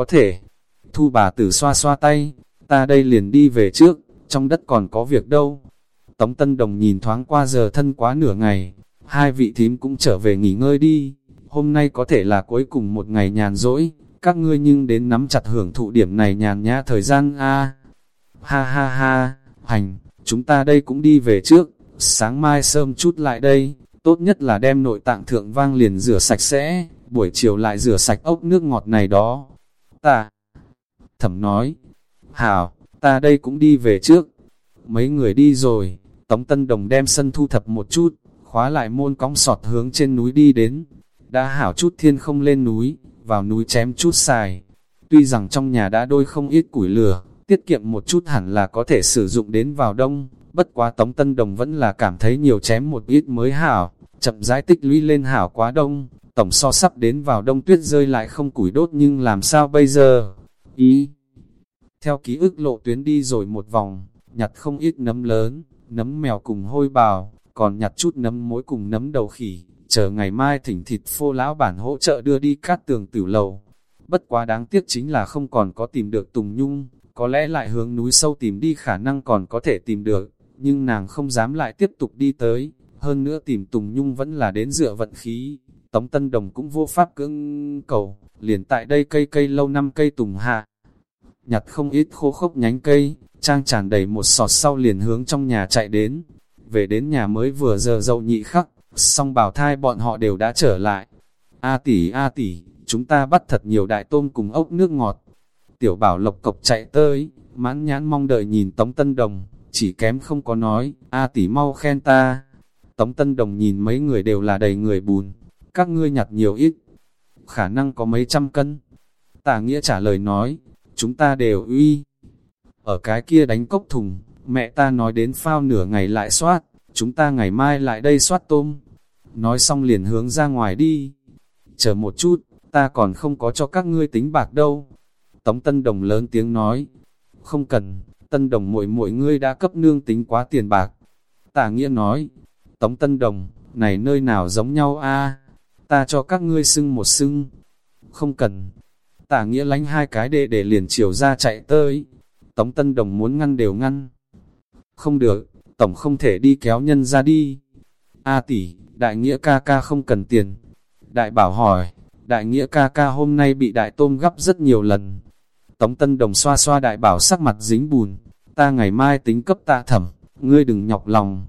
có thể. Thu bà tử xoa xoa tay, ta đây liền đi về trước, trong đất còn có việc đâu. Tống Tân Đồng nhìn thoáng qua giờ thân quá nửa ngày, hai vị thím cũng trở về nghỉ ngơi đi, hôm nay có thể là cuối cùng một ngày nhàn rỗi, các ngươi nhưng đến nắm chặt hưởng thụ điểm này nhàn nhã thời gian a. Ha ha ha, hành, chúng ta đây cũng đi về trước, sáng mai sớm chút lại đây, tốt nhất là đem nội tạng thượng vang liền rửa sạch sẽ, buổi chiều lại rửa sạch ốc nước ngọt này đó. Ta, thẩm nói, hảo, ta đây cũng đi về trước. Mấy người đi rồi, Tống Tân Đồng đem sân thu thập một chút, khóa lại môn cong sọt hướng trên núi đi đến. Đã hảo chút thiên không lên núi, vào núi chém chút xài. Tuy rằng trong nhà đã đôi không ít củi lửa, tiết kiệm một chút hẳn là có thể sử dụng đến vào đông, bất quá Tống Tân Đồng vẫn là cảm thấy nhiều chém một ít mới hảo, chậm rãi tích lũy lên hảo quá đông, tổng so sắp đến vào đông tuyết rơi lại không củi đốt nhưng làm sao bây giờ? Ý! Theo ký ức lộ tuyến đi rồi một vòng, nhặt không ít nấm lớn, nấm mèo cùng hôi bào, còn nhặt chút nấm mối cùng nấm đầu khỉ, chờ ngày mai thỉnh thịt phô lão bản hỗ trợ đưa đi cát tường tử lầu. Bất quá đáng tiếc chính là không còn có tìm được Tùng Nhung, có lẽ lại hướng núi sâu tìm đi khả năng còn có thể tìm được, nhưng nàng không dám lại tiếp tục đi tới, hơn nữa tìm Tùng Nhung vẫn là đến dựa vận khí. Tống Tân Đồng cũng vô pháp cưỡng cầu, liền tại đây cây cây lâu năm cây tùng hạ. Nhặt không ít khô khốc nhánh cây, trang tràn đầy một sọt sau liền hướng trong nhà chạy đến. Về đến nhà mới vừa giờ dậu nhị khắc, song bảo thai bọn họ đều đã trở lại. A tỷ A tỷ, chúng ta bắt thật nhiều đại tôm cùng ốc nước ngọt. Tiểu bảo lộc cộc chạy tới, mãn nhãn mong đợi nhìn Tống Tân Đồng, chỉ kém không có nói, A tỷ mau khen ta. Tống Tân Đồng nhìn mấy người đều là đầy người bùn, các ngươi nhặt nhiều ít, khả năng có mấy trăm cân. Tả nghĩa trả lời nói, chúng ta đều uy. Ở cái kia đánh cốc thùng, mẹ ta nói đến phao nửa ngày lại soát, chúng ta ngày mai lại đây soát tôm. Nói xong liền hướng ra ngoài đi. Chờ một chút, ta còn không có cho các ngươi tính bạc đâu. Tống Tân Đồng lớn tiếng nói, không cần, Tân Đồng muội muội ngươi đã cấp nương tính quá tiền bạc. Tả Nghĩa nói, Tống Tân Đồng, này nơi nào giống nhau a ta cho các ngươi xưng một xưng. Không cần. Tả Nghĩa lánh hai cái đệ để liền chiều ra chạy tới. Tống Tân Đồng muốn ngăn đều ngăn. Không được, Tổng không thể đi kéo nhân ra đi. A tỷ, Đại Nghĩa ca ca không cần tiền. Đại Bảo hỏi, Đại Nghĩa ca ca hôm nay bị Đại Tôm gấp rất nhiều lần. Tống Tân Đồng xoa xoa Đại Bảo sắc mặt dính bùn. Ta ngày mai tính cấp tạ thẩm, ngươi đừng nhọc lòng.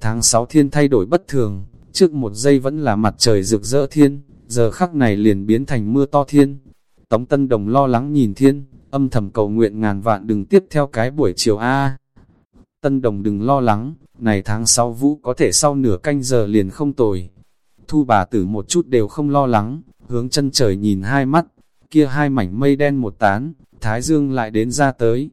Tháng 6 thiên thay đổi bất thường, trước một giây vẫn là mặt trời rực rỡ thiên, giờ khắc này liền biến thành mưa to thiên. Tống Tân Đồng lo lắng nhìn thiên, âm thầm cầu nguyện ngàn vạn đừng tiếp theo cái buổi chiều A. Tân Đồng đừng lo lắng, này tháng sau vũ có thể sau nửa canh giờ liền không tồi. Thu bà tử một chút đều không lo lắng, hướng chân trời nhìn hai mắt, kia hai mảnh mây đen một tán, Thái Dương lại đến ra tới.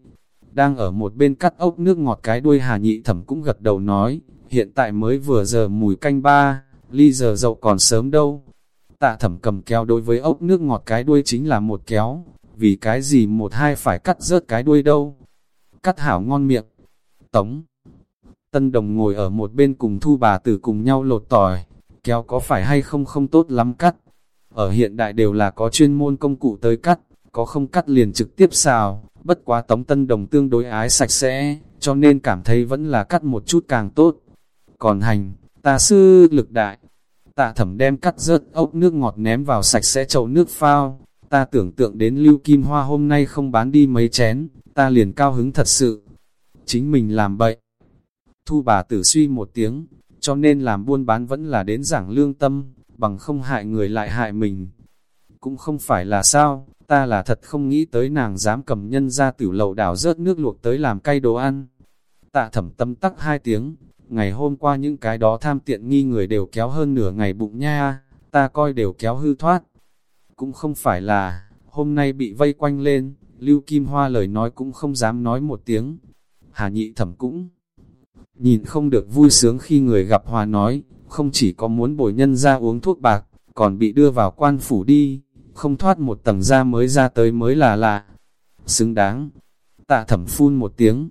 Đang ở một bên cắt ốc nước ngọt cái đuôi hà nhị thẩm cũng gật đầu nói, hiện tại mới vừa giờ mùi canh ba, ly giờ dậu còn sớm đâu. Tạ thẩm cầm kéo đối với ốc nước ngọt cái đuôi chính là một kéo, vì cái gì một hai phải cắt rớt cái đuôi đâu. Cắt hảo ngon miệng. Tống. Tân đồng ngồi ở một bên cùng thu bà tử cùng nhau lột tỏi, kéo có phải hay không không tốt lắm cắt. Ở hiện đại đều là có chuyên môn công cụ tới cắt, có không cắt liền trực tiếp xào, bất quá tống tân đồng tương đối ái sạch sẽ, cho nên cảm thấy vẫn là cắt một chút càng tốt. Còn hành, ta sư lực đại, tạ thẩm đem cắt rớt ốc nước ngọt ném vào sạch sẽ chậu nước phao, ta tưởng tượng đến lưu kim hoa hôm nay không bán đi mấy chén, ta liền cao hứng thật sự. Chính mình làm bậy. Thu bà tử suy một tiếng, cho nên làm buôn bán vẫn là đến giảng lương tâm, bằng không hại người lại hại mình. Cũng không phải là sao, ta là thật không nghĩ tới nàng dám cầm nhân ra tử lầu đảo rớt nước luộc tới làm cay đồ ăn. Tạ thẩm tâm tắc hai tiếng, ngày hôm qua những cái đó tham tiện nghi người đều kéo hơn nửa ngày bụng nha, ta coi đều kéo hư thoát. Cũng không phải là, hôm nay bị vây quanh lên, Lưu Kim Hoa lời nói cũng không dám nói một tiếng. Hà nhị thẩm cũng nhìn không được vui sướng khi người gặp hòa nói, không chỉ có muốn bồi nhân ra uống thuốc bạc, còn bị đưa vào quan phủ đi, không thoát một tầng ra mới ra tới mới là lạ. Xứng đáng, tạ thẩm phun một tiếng,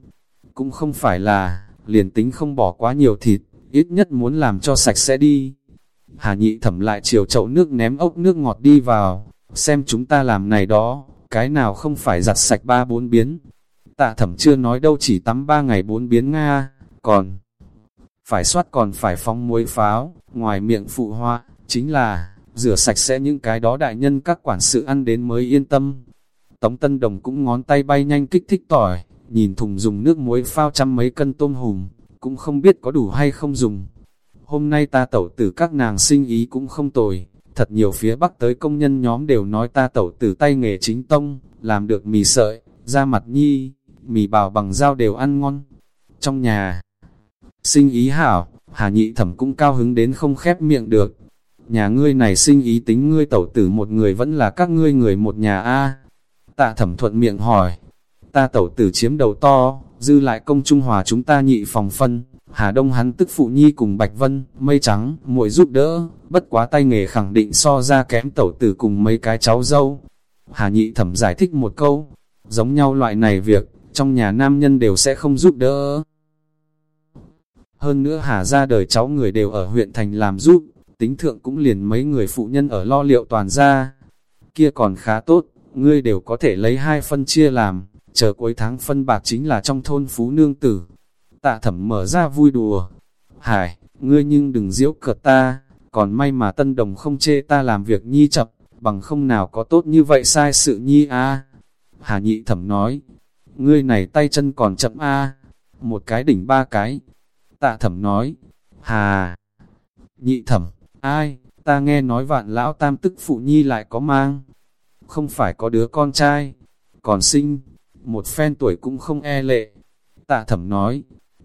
cũng không phải là, liền tính không bỏ quá nhiều thịt, ít nhất muốn làm cho sạch sẽ đi. Hà nhị thẩm lại chiều chậu nước ném ốc nước ngọt đi vào, xem chúng ta làm này đó, cái nào không phải giặt sạch ba bốn biến. Tạ thẩm chưa nói đâu chỉ tắm ba ngày bốn biến Nga, còn phải soát còn phải phóng muối pháo, ngoài miệng phụ hoa, chính là rửa sạch sẽ những cái đó đại nhân các quản sự ăn đến mới yên tâm. Tống Tân Đồng cũng ngón tay bay nhanh kích thích tỏi, nhìn thùng dùng nước muối phao trăm mấy cân tôm hùm, cũng không biết có đủ hay không dùng. Hôm nay ta tẩu tử các nàng sinh ý cũng không tồi, thật nhiều phía bắc tới công nhân nhóm đều nói ta tẩu tử tay nghề chính tông, làm được mì sợi, da mặt nhi, mì bào bằng dao đều ăn ngon. Trong nhà, sinh ý hảo, Hà Nhị Thẩm cũng cao hứng đến không khép miệng được. Nhà ngươi này sinh ý tính ngươi tẩu tử một người vẫn là các ngươi người một nhà A. Tạ Thẩm thuận miệng hỏi, ta tẩu tử chiếm đầu to, dư lại công trung hòa chúng ta nhị phòng phân. Hà Đông hắn tức phụ nhi cùng Bạch Vân, mây trắng, muội giúp đỡ, bất quá tay nghề khẳng định so ra kém tẩu tử cùng mấy cái cháu dâu. Hà Nhị Thẩm giải thích một câu, giống nhau loại này việc, trong nhà nam nhân đều sẽ không giúp đỡ. Hơn nữa Hà ra đời cháu người đều ở huyện thành làm giúp, tính thượng cũng liền mấy người phụ nhân ở lo liệu toàn ra. Kia còn khá tốt, ngươi đều có thể lấy hai phân chia làm, chờ cuối tháng phân bạc chính là trong thôn Phú Nương Tử. Tạ thẩm mở ra vui đùa. Hải, ngươi nhưng đừng diễu cợt ta, còn may mà tân đồng không chê ta làm việc nhi chập, bằng không nào có tốt như vậy sai sự nhi a Hà nhị thẩm nói, ngươi này tay chân còn chậm a một cái đỉnh ba cái. Tạ thẩm nói, hà, nhị thẩm, ai, ta nghe nói vạn lão tam tức phụ nhi lại có mang, không phải có đứa con trai, còn sinh, một phen tuổi cũng không e lệ. Tạ thẩm nói,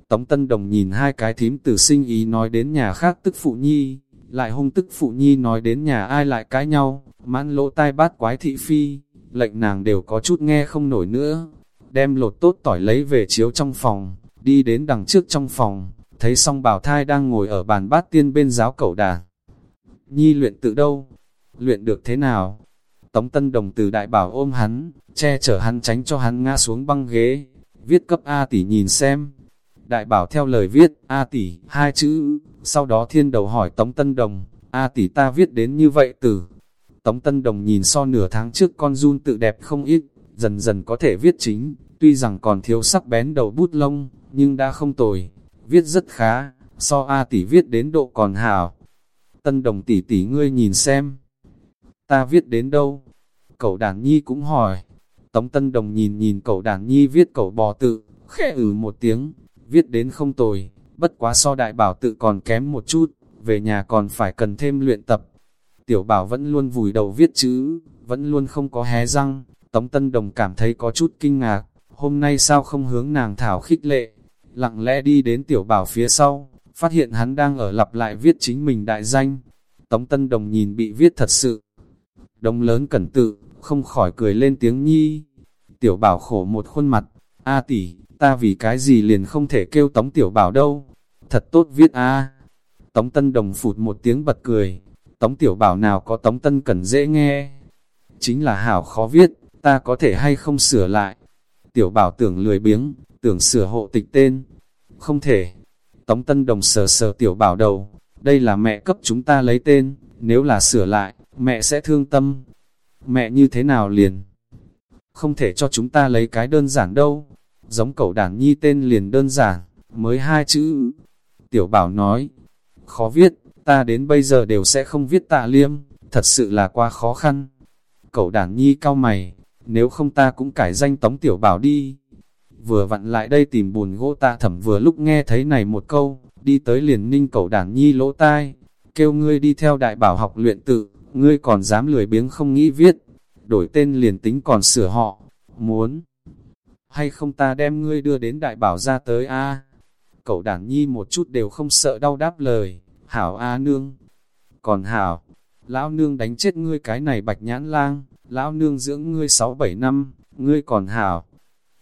Tống Tân Đồng nhìn hai cái thím tử sinh ý nói đến nhà khác tức phụ nhi, lại hung tức phụ nhi nói đến nhà ai lại cãi nhau, mãn lỗ tai bát quái thị phi, lệnh nàng đều có chút nghe không nổi nữa. Đem lột tốt tỏi lấy về chiếu trong phòng, đi đến đằng trước trong phòng, thấy song bảo thai đang ngồi ở bàn bát tiên bên giáo cẩu đà, Nhi luyện tự đâu? Luyện được thế nào? Tống Tân Đồng từ đại bảo ôm hắn, che chở hắn tránh cho hắn ngã xuống băng ghế, viết cấp A tỷ nhìn xem. Đại bảo theo lời viết, A tỷ, hai chữ, sau đó thiên đầu hỏi Tống Tân Đồng, A tỷ ta viết đến như vậy từ. Tống Tân Đồng nhìn so nửa tháng trước con run tự đẹp không ít, dần dần có thể viết chính, tuy rằng còn thiếu sắc bén đầu bút lông, nhưng đã không tồi, viết rất khá, so A tỷ viết đến độ còn hảo. Tân Đồng tỷ tỷ ngươi nhìn xem, ta viết đến đâu? Cậu đàn nhi cũng hỏi, Tống Tân Đồng nhìn nhìn cậu đàn nhi viết cậu bò tự, khẽ ử một tiếng, viết đến không tồi, bất quá so đại bảo tự còn kém một chút, về nhà còn phải cần thêm luyện tập. Tiểu bảo vẫn luôn vùi đầu viết chữ, vẫn luôn không có hé răng, Tống Tân Đồng cảm thấy có chút kinh ngạc, hôm nay sao không hướng nàng thảo khích lệ, lặng lẽ đi đến tiểu bảo phía sau, phát hiện hắn đang ở lặp lại viết chính mình đại danh. Tống Tân Đồng nhìn bị viết thật sự, đông lớn cẩn tự, không khỏi cười lên tiếng nhi. Tiểu bảo khổ một khuôn mặt, A tỷ, ta vì cái gì liền không thể kêu tống tiểu bảo đâu. Thật tốt viết A. Tống tân đồng phụt một tiếng bật cười. Tống tiểu bảo nào có tống tân cần dễ nghe. Chính là hảo khó viết, ta có thể hay không sửa lại. Tiểu bảo tưởng lười biếng, tưởng sửa hộ tịch tên. Không thể. Tống tân đồng sờ sờ tiểu bảo đầu. Đây là mẹ cấp chúng ta lấy tên, nếu là sửa lại, mẹ sẽ thương tâm. Mẹ như thế nào liền? Không thể cho chúng ta lấy cái đơn giản đâu. Giống cậu đàn nhi tên liền đơn giản, mới hai chữ. Tiểu bảo nói, khó viết, ta đến bây giờ đều sẽ không viết tạ liêm, thật sự là quá khó khăn. Cậu đàn nhi cao mày, nếu không ta cũng cải danh tống tiểu bảo đi. Vừa vặn lại đây tìm bùn gỗ tạ thẩm vừa lúc nghe thấy này một câu, đi tới liền ninh cậu đàn nhi lỗ tai, kêu ngươi đi theo đại bảo học luyện tự, ngươi còn dám lười biếng không nghĩ viết, đổi tên liền tính còn sửa họ, muốn hay không ta đem ngươi đưa đến đại bảo ra tới a Cậu đảng nhi một chút đều không sợ đau đáp lời, hảo a nương. Còn hảo, lão nương đánh chết ngươi cái này bạch nhãn lang, lão nương dưỡng ngươi sáu bảy năm, ngươi còn hảo.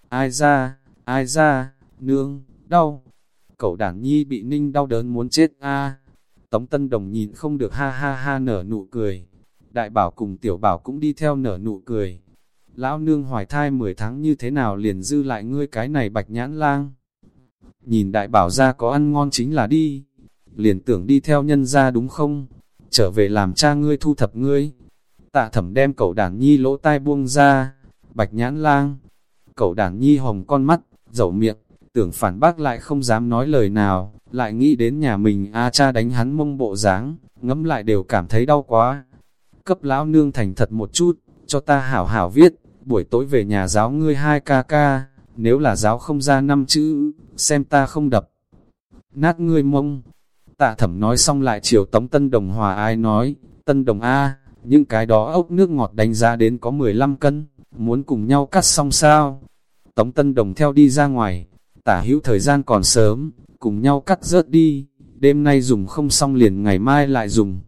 Ai ra, ai ra, nương, đau. Cậu đảng nhi bị ninh đau đớn muốn chết a Tống Tân Đồng nhìn không được ha ha ha nở nụ cười. Đại bảo cùng tiểu bảo cũng đi theo nở nụ cười. Lão nương hoài thai 10 tháng như thế nào liền dư lại ngươi cái này bạch nhãn lang. Nhìn đại bảo ra có ăn ngon chính là đi. Liền tưởng đi theo nhân ra đúng không? Trở về làm cha ngươi thu thập ngươi. Tạ thẩm đem cậu đàn nhi lỗ tai buông ra. bạch nhãn lang. Cậu đàn nhi hồng con mắt, dầu miệng, tưởng phản bác lại không dám nói lời nào, lại nghĩ đến nhà mình a cha đánh hắn mông bộ dáng ngẫm lại đều cảm thấy đau quá. Cấp lão nương thành thật một chút, cho ta hảo hảo viết, buổi tối về nhà giáo ngươi hai ca ca, nếu là giáo không ra năm chữ, xem ta không đập. Nát ngươi mông. Tạ thẩm nói xong lại chiều tống tân đồng hòa ai nói, tân đồng A, những cái đó ốc nước ngọt đánh giá đến có 15 cân, muốn cùng nhau cắt xong sao? Tống tân đồng theo đi ra ngoài, tả hữu thời gian còn sớm, cùng nhau cắt rớt đi, đêm nay dùng không xong liền ngày mai lại dùng.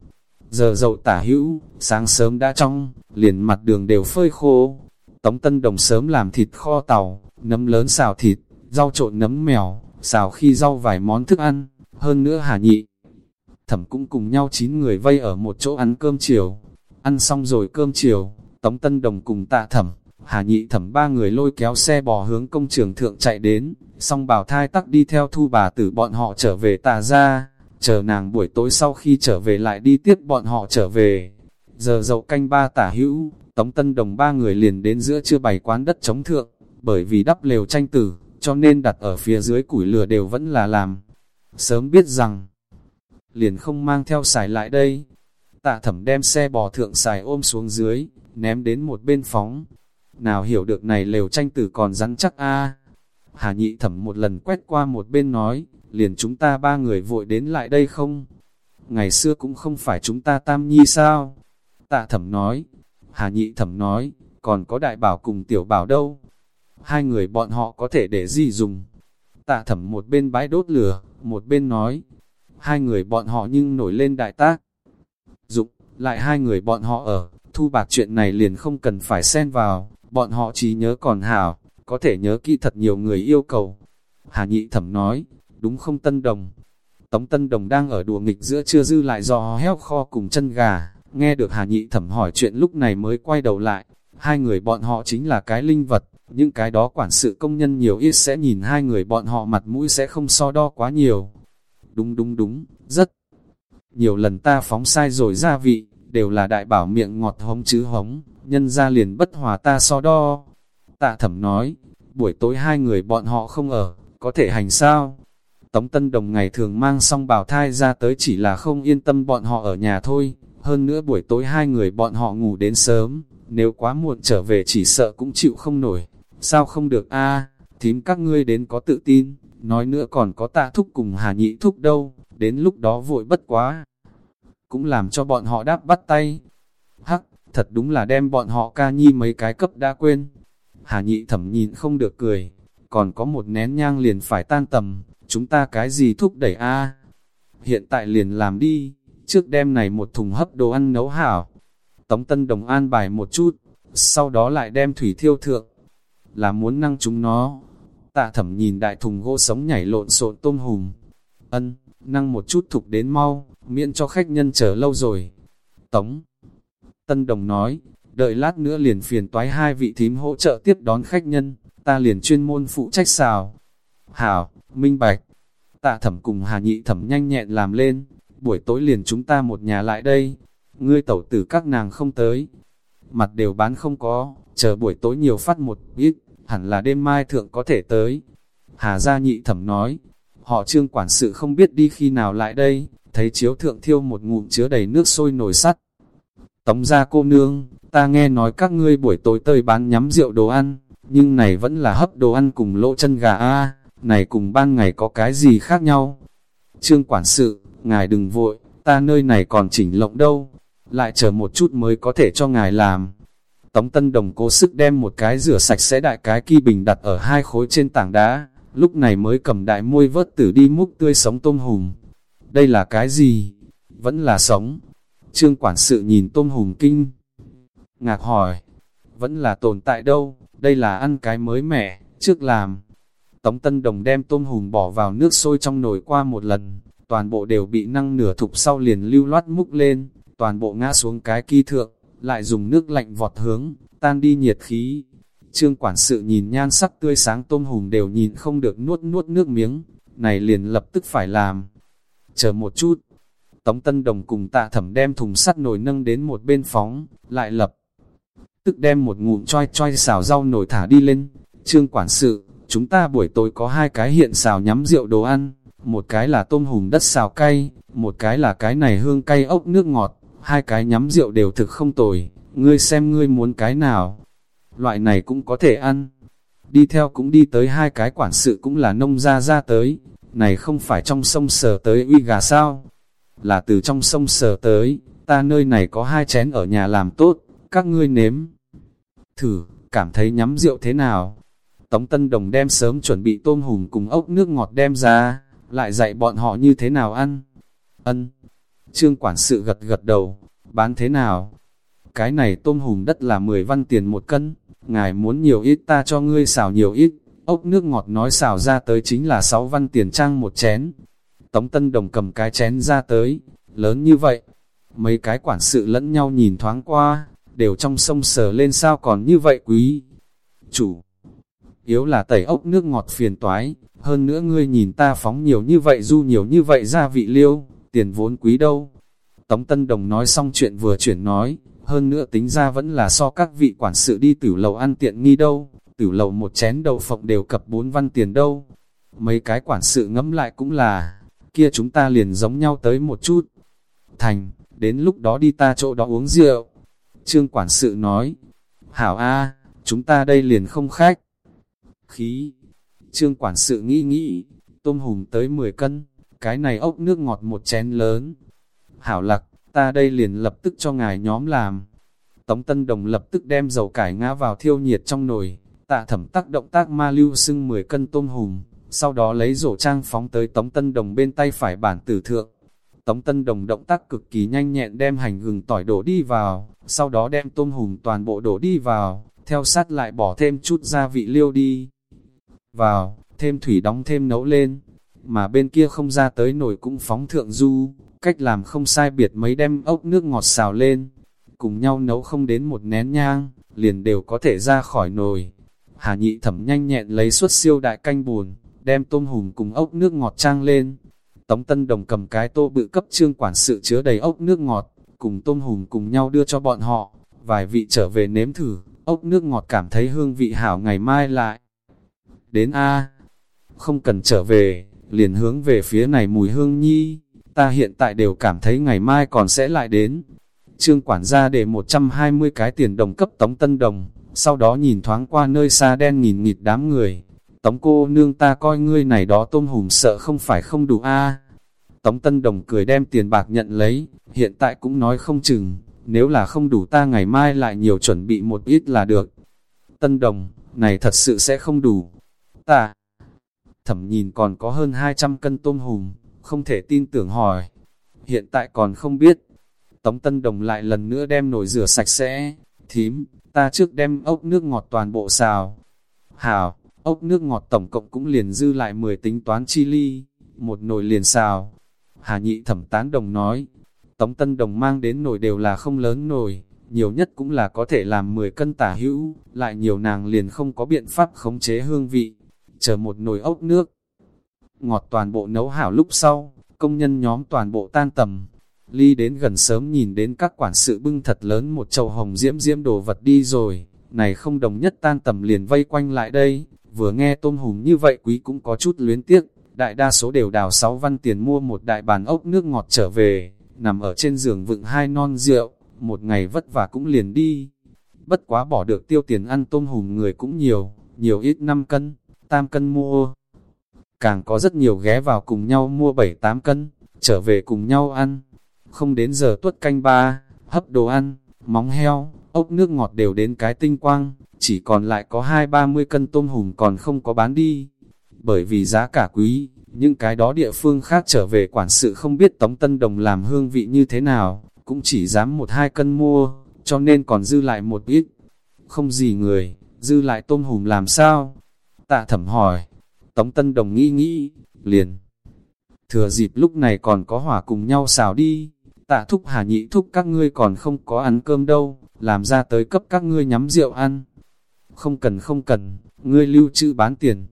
Giờ dậu tả hữu, sáng sớm đã trong, liền mặt đường đều phơi khô. Tống Tân Đồng sớm làm thịt kho tàu, nấm lớn xào thịt, rau trộn nấm mèo, xào khi rau vài món thức ăn, hơn nữa hà nhị. Thẩm cũng cùng nhau chín người vây ở một chỗ ăn cơm chiều. Ăn xong rồi cơm chiều, Tống Tân Đồng cùng tạ thẩm, hà nhị thẩm ba người lôi kéo xe bò hướng công trường thượng chạy đến, Song bảo thai tắc đi theo thu bà tử bọn họ trở về tà ra, chờ nàng buổi tối sau khi trở về lại đi tiếp bọn họ trở về. Giờ dậu canh ba tả hữu, Tống Tân Đồng ba người liền đến giữa chưa bày quán đất chống thượng, bởi vì đắp lều tranh tử, cho nên đặt ở phía dưới củi lửa đều vẫn là làm. Sớm biết rằng, liền không mang theo xài lại đây. Tạ thẩm đem xe bò thượng xài ôm xuống dưới, ném đến một bên phóng. Nào hiểu được này lều tranh tử còn rắn chắc a Hà nhị thẩm một lần quét qua một bên nói, liền chúng ta ba người vội đến lại đây không? Ngày xưa cũng không phải chúng ta tam nhi sao? Tạ thẩm nói, Hà nhị thẩm nói, còn có đại bảo cùng tiểu bảo đâu? Hai người bọn họ có thể để gì dùng? Tạ thẩm một bên bãi đốt lửa, một bên nói, hai người bọn họ nhưng nổi lên đại tác. Dụng, lại hai người bọn họ ở, thu bạc chuyện này liền không cần phải xen vào, bọn họ chỉ nhớ còn hảo, có thể nhớ kỹ thật nhiều người yêu cầu. Hà nhị thẩm nói, đúng không tân đồng? Tống tân đồng đang ở đùa nghịch giữa chưa dư lại do heo kho cùng chân gà, nghe được Hà nhị thẩm hỏi chuyện lúc này mới quay đầu lại, hai người bọn họ chính là cái linh vật, những cái đó quản sự công nhân nhiều ít sẽ nhìn hai người bọn họ mặt mũi sẽ không so đo quá nhiều. Đúng đúng đúng, rất nhiều lần ta phóng sai rồi gia vị, đều là đại bảo miệng ngọt hống chứ hống, nhân ra liền bất hòa ta so đo. Tạ thẩm nói, buổi tối hai người bọn họ không ở, có thể hành sao? Tống Tân Đồng ngày thường mang song bào thai ra tới chỉ là không yên tâm bọn họ ở nhà thôi, hơn nữa buổi tối hai người bọn họ ngủ đến sớm, nếu quá muộn trở về chỉ sợ cũng chịu không nổi. Sao không được a thím các ngươi đến có tự tin, nói nữa còn có tạ thúc cùng hà nhị thúc đâu, đến lúc đó vội bất quá. Cũng làm cho bọn họ đáp bắt tay. Hắc, thật đúng là đem bọn họ ca nhi mấy cái cấp đã quên. Hà nhị thẩm nhìn không được cười, còn có một nén nhang liền phải tan tầm, chúng ta cái gì thúc đẩy a Hiện tại liền làm đi, trước đêm này một thùng hấp đồ ăn nấu hảo. Tống Tân Đồng an bài một chút, sau đó lại đem thủy thiêu thượng. Là muốn năng chúng nó. Tạ thẩm nhìn đại thùng gỗ sống nhảy lộn xộn tôm hùm. Ân, năng một chút thục đến mau, miễn cho khách nhân chờ lâu rồi. Tống Tân Đồng nói, đợi lát nữa liền phiền toái hai vị thím hỗ trợ tiếp đón khách nhân, ta liền chuyên môn phụ trách xào. Hảo, minh bạch, tạ thẩm cùng hà nhị thẩm nhanh nhẹn làm lên, buổi tối liền chúng ta một nhà lại đây, ngươi tẩu tử các nàng không tới, mặt đều bán không có, chờ buổi tối nhiều phát một ít, hẳn là đêm mai thượng có thể tới. Hà gia nhị thẩm nói, họ trương quản sự không biết đi khi nào lại đây, thấy chiếu thượng thiêu một ngụm chứa đầy nước sôi nồi sắt. Tống ra cô nương, ta nghe nói các ngươi buổi tối tơi bán nhắm rượu đồ ăn, nhưng này vẫn là hấp đồ ăn cùng lỗ chân gà a này cùng ban ngày có cái gì khác nhau. Trương quản sự, ngài đừng vội, ta nơi này còn chỉnh lộng đâu, lại chờ một chút mới có thể cho ngài làm. Tống Tân Đồng cố sức đem một cái rửa sạch sẽ đại cái kỳ bình đặt ở hai khối trên tảng đá, lúc này mới cầm đại môi vớt tử đi múc tươi sống tôm hùm. Đây là cái gì? Vẫn là sống. Trương quản sự nhìn tôm hùm kinh. Ngạc hỏi, vẫn là tồn tại đâu, đây là ăn cái mới mẻ, trước làm. Tống Tân Đồng đem tôm hùm bỏ vào nước sôi trong nồi qua một lần, toàn bộ đều bị năng nửa thục sau liền lưu loát múc lên, toàn bộ ngã xuống cái kỳ thượng, lại dùng nước lạnh vọt hướng, tan đi nhiệt khí. Trương quản sự nhìn nhan sắc tươi sáng tôm hùm đều nhìn không được nuốt nuốt nước miếng, này liền lập tức phải làm. Chờ một chút, Tống Tân Đồng cùng tạ thẩm đem thùng sắt nồi nâng đến một bên phóng, lại lập tức đem một ngụm choi choi xào rau nồi thả đi lên. Trương quản sự, chúng ta buổi tối có hai cái hiện xào nhắm rượu đồ ăn, một cái là tôm hùm đất xào cay, một cái là cái này hương cay ốc nước ngọt, hai cái nhắm rượu đều thực không tồi, ngươi xem ngươi muốn cái nào. Loại này cũng có thể ăn. Đi theo cũng đi tới hai cái quản sự cũng là nông gia ra tới, này không phải trong sông sờ tới uy gà sao? Là từ trong sông sờ tới, ta nơi này có hai chén ở nhà làm tốt, các ngươi nếm. Thử, cảm thấy nhắm rượu thế nào? Tống Tân Đồng đem sớm chuẩn bị tôm hùm cùng ốc nước ngọt đem ra, lại dạy bọn họ như thế nào ăn. Ân. Trương quản sự gật gật đầu, bán thế nào? Cái này tôm hùm đất là 10 văn tiền một cân, ngài muốn nhiều ít ta cho ngươi xào nhiều ít, ốc nước ngọt nói xào ra tới chính là 6 văn tiền trang một chén. Tống Tân Đồng cầm cái chén ra tới, lớn như vậy. Mấy cái quản sự lẫn nhau nhìn thoáng qua, đều trong sông sờ lên sao còn như vậy quý. Chủ, yếu là tẩy ốc nước ngọt phiền toái, hơn nữa ngươi nhìn ta phóng nhiều như vậy du nhiều như vậy gia vị liêu, tiền vốn quý đâu. Tống Tân Đồng nói xong chuyện vừa chuyển nói, hơn nữa tính ra vẫn là so các vị quản sự đi tử lầu ăn tiện nghi đâu, tử lầu một chén đậu phộng đều cập bốn văn tiền đâu. Mấy cái quản sự ngẫm lại cũng là, kia chúng ta liền giống nhau tới một chút. Thành, đến lúc đó đi ta chỗ đó uống rượu. Trương quản sự nói, hảo a chúng ta đây liền không khách. Khí, trương quản sự nghĩ nghĩ, tôm hùm tới 10 cân, cái này ốc nước ngọt một chén lớn. Hảo lạc, ta đây liền lập tức cho ngài nhóm làm. Tống Tân Đồng lập tức đem dầu cải ngã vào thiêu nhiệt trong nồi, tạ thẩm tác động tác ma lưu xưng 10 cân tôm hùm, sau đó lấy rổ trang phóng tới Tống Tân Đồng bên tay phải bản tử thượng. Tống Tân Đồng động tác cực kỳ nhanh nhẹn đem hành gừng tỏi đổ đi vào, sau đó đem tôm hùm toàn bộ đổ đi vào, theo sát lại bỏ thêm chút gia vị liêu đi. Vào, thêm thủy đóng thêm nấu lên, mà bên kia không ra tới nổi cũng phóng thượng du, cách làm không sai biệt mấy đem ốc nước ngọt xào lên, cùng nhau nấu không đến một nén nhang, liền đều có thể ra khỏi nồi. Hà nhị thẩm nhanh nhẹn lấy suất siêu đại canh buồn, đem tôm hùm cùng ốc nước ngọt trang lên. Tống Tân Đồng cầm cái tô bự cấp trương quản sự chứa đầy ốc nước ngọt, cùng tôm hùm cùng nhau đưa cho bọn họ. Vài vị trở về nếm thử, ốc nước ngọt cảm thấy hương vị hảo ngày mai lại. Đến A, không cần trở về, liền hướng về phía này mùi hương nhi, ta hiện tại đều cảm thấy ngày mai còn sẽ lại đến. Trương quản gia để 120 cái tiền đồng cấp Tống Tân Đồng, sau đó nhìn thoáng qua nơi xa đen nghìn nghịt đám người. Tống cô nương ta coi ngươi này đó tôm hùm sợ không phải không đủ a Tống Tân Đồng cười đem tiền bạc nhận lấy, hiện tại cũng nói không chừng, nếu là không đủ ta ngày mai lại nhiều chuẩn bị một ít là được. Tân Đồng, này thật sự sẽ không đủ. Ta, thẩm nhìn còn có hơn 200 cân tôm hùm, không thể tin tưởng hỏi. Hiện tại còn không biết. Tống Tân Đồng lại lần nữa đem nồi rửa sạch sẽ. Thím, ta trước đem ốc nước ngọt toàn bộ xào. Hảo, ốc nước ngọt tổng cộng cũng liền dư lại 10 tính toán chi ly, một nồi liền xào. Hà nhị thẩm tán đồng nói, Tống Tân Đồng mang đến nồi đều là không lớn nồi, nhiều nhất cũng là có thể làm 10 cân tả hữu, lại nhiều nàng liền không có biện pháp khống chế hương vị, chờ một nồi ốc nước. Ngọt toàn bộ nấu hảo lúc sau, công nhân nhóm toàn bộ tan tầm, ly đến gần sớm nhìn đến các quản sự bưng thật lớn một chậu hồng diễm diễm đồ vật đi rồi, này không đồng nhất tan tầm liền vây quanh lại đây, vừa nghe tôm hùm như vậy quý cũng có chút luyến tiếc, đại đa số đều đào 6 văn tiền mua một đại bàn ốc nước ngọt trở về, nằm ở trên giường vựng hai non rượu, một ngày vất vả cũng liền đi. Bất quá bỏ được tiêu tiền ăn tôm hùm người cũng nhiều, nhiều ít 5 cân, tam cân mua. Càng có rất nhiều ghé vào cùng nhau mua 7-8 cân, trở về cùng nhau ăn. Không đến giờ tuất canh ba, hấp đồ ăn, móng heo, ốc nước ngọt đều đến cái tinh quang, chỉ còn lại có hai ba mươi cân tôm hùm còn không có bán đi. Bởi vì giá cả quý, những cái đó địa phương khác trở về quản sự không biết Tống Tân Đồng làm hương vị như thế nào, cũng chỉ dám một hai cân mua, cho nên còn dư lại một ít. Không gì người, dư lại tôm hùm làm sao? Tạ thẩm hỏi, Tống Tân Đồng nghĩ nghĩ, liền. Thừa dịp lúc này còn có hỏa cùng nhau xào đi, tạ thúc hà nhị thúc các ngươi còn không có ăn cơm đâu, làm ra tới cấp các ngươi nhắm rượu ăn. Không cần không cần, ngươi lưu trữ bán tiền.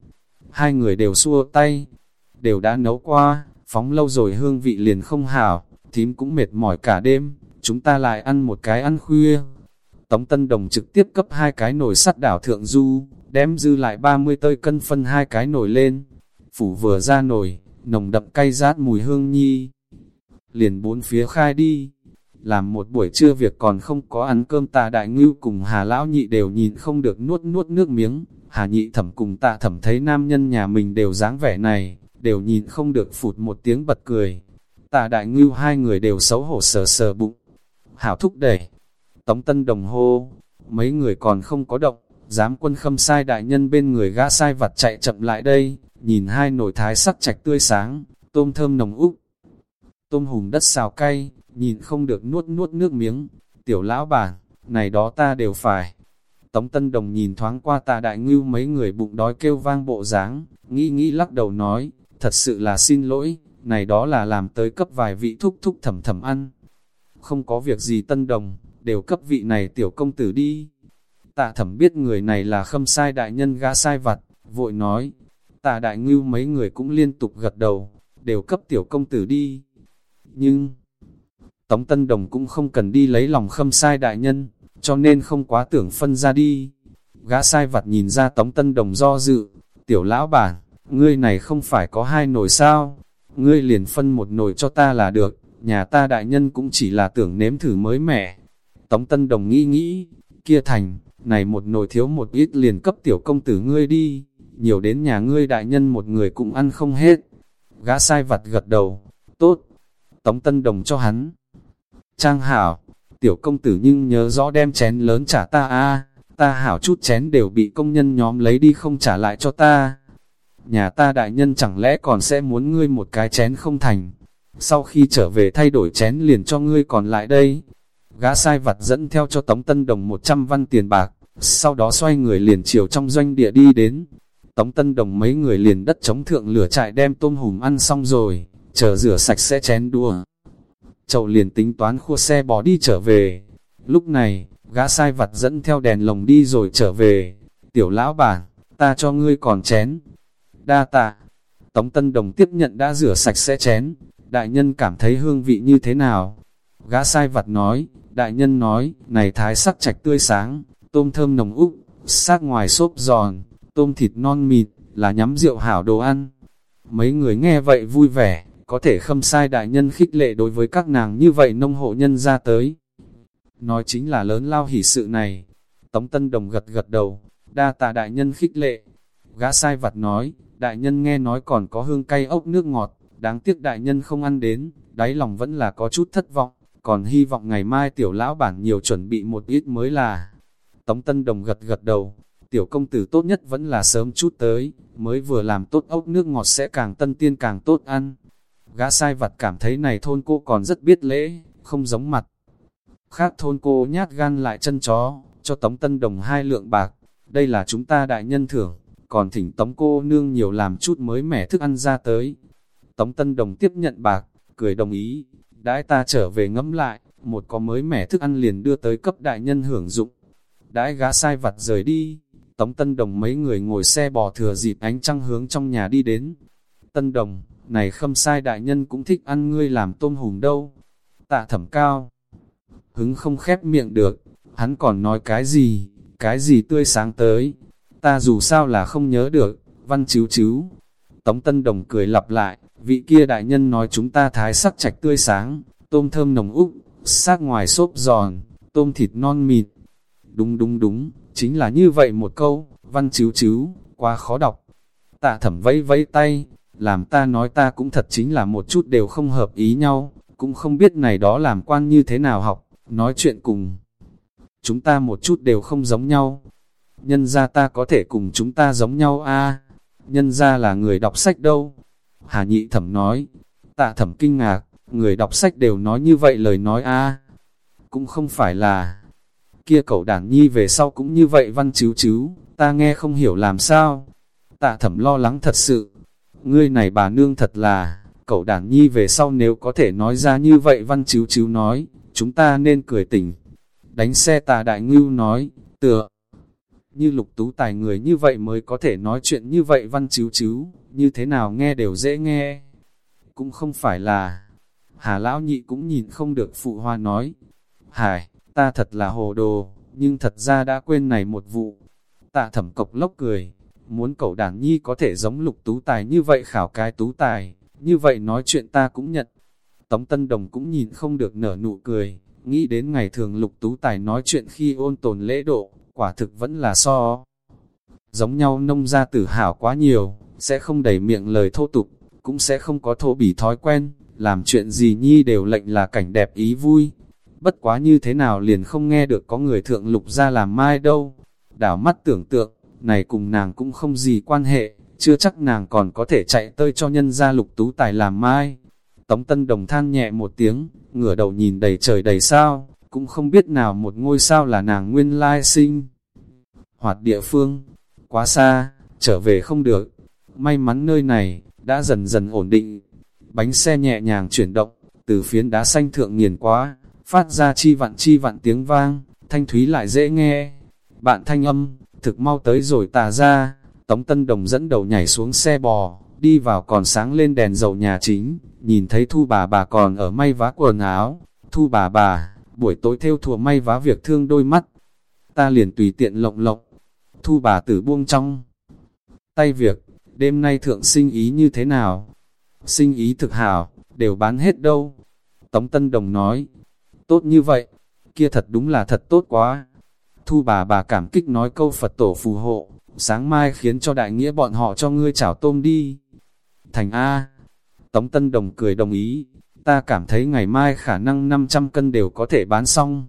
Hai người đều xua tay, đều đã nấu qua, phóng lâu rồi hương vị liền không hảo, thím cũng mệt mỏi cả đêm, chúng ta lại ăn một cái ăn khuya. Tống Tân Đồng trực tiếp cấp hai cái nồi sắt đảo thượng du, đem dư lại 30 tơi cân phân hai cái nồi lên. Phủ vừa ra nồi, nồng đậm cay rát mùi hương nhi. Liền bốn phía khai đi, làm một buổi trưa việc còn không có ăn cơm tà đại ngưu cùng hà lão nhị đều nhìn không được nuốt nuốt nước miếng. Hà nhị thẩm cùng tạ thẩm thấy nam nhân nhà mình đều dáng vẻ này, đều nhìn không được phụt một tiếng bật cười. Tạ đại ngưu hai người đều xấu hổ sờ sờ bụng. Hảo thúc đẩy. Tống tân đồng hô. Mấy người còn không có động. Giám quân khâm sai đại nhân bên người gã sai vặt chạy chậm lại đây. Nhìn hai nồi thái sắc chạch tươi sáng. Tôm thơm nồng úc. Tôm hùm đất xào cay. Nhìn không được nuốt nuốt nước miếng. Tiểu lão bản, này đó ta đều phải. Tống Tân Đồng nhìn thoáng qua tạ đại ngưu mấy người bụng đói kêu vang bộ dáng nghĩ nghĩ lắc đầu nói, thật sự là xin lỗi, này đó là làm tới cấp vài vị thúc thúc thầm thầm ăn. Không có việc gì Tân Đồng, đều cấp vị này tiểu công tử đi. Tạ thẩm biết người này là khâm sai đại nhân gã sai vặt, vội nói, tạ đại ngưu mấy người cũng liên tục gật đầu, đều cấp tiểu công tử đi. Nhưng, Tống Tân Đồng cũng không cần đi lấy lòng khâm sai đại nhân, cho nên không quá tưởng phân ra đi. Gã sai vặt nhìn ra Tống Tân Đồng do dự, tiểu lão bản, ngươi này không phải có hai nồi sao, ngươi liền phân một nồi cho ta là được, nhà ta đại nhân cũng chỉ là tưởng nếm thử mới mẻ. Tống Tân Đồng nghĩ nghĩ, kia thành, này một nồi thiếu một ít liền cấp tiểu công tử ngươi đi, nhiều đến nhà ngươi đại nhân một người cũng ăn không hết. Gã sai vặt gật đầu, tốt, Tống Tân Đồng cho hắn. Trang hảo, tiểu công tử nhưng nhớ rõ đem chén lớn trả ta a ta hảo chút chén đều bị công nhân nhóm lấy đi không trả lại cho ta. Nhà ta đại nhân chẳng lẽ còn sẽ muốn ngươi một cái chén không thành. Sau khi trở về thay đổi chén liền cho ngươi còn lại đây. Gã sai vặt dẫn theo cho Tống Tân Đồng 100 văn tiền bạc, sau đó xoay người liền chiều trong doanh địa đi đến. Tống Tân Đồng mấy người liền đất chống thượng lửa trại đem tôm hùm ăn xong rồi, chờ rửa sạch sẽ chén đua chậu liền tính toán khua xe bỏ đi trở về. Lúc này, gã sai vặt dẫn theo đèn lồng đi rồi trở về. Tiểu lão bản, ta cho ngươi còn chén. Đa tạ. Tống Tân Đồng tiếp nhận đã rửa sạch sẽ chén. Đại nhân cảm thấy hương vị như thế nào? Gã sai vặt nói, đại nhân nói, này thái sắc chạch tươi sáng, tôm thơm nồng úc, sát ngoài xốp giòn, tôm thịt non mịt, là nhắm rượu hảo đồ ăn. Mấy người nghe vậy vui vẻ, có thể khâm sai đại nhân khích lệ đối với các nàng như vậy nông hộ nhân ra tới. Nói chính là lớn lao hỷ sự này. Tống Tân Đồng gật gật đầu, đa tạ đại nhân khích lệ. Gã sai vặt nói, đại nhân nghe nói còn có hương cay ốc nước ngọt, đáng tiếc đại nhân không ăn đến, đáy lòng vẫn là có chút thất vọng, còn hy vọng ngày mai tiểu lão bản nhiều chuẩn bị một ít mới là. Tống Tân Đồng gật gật đầu, tiểu công tử tốt nhất vẫn là sớm chút tới, mới vừa làm tốt ốc nước ngọt sẽ càng tân tiên càng tốt ăn gã sai vặt cảm thấy này thôn cô còn rất biết lễ, không giống mặt. Khác thôn cô nhát gan lại chân chó, cho Tống Tân Đồng hai lượng bạc, đây là chúng ta đại nhân thưởng, còn thỉnh Tống cô nương nhiều làm chút mới mẻ thức ăn ra tới. Tống Tân Đồng tiếp nhận bạc, cười đồng ý, đãi ta trở về ngẫm lại, một có mới mẻ thức ăn liền đưa tới cấp đại nhân hưởng dụng. Đãi gã sai vặt rời đi, Tống Tân Đồng mấy người ngồi xe bò thừa dịp ánh trăng hướng trong nhà đi đến. Tân Đồng, này khâm sai đại nhân cũng thích ăn ngươi làm tôm hùm đâu. Tạ thẩm cao. Hứng không khép miệng được, hắn còn nói cái gì, cái gì tươi sáng tới. Ta dù sao là không nhớ được, văn chiếu chiếu. Tống Tân Đồng cười lặp lại, vị kia đại nhân nói chúng ta thái sắc chạch tươi sáng, tôm thơm nồng úc, sắc ngoài xốp giòn, tôm thịt non mịt. Đúng đúng đúng, chính là như vậy một câu, văn chiếu chiếu, quá khó đọc. Tạ thẩm vẫy vẫy tay, làm ta nói ta cũng thật chính là một chút đều không hợp ý nhau, cũng không biết này đó làm quan như thế nào học, nói chuyện cùng. Chúng ta một chút đều không giống nhau. Nhân ra ta có thể cùng chúng ta giống nhau a nhân ra là người đọc sách đâu. Hà nhị thẩm nói, tạ thẩm kinh ngạc, người đọc sách đều nói như vậy lời nói a Cũng không phải là, kia cậu đảng nhi về sau cũng như vậy văn chứ chứ, ta nghe không hiểu làm sao. Tạ thẩm lo lắng thật sự, ngươi này bà nương thật là, cậu đảng nhi về sau nếu có thể nói ra như vậy văn chiếu chiếu nói, chúng ta nên cười tỉnh. Đánh xe tà đại ngưu nói, tựa, như lục tú tài người như vậy mới có thể nói chuyện như vậy văn chiếu chiếu, như thế nào nghe đều dễ nghe. Cũng không phải là, Hà Lão Nhị cũng nhìn không được phụ hoa nói, Hải, ta thật là hồ đồ, nhưng thật ra đã quên này một vụ. Tạ thẩm cộc lốc cười, muốn cậu đàn nhi có thể giống lục tú tài như vậy khảo cái tú tài, như vậy nói chuyện ta cũng nhận. Tống Tân Đồng cũng nhìn không được nở nụ cười, nghĩ đến ngày thường lục tú tài nói chuyện khi ôn tồn lễ độ, quả thực vẫn là so. Giống nhau nông gia tử hảo quá nhiều, sẽ không đẩy miệng lời thô tục, cũng sẽ không có thô bỉ thói quen, làm chuyện gì nhi đều lệnh là cảnh đẹp ý vui. Bất quá như thế nào liền không nghe được có người thượng lục ra làm mai đâu. Đảo mắt tưởng tượng, này cùng nàng cũng không gì quan hệ, chưa chắc nàng còn có thể chạy tơi cho nhân gia lục tú tài làm mai. Tống Tân Đồng than nhẹ một tiếng, ngửa đầu nhìn đầy trời đầy sao, cũng không biết nào một ngôi sao là nàng nguyên lai sinh. Hoạt địa phương, quá xa, trở về không được. May mắn nơi này, đã dần dần ổn định. Bánh xe nhẹ nhàng chuyển động, từ phiến đá xanh thượng nghiền quá, phát ra chi vặn chi vặn tiếng vang, thanh thúy lại dễ nghe. Bạn thanh âm, thực mau tới rồi tà ra, Tống Tân Đồng dẫn đầu nhảy xuống xe bò, đi vào còn sáng lên đèn dầu nhà chính, nhìn thấy thu bà bà còn ở may vá quần áo. Thu bà bà, buổi tối theo thùa may vá việc thương đôi mắt. Ta liền tùy tiện lộng lộng. Thu bà tử buông trong. Tay việc, đêm nay thượng sinh ý như thế nào? Sinh ý thực hảo, đều bán hết đâu. Tống Tân Đồng nói, tốt như vậy, kia thật đúng là thật tốt quá. Thu bà bà cảm kích nói câu Phật tổ phù hộ, sáng mai khiến cho đại nghĩa bọn họ cho ngươi chảo tôm đi. Thành A. Tống Tân Đồng cười đồng ý, ta cảm thấy ngày mai khả năng 500 cân đều có thể bán xong.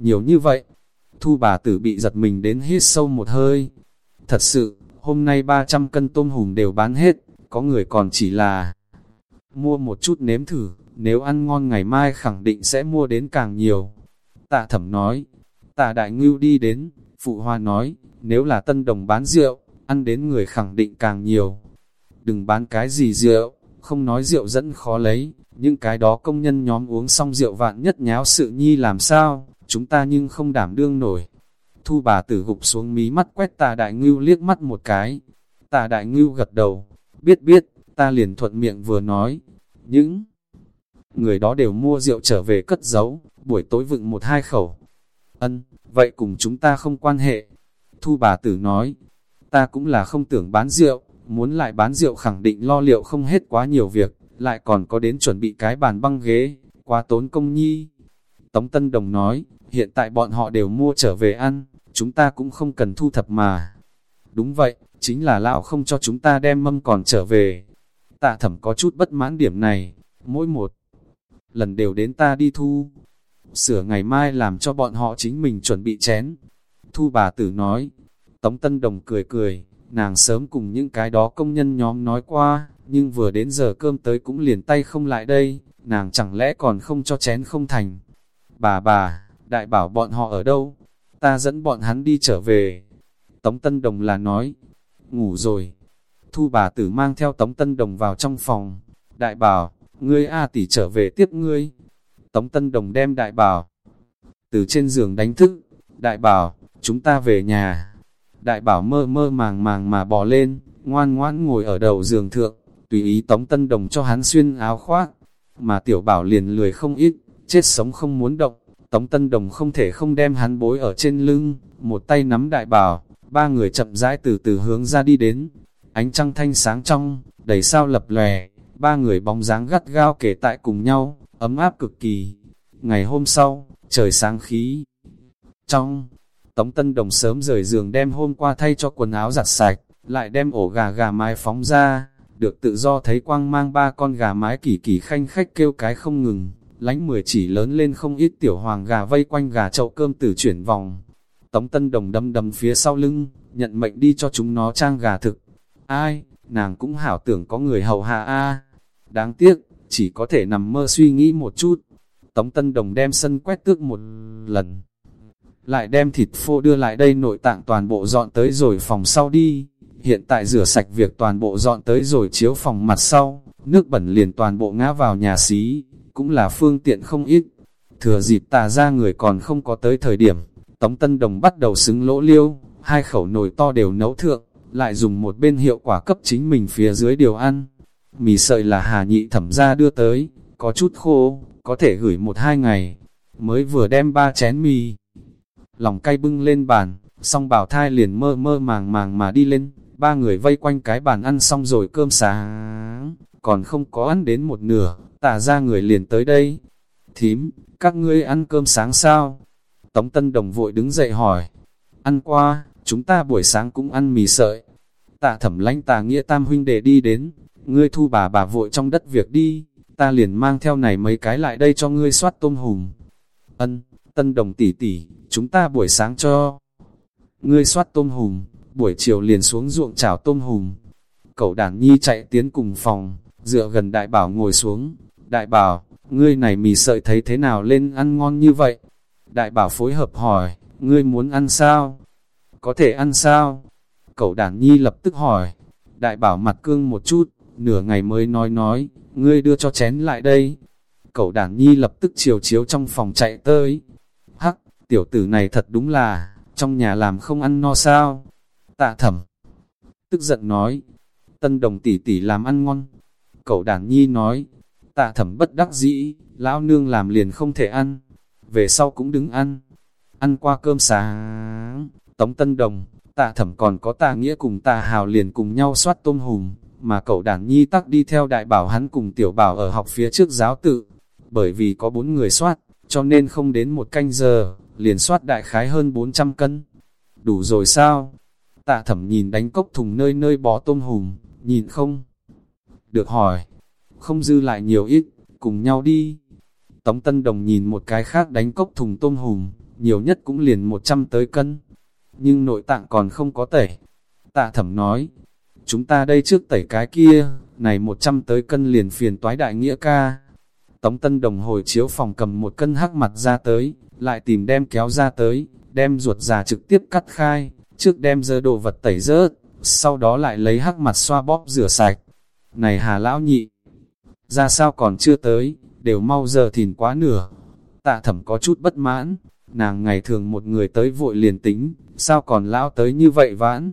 Nhiều như vậy, thu bà tử bị giật mình đến hít sâu một hơi. Thật sự, hôm nay 300 cân tôm hùm đều bán hết, có người còn chỉ là mua một chút nếm thử, nếu ăn ngon ngày mai khẳng định sẽ mua đến càng nhiều. Tạ thẩm nói, Tà đại ngưu đi đến, phụ hoa nói, nếu là tân đồng bán rượu, ăn đến người khẳng định càng nhiều. Đừng bán cái gì rượu, không nói rượu dẫn khó lấy, những cái đó công nhân nhóm uống xong rượu vạn nhất nháo sự nhi làm sao, chúng ta nhưng không đảm đương nổi. Thu bà tử gục xuống mí mắt quét tà đại ngưu liếc mắt một cái. Tà đại ngưu gật đầu, biết biết, ta liền thuận miệng vừa nói. Những người đó đều mua rượu trở về cất giấu, buổi tối vựng một hai khẩu. Ân, vậy cùng chúng ta không quan hệ. Thu bà tử nói, ta cũng là không tưởng bán rượu, muốn lại bán rượu khẳng định lo liệu không hết quá nhiều việc, lại còn có đến chuẩn bị cái bàn băng ghế, quá tốn công nhi. Tống Tân Đồng nói, hiện tại bọn họ đều mua trở về ăn, chúng ta cũng không cần thu thập mà. Đúng vậy, chính là lão không cho chúng ta đem mâm còn trở về. Tạ thẩm có chút bất mãn điểm này, mỗi một lần đều đến ta đi thu. Sửa ngày mai làm cho bọn họ chính mình chuẩn bị chén. Thu bà tử nói, Tống Tân Đồng cười cười, nàng sớm cùng những cái đó công nhân nhóm nói qua, nhưng vừa đến giờ cơm tới cũng liền tay không lại đây, nàng chẳng lẽ còn không cho chén không thành. Bà bà, đại bảo bọn họ ở đâu? Ta dẫn bọn hắn đi trở về. Tống Tân Đồng là nói, ngủ rồi. Thu bà tử mang theo Tống Tân Đồng vào trong phòng. Đại bảo, ngươi A tỷ trở về tiếp ngươi. Tống Tân Đồng đem đại bảo từ trên giường đánh thức. Đại bảo, chúng ta về nhà. Đại bảo mơ mơ màng màng mà bò lên, ngoan ngoãn ngồi ở đầu giường thượng, tùy ý Tống Tân Đồng cho hắn xuyên áo khoác. Mà tiểu bảo liền lười không ít, chết sống không muốn động. Tống Tân Đồng không thể không đem hắn bối ở trên lưng, một tay nắm đại bảo, ba người chậm rãi từ từ hướng ra đi đến. Ánh trăng thanh sáng trong, đầy sao lập lòe, ba người bóng dáng gắt gao kể tại cùng nhau, ấm áp cực kỳ. Ngày hôm sau, trời sáng khí. Trong, Tống Tân Đồng sớm rời giường đem hôm qua thay cho quần áo giặt sạch, lại đem ổ gà gà mái phóng ra, được tự do thấy quang mang ba con gà mái kỳ kỳ khanh khách kêu cái không ngừng, lánh mười chỉ lớn lên không ít tiểu hoàng gà vây quanh gà chậu cơm tử chuyển vòng. Tống Tân Đồng đâm đâm phía sau lưng, nhận mệnh đi cho chúng nó trang gà thực. Ai, nàng cũng hảo tưởng có người hầu hạ a Đáng tiếc, chỉ có thể nằm mơ suy nghĩ một chút. Tống Tân Đồng đem sân quét tước một lần. Lại đem thịt phô đưa lại đây nội tạng toàn bộ dọn tới rồi phòng sau đi. Hiện tại rửa sạch việc toàn bộ dọn tới rồi chiếu phòng mặt sau, nước bẩn liền toàn bộ ngã vào nhà xí, cũng là phương tiện không ít. Thừa dịp tà ra người còn không có tới thời điểm, Tống Tân Đồng bắt đầu xứng lỗ liêu, hai khẩu nồi to đều nấu thượng, lại dùng một bên hiệu quả cấp chính mình phía dưới điều ăn. Mì sợi là hà nhị thẩm ra đưa tới, có chút khô, có thể gửi một hai ngày, mới vừa đem ba chén mì. lòng cay bưng lên bàn, song bảo thai liền mơ mơ màng màng mà đi lên, ba người vây quanh cái bàn ăn xong rồi cơm sáng, còn không có ăn đến một nửa, tả ra người liền tới đây. Thím, các ngươi ăn cơm sáng sao? Tống Tân Đồng vội đứng dậy hỏi. Ăn qua, chúng ta buổi sáng cũng ăn mì sợi. Tạ thẩm lãnh tà nghĩa tam huynh đệ đi đến, ngươi thu bà bà vội trong đất việc đi, ta liền mang theo này mấy cái lại đây cho ngươi soát tôm hùm. Ân, Tân Đồng tỷ tỷ, chúng ta buổi sáng cho ngươi soát tôm hùm, buổi chiều liền xuống ruộng chảo tôm hùm. Cậu đàn nhi chạy tiến cùng phòng, dựa gần đại bảo ngồi xuống. Đại bảo, ngươi này mì sợi thấy thế nào lên ăn ngon như vậy? Đại bảo phối hợp hỏi, ngươi muốn ăn sao? Có thể ăn sao? Cậu đàn nhi lập tức hỏi. Đại bảo mặt cương một chút, nửa ngày mới nói nói, ngươi đưa cho chén lại đây. Cậu đàn nhi lập tức chiều chiếu trong phòng chạy tới. Hắc, tiểu tử này thật đúng là, trong nhà làm không ăn no sao? Tạ thẩm, tức giận nói, tân đồng tỷ tỷ làm ăn ngon. Cậu đàn nhi nói, tạ thẩm bất đắc dĩ, lão nương làm liền không thể ăn, về sau cũng đứng ăn. Ăn qua cơm sáng, tống tân đồng, tạ thẩm còn có tạ nghĩa cùng tạ hào liền cùng nhau soát tôm hùm, mà cậu đàn nhi tắc đi theo đại bảo hắn cùng tiểu bảo ở học phía trước giáo tự. Bởi vì có bốn người soát, cho nên không đến một canh giờ, liền soát đại khái hơn 400 cân. Đủ rồi sao? Tạ thẩm nhìn đánh cốc thùng nơi nơi bó tôm hùm, nhìn không? Được hỏi, không dư lại nhiều ít, cùng nhau đi. Tống Tân Đồng nhìn một cái khác đánh cốc thùng tôm hùm, nhiều nhất cũng liền 100 tới cân. Nhưng nội tạng còn không có tẩy. Tạ thẩm nói, chúng ta đây trước tẩy cái kia, này 100 tới cân liền phiền toái đại nghĩa ca. Tống Tân Đồng hồi chiếu phòng cầm một cân hắc mặt ra tới, lại tìm đem kéo ra tới, đem ruột già trực tiếp cắt khai, trước đem dơ đồ vật tẩy rớt, sau đó lại lấy hắc mặt xoa bóp rửa sạch. Này hà lão nhị, ra sao còn chưa tới, đều mau giờ thìn quá nửa. Tạ thẩm có chút bất mãn, nàng ngày thường một người tới vội liền tính, sao còn lão tới như vậy vãn.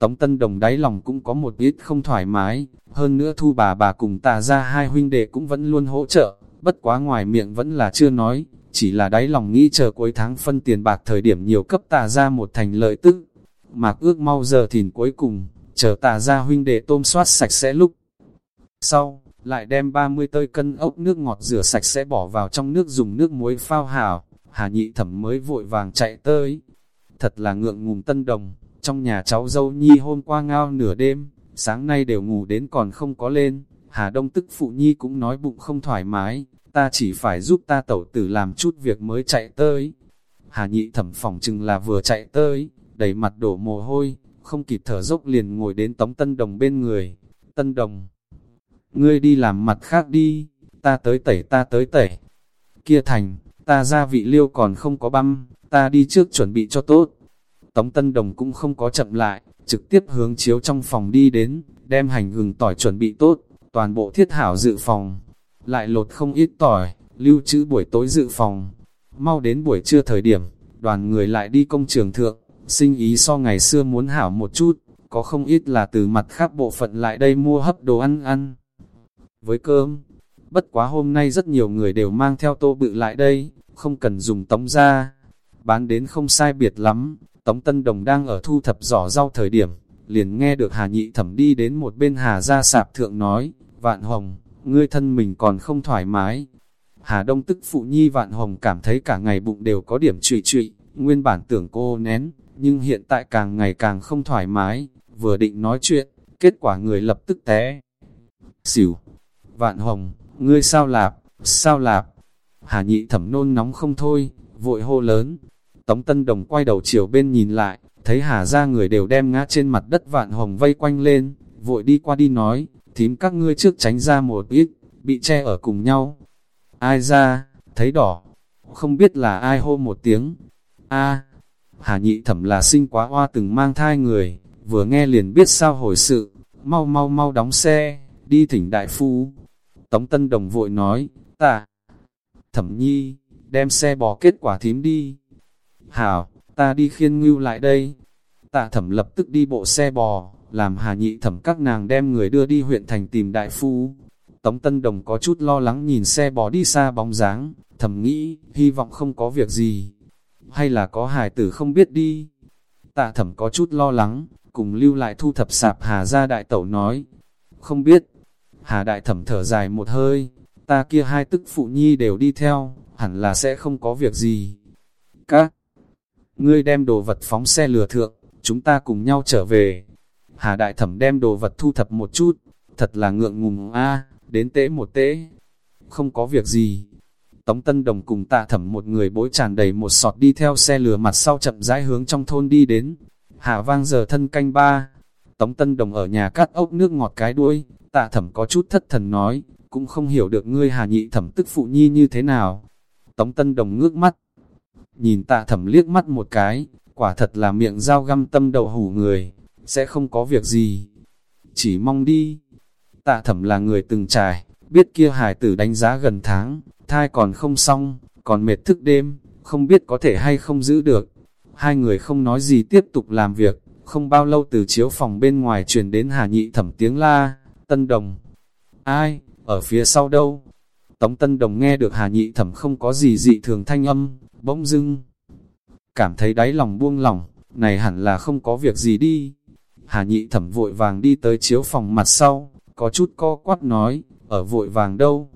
Tống Tân Đồng đáy lòng cũng có một ít không thoải mái, hơn nữa thu bà bà cùng tà ra hai huynh đệ cũng vẫn luôn hỗ trợ, bất quá ngoài miệng vẫn là chưa nói, chỉ là đáy lòng nghĩ chờ cuối tháng phân tiền bạc thời điểm nhiều cấp tà ra một thành lợi tức. Mạc ước mau giờ thìn cuối cùng, chờ tà ra huynh đệ tôm soát sạch sẽ lúc. Sau, lại đem 30 tơi cân ốc nước ngọt rửa sạch sẽ bỏ vào trong nước dùng nước muối phao hảo, hà nhị thẩm mới vội vàng chạy tới. Thật là ngượng ngùng tân đồng, trong nhà cháu dâu nhi hôm qua ngao nửa đêm, sáng nay đều ngủ đến còn không có lên, hà đông tức phụ nhi cũng nói bụng không thoải mái, ta chỉ phải giúp ta tẩu tử làm chút việc mới chạy tới. Hà nhị thẩm phòng chừng là vừa chạy tới, đầy mặt đổ mồ hôi, không kịp thở dốc liền ngồi đến tống tân đồng bên người. Tân đồng, ngươi đi làm mặt khác đi, ta tới tẩy ta tới tẩy. Kia thành, ta ra vị liêu còn không có băm, ta đi trước chuẩn bị cho tốt. Tống Tân Đồng cũng không có chậm lại, trực tiếp hướng chiếu trong phòng đi đến, đem hành gừng tỏi chuẩn bị tốt, toàn bộ thiết hảo dự phòng. Lại lột không ít tỏi, lưu trữ buổi tối dự phòng. Mau đến buổi trưa thời điểm, đoàn người lại đi công trường thượng, sinh ý so ngày xưa muốn hảo một chút, có không ít là từ mặt khác bộ phận lại đây mua hấp đồ ăn ăn. Với cơm, bất quá hôm nay rất nhiều người đều mang theo tô bự lại đây, không cần dùng tống ra. Bán đến không sai biệt lắm, Tống Tân Đồng đang ở thu thập giỏ rau thời điểm, liền nghe được Hà Nhị Thẩm đi đến một bên Hà Gia Sạp Thượng nói, Vạn Hồng, ngươi thân mình còn không thoải mái. Hà Đông tức phụ nhi Vạn Hồng cảm thấy cả ngày bụng đều có điểm trụy trụy, nguyên bản tưởng cô nén, nhưng hiện tại càng ngày càng không thoải mái, vừa định nói chuyện, kết quả người lập tức té. Xỉu, Vạn Hồng, ngươi sao lạp, sao lạp? Hà Nhị Thẩm nôn nóng không thôi, vội hô lớn, Tống Tân Đồng quay đầu chiều bên nhìn lại, thấy Hà ra người đều đem ngã trên mặt đất vạn hồng vây quanh lên, vội đi qua đi nói, thím các ngươi trước tránh ra một ít, bị che ở cùng nhau. Ai ra, thấy đỏ, không biết là ai hô một tiếng. a Hà nhị thẩm là sinh quá hoa từng mang thai người, vừa nghe liền biết sao hồi sự, mau mau mau đóng xe, đi thỉnh đại phu. Tống Tân Đồng vội nói, ta, thẩm nhi, đem xe bò kết quả thím đi. Hảo, ta đi khiên ngưu lại đây. Tạ thẩm lập tức đi bộ xe bò, làm hà nhị thẩm các nàng đem người đưa đi huyện thành tìm đại phu. Tống Tân Đồng có chút lo lắng nhìn xe bò đi xa bóng dáng, thầm nghĩ, hy vọng không có việc gì. hay là có hài tử không biết đi. Tạ thẩm có chút lo lắng, cùng lưu lại thu thập sạp Hà ra đại tẩu nói. Không biết, Hà đại thẩm thở dài một hơi, ta kia hai tức phụ nhi đều đi theo, hẳn là sẽ không có việc gì. Các ngươi đem đồ vật phóng xe lừa thượng, chúng ta cùng nhau trở về. Hà đại thẩm đem đồ vật thu thập một chút, thật là ngượng ngùng a đến tễ một tễ. Không có việc gì. Tống Tân Đồng cùng tạ thẩm một người bối tràn đầy một sọt đi theo xe lừa mặt sau chậm rãi hướng trong thôn đi đến. Hà vang giờ thân canh ba. Tống Tân Đồng ở nhà cắt ốc nước ngọt cái đuôi, tạ thẩm có chút thất thần nói, cũng không hiểu được ngươi hà nhị thẩm tức phụ nhi như thế nào. Tống Tân Đồng ngước mắt, nhìn tạ thẩm liếc mắt một cái, quả thật là miệng dao găm tâm đậu hủ người, sẽ không có việc gì. Chỉ mong đi. Tạ thẩm là người từng trải, biết kia hải tử đánh giá gần tháng, thai còn không xong, còn mệt thức đêm, không biết có thể hay không giữ được. Hai người không nói gì tiếp tục làm việc, không bao lâu từ chiếu phòng bên ngoài truyền đến hà nhị thẩm tiếng la, tân đồng. Ai, ở phía sau đâu? Tống tân đồng nghe được hà nhị thẩm không có gì dị thường thanh âm, bỗng dưng. Cảm thấy đáy lòng buông lòng, này hẳn là không có việc gì đi. Hà nhị thẩm vội vàng đi tới chiếu phòng mặt sau, có chút co quát nói, ở vội vàng đâu.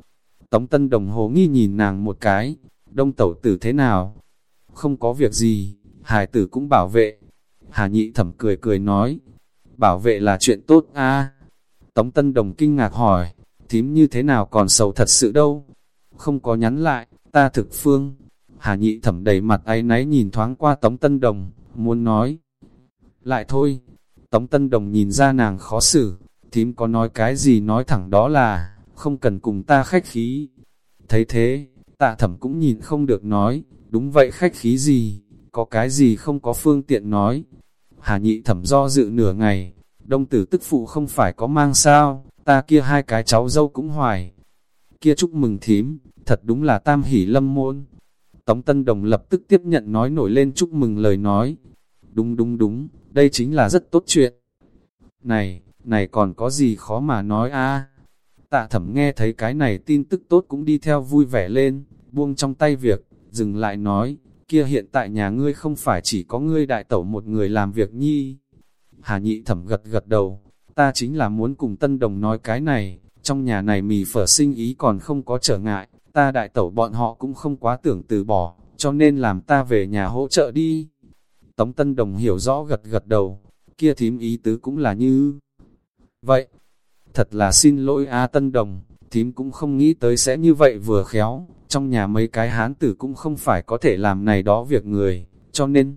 Tống tân đồng hồ nghi nhìn nàng một cái, đông tẩu tử thế nào? Không có việc gì, hải tử cũng bảo vệ. Hà nhị thẩm cười cười nói, bảo vệ là chuyện tốt a Tống tân đồng kinh ngạc hỏi, thím như thế nào còn sầu thật sự đâu? Không có nhắn lại, ta thực phương. Hà nhị thẩm đầy mặt áy náy nhìn thoáng qua tống tân đồng, muốn nói. Lại thôi, tống tân đồng nhìn ra nàng khó xử, thím có nói cái gì nói thẳng đó là, không cần cùng ta khách khí. Thấy thế, tạ thẩm cũng nhìn không được nói, đúng vậy khách khí gì, có cái gì không có phương tiện nói. Hà nhị thẩm do dự nửa ngày, đông tử tức phụ không phải có mang sao, ta kia hai cái cháu dâu cũng hoài. Kia chúc mừng thím, thật đúng là tam hỷ lâm môn. Tống Tân Đồng lập tức tiếp nhận nói nổi lên chúc mừng lời nói. Đúng đúng đúng, đây chính là rất tốt chuyện. Này, này còn có gì khó mà nói a Tạ thẩm nghe thấy cái này tin tức tốt cũng đi theo vui vẻ lên, buông trong tay việc, dừng lại nói, kia hiện tại nhà ngươi không phải chỉ có ngươi đại tẩu một người làm việc nhi. Hà nhị thẩm gật gật đầu, ta chính là muốn cùng tân đồng nói cái này, trong nhà này mì phở sinh ý còn không có trở ngại, ta đại tẩu bọn họ cũng không quá tưởng từ bỏ, cho nên làm ta về nhà hỗ trợ đi. Tống tân đồng hiểu rõ gật gật đầu, kia thím ý tứ cũng là như vậy. Thật là xin lỗi A Tân Đồng, thím cũng không nghĩ tới sẽ như vậy vừa khéo, trong nhà mấy cái hán tử cũng không phải có thể làm này đó việc người, cho nên,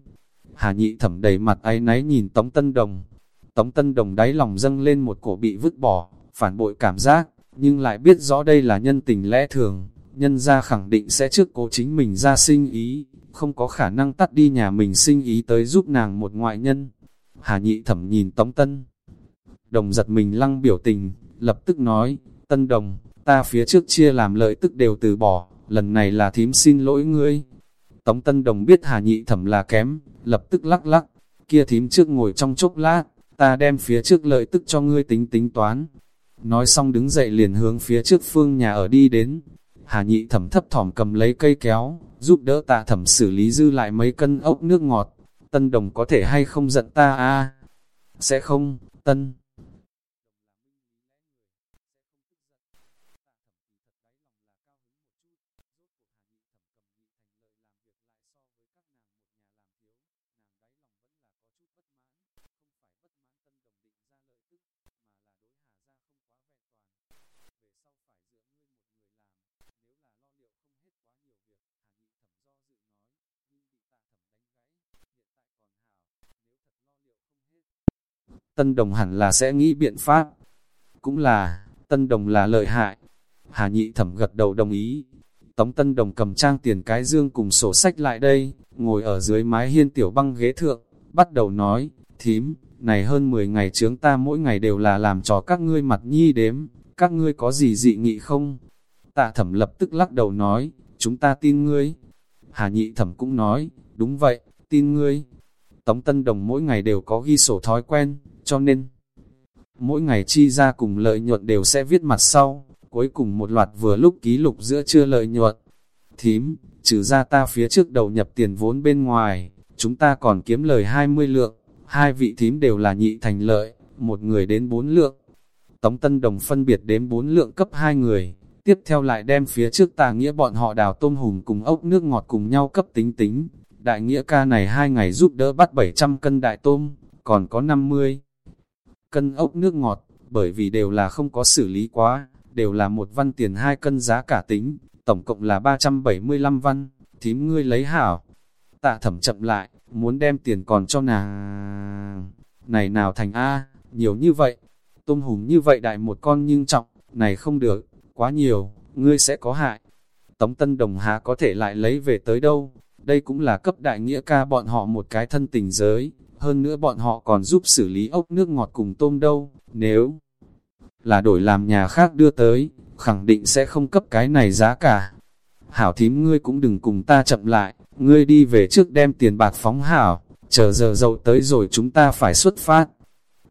Hà nhị thẩm đầy mặt áy náy nhìn Tống Tân Đồng. Tống Tân Đồng đáy lòng dâng lên một cổ bị vứt bỏ, phản bội cảm giác, nhưng lại biết rõ đây là nhân tình lẽ thường, nhân ra khẳng định sẽ trước cố chính mình ra sinh ý, không có khả năng tắt đi nhà mình sinh ý tới giúp nàng một ngoại nhân. Hà nhị thẩm nhìn Tống Tân. Đồng giật mình lăng biểu tình, lập tức nói, Tân Đồng, ta phía trước chia làm lợi tức đều từ bỏ, lần này là thím xin lỗi ngươi. Tống Tân Đồng biết Hà nhị thẩm là kém, lập tức lắc lắc, kia thím trước ngồi trong chốc lát, ta đem phía trước lợi tức cho ngươi tính tính toán. Nói xong đứng dậy liền hướng phía trước phương nhà ở đi đến. Hà nhị thẩm thấp thỏm cầm lấy cây kéo, giúp đỡ tạ thẩm xử lý dư lại mấy cân ốc nước ngọt. Tân đồng có thể hay không giận ta a Sẽ không, tân. Tân Đồng hẳn là sẽ nghĩ biện pháp. Cũng là, Tân Đồng là lợi hại. Hà nhị thẩm gật đầu đồng ý. Tống Tân Đồng cầm trang tiền cái dương cùng sổ sách lại đây, ngồi ở dưới mái hiên tiểu băng ghế thượng, bắt đầu nói, thím, này hơn 10 ngày trướng ta mỗi ngày đều là làm cho các ngươi mặt nhi đếm, các ngươi có gì dị nghị không? Tạ thẩm lập tức lắc đầu nói, chúng ta tin ngươi. Hà nhị thẩm cũng nói, đúng vậy, tin ngươi. Tống Tân Đồng mỗi ngày đều có ghi sổ thói quen, cho nên mỗi ngày chi ra cùng lợi nhuận đều sẽ viết mặt sau, cuối cùng một loạt vừa lúc ký lục giữa chưa lợi nhuận. Thím, trừ ra ta phía trước đầu nhập tiền vốn bên ngoài, chúng ta còn kiếm lời 20 lượng, hai vị thím đều là nhị thành lợi, một người đến bốn lượng. Tống Tân Đồng phân biệt đến bốn lượng cấp hai người, tiếp theo lại đem phía trước tà nghĩa bọn họ đào tôm hùm cùng ốc nước ngọt cùng nhau cấp tính tính. Đại nghĩa ca này hai ngày giúp đỡ bắt 700 cân đại tôm, còn có 50 cân ốc nước ngọt, bởi vì đều là không có xử lý quá, đều là một văn tiền hai cân giá cả tính, tổng cộng là 375 văn, thím ngươi lấy hảo. Tạ thẩm chậm lại, muốn đem tiền còn cho nàng. Này nào thành A, nhiều như vậy, tôm hùm như vậy đại một con nhưng trọng, này không được, quá nhiều, ngươi sẽ có hại. Tống Tân Đồng hà có thể lại lấy về tới đâu, đây cũng là cấp đại nghĩa ca bọn họ một cái thân tình giới, hơn nữa bọn họ còn giúp xử lý ốc nước ngọt cùng tôm đâu, nếu là đổi làm nhà khác đưa tới, khẳng định sẽ không cấp cái này giá cả. Hảo thím ngươi cũng đừng cùng ta chậm lại, ngươi đi về trước đem tiền bạc phóng hảo, chờ giờ dậu tới rồi chúng ta phải xuất phát.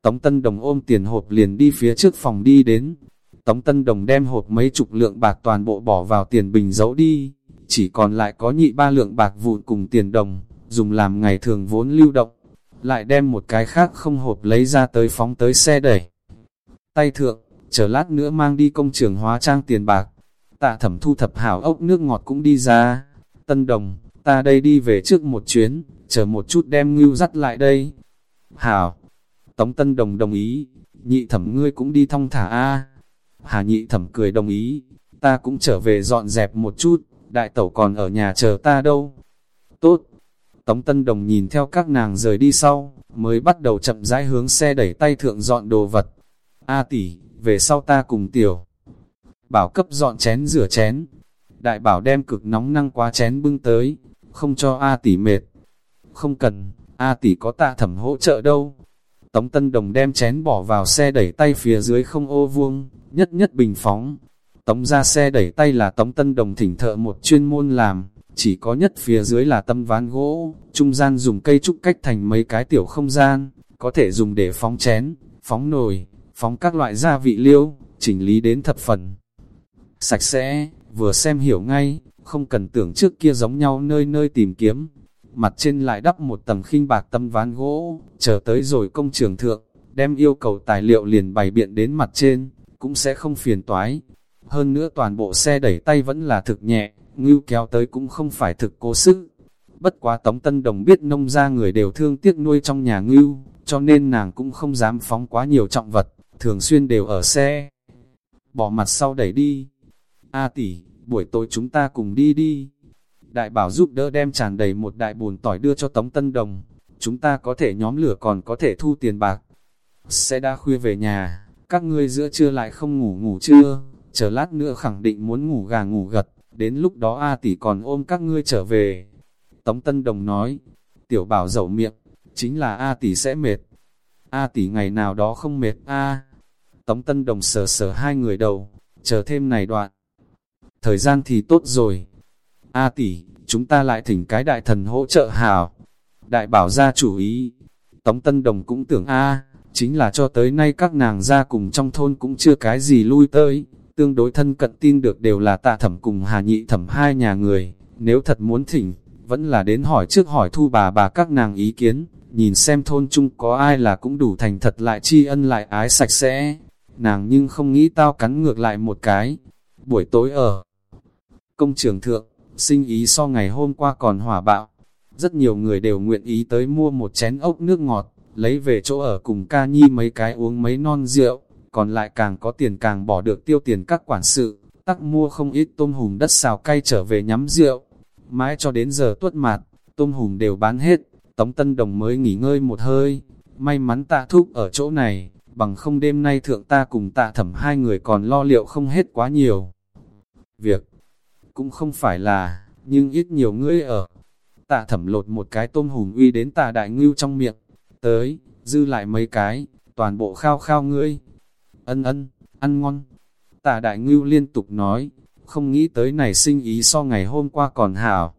Tống Tân Đồng ôm tiền hộp liền đi phía trước phòng đi đến. Tống Tân Đồng đem hộp mấy chục lượng bạc toàn bộ bỏ vào tiền bình giấu đi, chỉ còn lại có nhị ba lượng bạc vụn cùng tiền đồng, dùng làm ngày thường vốn lưu động. Lại đem một cái khác không hộp lấy ra tới phóng tới xe đẩy. Tay thượng, chờ lát nữa mang đi công trường hóa trang tiền bạc. Tạ thẩm thu thập hảo ốc nước ngọt cũng đi ra. Tân Đồng, ta đây đi về trước một chuyến, chờ một chút đem ngưu dắt lại đây. Hảo, Tống Tân Đồng đồng ý, nhị thẩm ngươi cũng đi thong thả a. Hà nhị thẩm cười đồng ý, ta cũng trở về dọn dẹp một chút, đại tẩu còn ở nhà chờ ta đâu. Tốt. Tống Tân Đồng nhìn theo các nàng rời đi sau, mới bắt đầu chậm rãi hướng xe đẩy tay thượng dọn đồ vật. A tỷ, về sau ta cùng tiểu. Bảo cấp dọn chén rửa chén. Đại bảo đem cực nóng năng quá chén bưng tới, không cho A tỷ mệt. Không cần, A tỷ có tạ thẩm hỗ trợ đâu. Tống Tân Đồng đem chén bỏ vào xe đẩy tay phía dưới không ô vuông, nhất nhất bình phóng. Tống ra xe đẩy tay là Tống Tân Đồng thỉnh thợ một chuyên môn làm, chỉ có nhất phía dưới là tâm ván gỗ, trung gian dùng cây trúc cách thành mấy cái tiểu không gian, có thể dùng để phóng chén, phóng nồi, phóng các loại gia vị liêu, chỉnh lý đến thập phần. Sạch sẽ, vừa xem hiểu ngay, không cần tưởng trước kia giống nhau nơi nơi tìm kiếm, mặt trên lại đắp một tầng khinh bạc tâm ván gỗ, chờ tới rồi công trường thượng, đem yêu cầu tài liệu liền bày biện đến mặt trên, cũng sẽ không phiền toái. Hơn nữa toàn bộ xe đẩy tay vẫn là thực nhẹ, ngưu kéo tới cũng không phải thực cố sức. Bất quá Tống Tân Đồng biết nông ra người đều thương tiếc nuôi trong nhà ngưu, cho nên nàng cũng không dám phóng quá nhiều trọng vật, thường xuyên đều ở xe. Bỏ mặt sau đẩy đi. A tỷ, buổi tối chúng ta cùng đi đi. Đại bảo giúp đỡ đem tràn đầy một đại bùn tỏi đưa cho Tống Tân Đồng. Chúng ta có thể nhóm lửa còn có thể thu tiền bạc. Sẽ đã khuya về nhà, các ngươi giữa trưa lại không ngủ ngủ trưa, chờ lát nữa khẳng định muốn ngủ gà ngủ gật, đến lúc đó A tỷ còn ôm các ngươi trở về. Tống Tân Đồng nói, tiểu bảo dậu miệng, chính là A tỷ sẽ mệt. A tỷ ngày nào đó không mệt A. Tống Tân Đồng sờ sờ hai người đầu, chờ thêm này đoạn. Thời gian thì tốt rồi, A tỷ, chúng ta lại thỉnh cái đại thần hỗ trợ hào. Đại bảo ra chủ ý. Tống Tân Đồng cũng tưởng A, chính là cho tới nay các nàng ra cùng trong thôn cũng chưa cái gì lui tới. Tương đối thân cận tin được đều là tạ thẩm cùng hà nhị thẩm hai nhà người. Nếu thật muốn thỉnh, vẫn là đến hỏi trước hỏi thu bà bà các nàng ý kiến, nhìn xem thôn chung có ai là cũng đủ thành thật lại tri ân lại ái sạch sẽ. Nàng nhưng không nghĩ tao cắn ngược lại một cái. Buổi tối ở công trường thượng, sinh ý so ngày hôm qua còn hỏa bạo. Rất nhiều người đều nguyện ý tới mua một chén ốc nước ngọt, lấy về chỗ ở cùng ca nhi mấy cái uống mấy non rượu, còn lại càng có tiền càng bỏ được tiêu tiền các quản sự, tắc mua không ít tôm hùm đất xào cay trở về nhắm rượu. Mãi cho đến giờ tuất mạt, tôm hùm đều bán hết, Tống Tân Đồng mới nghỉ ngơi một hơi, may mắn tạ thúc ở chỗ này, bằng không đêm nay thượng ta cùng tạ thẩm hai người còn lo liệu không hết quá nhiều. Việc cũng không phải là, nhưng ít nhiều ngươi ở. Tạ thẩm lột một cái tôm hùm uy đến tạ đại ngưu trong miệng, tới, dư lại mấy cái, toàn bộ khao khao ngươi. Ân ân, ăn ngon. Tạ đại ngưu liên tục nói, không nghĩ tới này sinh ý so ngày hôm qua còn hảo.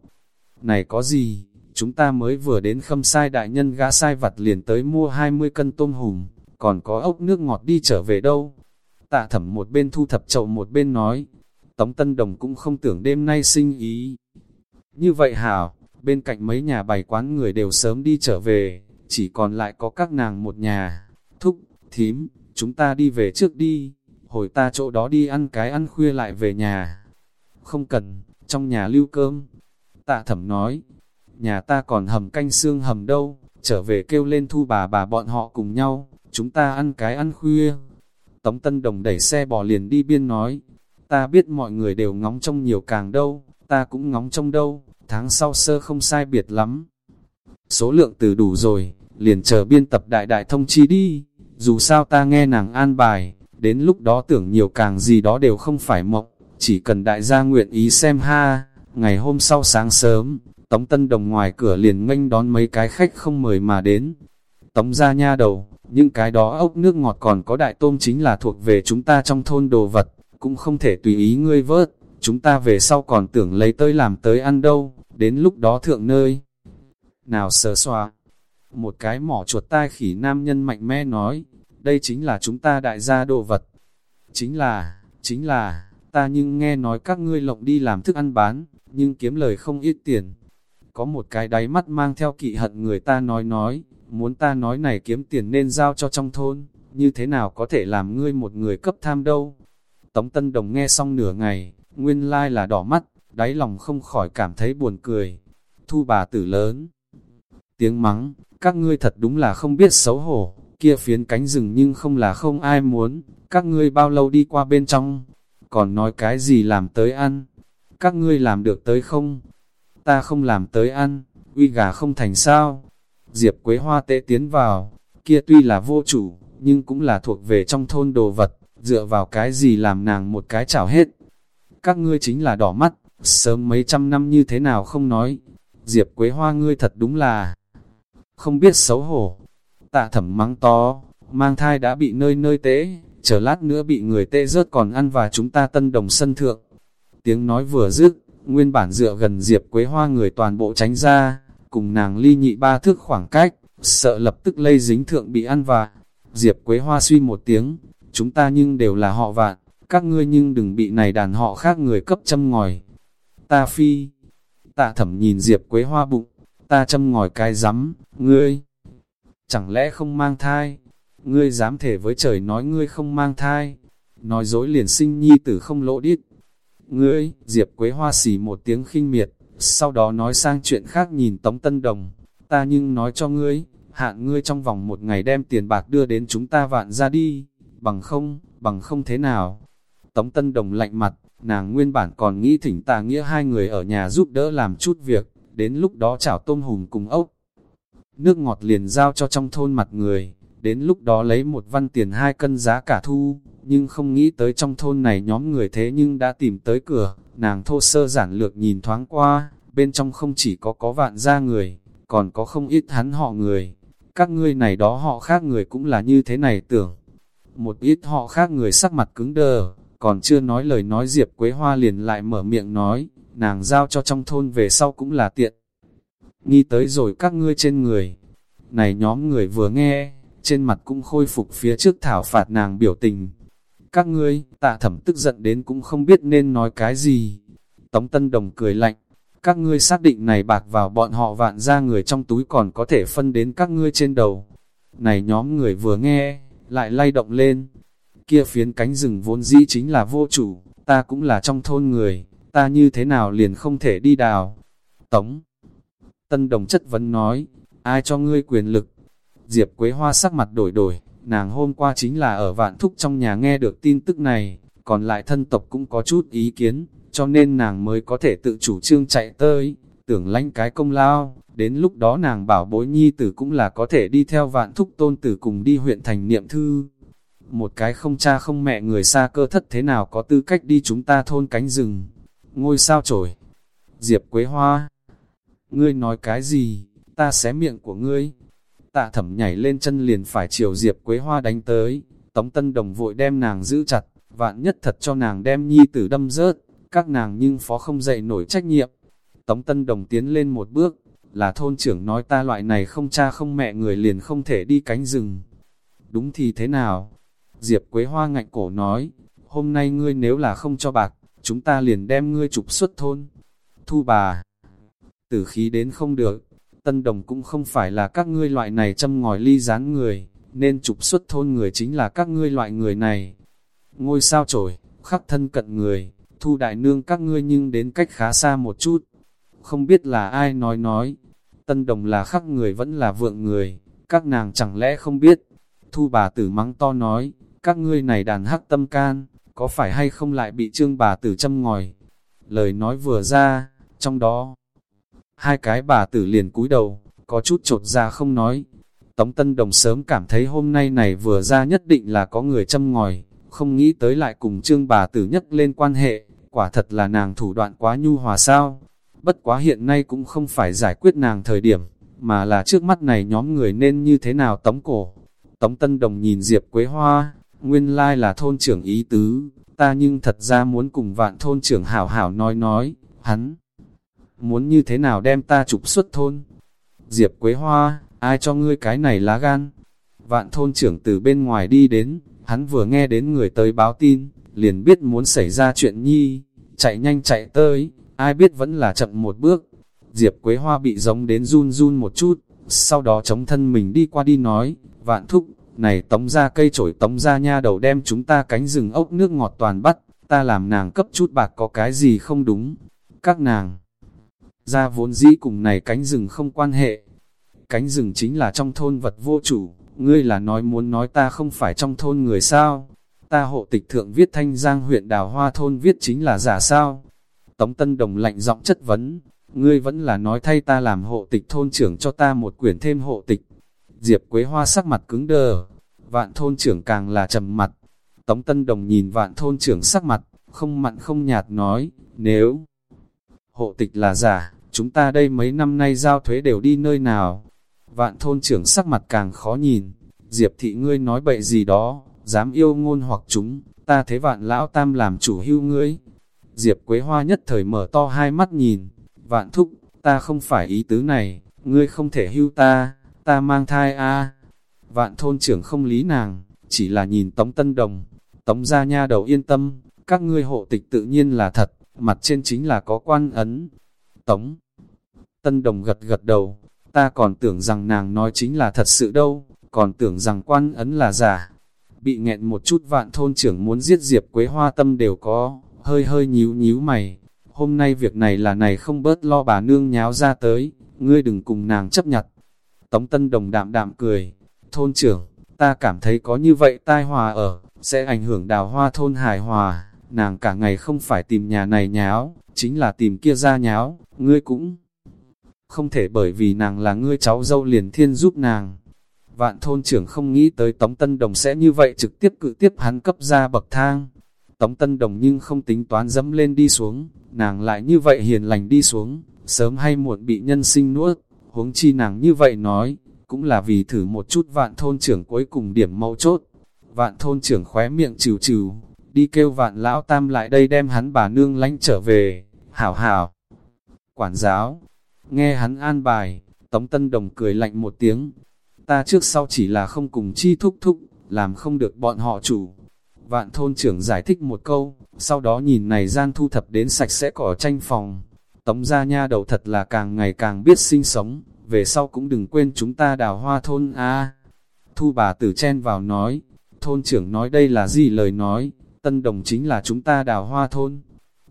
Này có gì, chúng ta mới vừa đến khâm sai đại nhân gã sai vặt liền tới mua 20 cân tôm hùm, còn có ốc nước ngọt đi trở về đâu. Tạ thẩm một bên thu thập chậu một bên nói, Tống Tân Đồng cũng không tưởng đêm nay sinh ý. Như vậy hảo, bên cạnh mấy nhà bày quán người đều sớm đi trở về, chỉ còn lại có các nàng một nhà. Thúc, thím, chúng ta đi về trước đi, hồi ta chỗ đó đi ăn cái ăn khuya lại về nhà. Không cần, trong nhà lưu cơm. Tạ thẩm nói, nhà ta còn hầm canh xương hầm đâu, trở về kêu lên thu bà bà bọn họ cùng nhau, chúng ta ăn cái ăn khuya. Tống Tân Đồng đẩy xe bỏ liền đi biên nói, ta biết mọi người đều ngóng trông nhiều càng đâu, ta cũng ngóng trông đâu, tháng sau sơ không sai biệt lắm. Số lượng từ đủ rồi, liền chờ biên tập đại đại thông chi đi, dù sao ta nghe nàng an bài, đến lúc đó tưởng nhiều càng gì đó đều không phải mộng, chỉ cần đại gia nguyện ý xem ha. Ngày hôm sau sáng sớm, Tống Tân Đồng ngoài cửa liền nghênh đón mấy cái khách không mời mà đến. Tống ra nha đầu, những cái đó ốc nước ngọt còn có đại tôm chính là thuộc về chúng ta trong thôn đồ vật, cũng không thể tùy ý ngươi vớt, chúng ta về sau còn tưởng lấy tới làm tới ăn đâu, đến lúc đó thượng nơi. Nào sờ xoa, một cái mỏ chuột tai khỉ nam nhân mạnh mẽ nói, đây chính là chúng ta đại gia đồ vật. Chính là, chính là, ta nhưng nghe nói các ngươi lộng đi làm thức ăn bán, nhưng kiếm lời không ít tiền. Có một cái đáy mắt mang theo kỵ hận người ta nói nói, muốn ta nói này kiếm tiền nên giao cho trong thôn, như thế nào có thể làm ngươi một người cấp tham đâu. Tống Tân Đồng nghe xong nửa ngày, nguyên lai là đỏ mắt, đáy lòng không khỏi cảm thấy buồn cười. Thu bà tử lớn. Tiếng mắng, các ngươi thật đúng là không biết xấu hổ, kia phiến cánh rừng nhưng không là không ai muốn, các ngươi bao lâu đi qua bên trong, còn nói cái gì làm tới ăn, các ngươi làm được tới không? Ta không làm tới ăn, uy gà không thành sao? Diệp Quế Hoa tệ tiến vào, kia tuy là vô chủ, nhưng cũng là thuộc về trong thôn đồ vật, dựa vào cái gì làm nàng một cái chảo hết. Các ngươi chính là đỏ mắt, sớm mấy trăm năm như thế nào không nói. Diệp Quế Hoa ngươi thật đúng là không biết xấu hổ. Tạ thẩm mắng to, mang thai đã bị nơi nơi tế, chờ lát nữa bị người tê rớt còn ăn và chúng ta tân đồng sân thượng. Tiếng nói vừa dứt, nguyên bản dựa gần Diệp Quế Hoa người toàn bộ tránh ra, cùng nàng ly nhị ba thước khoảng cách, sợ lập tức lây dính thượng bị ăn và. Diệp Quế Hoa suy một tiếng, chúng ta nhưng đều là họ vạn, các ngươi nhưng đừng bị này đàn họ khác người cấp châm ngòi. Ta phi, tạ thẩm nhìn Diệp Quế Hoa bụng, ta châm ngòi cái rắm, ngươi, chẳng lẽ không mang thai? Ngươi dám thể với trời nói ngươi không mang thai, nói dối liền sinh nhi tử không lỗ đít. Ngươi, Diệp Quế Hoa xỉ một tiếng khinh miệt, sau đó nói sang chuyện khác nhìn Tống Tân Đồng, ta nhưng nói cho ngươi, hạn ngươi trong vòng một ngày đem tiền bạc đưa đến chúng ta vạn ra đi, bằng không, bằng không thế nào. Tống Tân Đồng lạnh mặt, nàng nguyên bản còn nghĩ thỉnh tà nghĩa hai người ở nhà giúp đỡ làm chút việc, đến lúc đó chảo tôm hùm cùng ốc. Nước ngọt liền giao cho trong thôn mặt người, đến lúc đó lấy một văn tiền hai cân giá cả thu, nhưng không nghĩ tới trong thôn này nhóm người thế nhưng đã tìm tới cửa, nàng thô sơ giản lược nhìn thoáng qua, bên trong không chỉ có có vạn gia người, còn có không ít hắn họ người, các ngươi này đó họ khác người cũng là như thế này tưởng. Một ít họ khác người sắc mặt cứng đờ, còn chưa nói lời nói Diệp Quế Hoa liền lại mở miệng nói, nàng giao cho trong thôn về sau cũng là tiện. Nghi tới rồi các ngươi trên người. Này nhóm người vừa nghe, trên mặt cũng khôi phục phía trước thảo phạt nàng biểu tình. Các ngươi, tạ thẩm tức giận đến cũng không biết nên nói cái gì. Tống Tân Đồng cười lạnh, các ngươi xác định này bạc vào bọn họ vạn ra người trong túi còn có thể phân đến các ngươi trên đầu. Này nhóm người vừa nghe, lại lay động lên. Kia phiến cánh rừng vốn dĩ chính là vô chủ, ta cũng là trong thôn người, ta như thế nào liền không thể đi đào. Tống Tân Đồng chất vấn nói, ai cho ngươi quyền lực? Diệp Quế Hoa sắc mặt đổi đổi, nàng hôm qua chính là ở vạn thúc trong nhà nghe được tin tức này, còn lại thân tộc cũng có chút ý kiến, cho nên nàng mới có thể tự chủ trương chạy tới, tưởng lánh cái công lao, đến lúc đó nàng bảo bối nhi tử cũng là có thể đi theo vạn thúc tôn tử cùng đi huyện thành niệm thư. Một cái không cha không mẹ người xa cơ thất thế nào có tư cách đi chúng ta thôn cánh rừng. Ngôi sao trổi. Diệp Quế Hoa. Ngươi nói cái gì, ta xé miệng của ngươi. Tạ thẩm nhảy lên chân liền phải chiều Diệp Quế Hoa đánh tới. Tống Tân Đồng vội đem nàng giữ chặt, vạn nhất thật cho nàng đem nhi tử đâm rớt các nàng nhưng phó không dậy nổi trách nhiệm. Tống Tân Đồng tiến lên một bước, là thôn trưởng nói ta loại này không cha không mẹ người liền không thể đi cánh rừng. Đúng thì thế nào? Diệp Quế Hoa ngạnh cổ nói, hôm nay ngươi nếu là không cho bạc, chúng ta liền đem ngươi trục xuất thôn. Thu bà, tử khí đến không được. Tân đồng cũng không phải là các ngươi loại này châm ngòi ly rán người, nên trục xuất thôn người chính là các ngươi loại người này. Ngôi sao trổi, khắc thân cận người, thu đại nương các ngươi nhưng đến cách khá xa một chút. Không biết là ai nói nói, tân đồng là khắc người vẫn là vượng người, các nàng chẳng lẽ không biết. Thu bà tử mắng to nói, các ngươi này đàn hắc tâm can, có phải hay không lại bị trương bà tử châm ngòi. Lời nói vừa ra, trong đó, hai cái bà tử liền cúi đầu, có chút trột ra không nói. Tống Tân Đồng sớm cảm thấy hôm nay này vừa ra nhất định là có người châm ngòi, không nghĩ tới lại cùng trương bà tử nhất lên quan hệ, quả thật là nàng thủ đoạn quá nhu hòa sao. Bất quá hiện nay cũng không phải giải quyết nàng thời điểm, mà là trước mắt này nhóm người nên như thế nào tống cổ. Tống Tân Đồng nhìn Diệp Quế Hoa, nguyên lai là thôn trưởng ý tứ, ta nhưng thật ra muốn cùng vạn thôn trưởng hảo hảo nói nói, hắn muốn như thế nào đem ta trục xuất thôn. Diệp Quế Hoa, ai cho ngươi cái này lá gan? Vạn thôn trưởng từ bên ngoài đi đến, hắn vừa nghe đến người tới báo tin, liền biết muốn xảy ra chuyện nhi, chạy nhanh chạy tới, ai biết vẫn là chậm một bước. Diệp Quế Hoa bị giống đến run run một chút, sau đó chống thân mình đi qua đi nói, vạn thúc, này tống ra cây trổi tống ra nha đầu đem chúng ta cánh rừng ốc nước ngọt toàn bắt, ta làm nàng cấp chút bạc có cái gì không đúng. Các nàng ra vốn dĩ cùng này cánh rừng không quan hệ. Cánh rừng chính là trong thôn vật vô chủ, ngươi là nói muốn nói ta không phải trong thôn người sao. Ta hộ tịch thượng viết thanh giang huyện đào hoa thôn viết chính là giả sao. Tống Tân Đồng lạnh giọng chất vấn, ngươi vẫn là nói thay ta làm hộ tịch thôn trưởng cho ta một quyển thêm hộ tịch. Diệp Quế Hoa sắc mặt cứng đờ, vạn thôn trưởng càng là trầm mặt. Tống Tân Đồng nhìn vạn thôn trưởng sắc mặt, không mặn không nhạt nói, nếu hộ tịch là giả, chúng ta đây mấy năm nay giao thuế đều đi nơi nào? Vạn thôn trưởng sắc mặt càng khó nhìn, Diệp thị ngươi nói bậy gì đó, dám yêu ngôn hoặc chúng, ta thế vạn lão tam làm chủ hưu ngươi. Diệp Quế Hoa nhất thời mở to hai mắt nhìn, vạn thúc, ta không phải ý tứ này, ngươi không thể hưu ta, ta mang thai a Vạn thôn trưởng không lý nàng, chỉ là nhìn Tống Tân Đồng, Tống ra nha đầu yên tâm, các ngươi hộ tịch tự nhiên là thật, mặt trên chính là có quan ấn. Tống Tân Đồng gật gật đầu, ta còn tưởng rằng nàng nói chính là thật sự đâu, còn tưởng rằng quan ấn là giả. Bị nghẹn một chút vạn thôn trưởng muốn giết Diệp Quế Hoa tâm đều có, hơi hơi nhíu nhíu mày. Hôm nay việc này là này không bớt lo bà nương nháo ra tới, ngươi đừng cùng nàng chấp nhặt. Tống Tân Đồng đạm đạm cười, thôn trưởng, ta cảm thấy có như vậy tai hòa ở, sẽ ảnh hưởng đào hoa thôn hài hòa, nàng cả ngày không phải tìm nhà này nháo, chính là tìm kia ra nháo, ngươi cũng không thể bởi vì nàng là ngươi cháu dâu liền thiên giúp nàng. Vạn thôn trưởng không nghĩ tới Tống Tân Đồng sẽ như vậy trực tiếp cự tiếp hắn cấp ra bậc thang. Tống Tân Đồng nhưng không tính toán dẫm lên đi xuống, nàng lại như vậy hiền lành đi xuống, sớm hay muộn bị nhân sinh nuốt, huống chi nàng như vậy nói, cũng là vì thử một chút vạn thôn trưởng cuối cùng điểm mâu chốt. Vạn thôn trưởng khóe miệng trừ trừ, đi kêu vạn lão tam lại đây đem hắn bà nương lánh trở về, hảo hảo. Quản giáo, nghe hắn an bài, Tống Tân Đồng cười lạnh một tiếng, ta trước sau chỉ là không cùng chi thúc thúc, làm không được bọn họ chủ. Vạn thôn trưởng giải thích một câu, sau đó nhìn này gian thu thập đến sạch sẽ cỏ tranh phòng. Tống gia nha đầu thật là càng ngày càng biết sinh sống, về sau cũng đừng quên chúng ta đào hoa thôn a Thu bà tử chen vào nói, thôn trưởng nói đây là gì lời nói, tân đồng chính là chúng ta đào hoa thôn.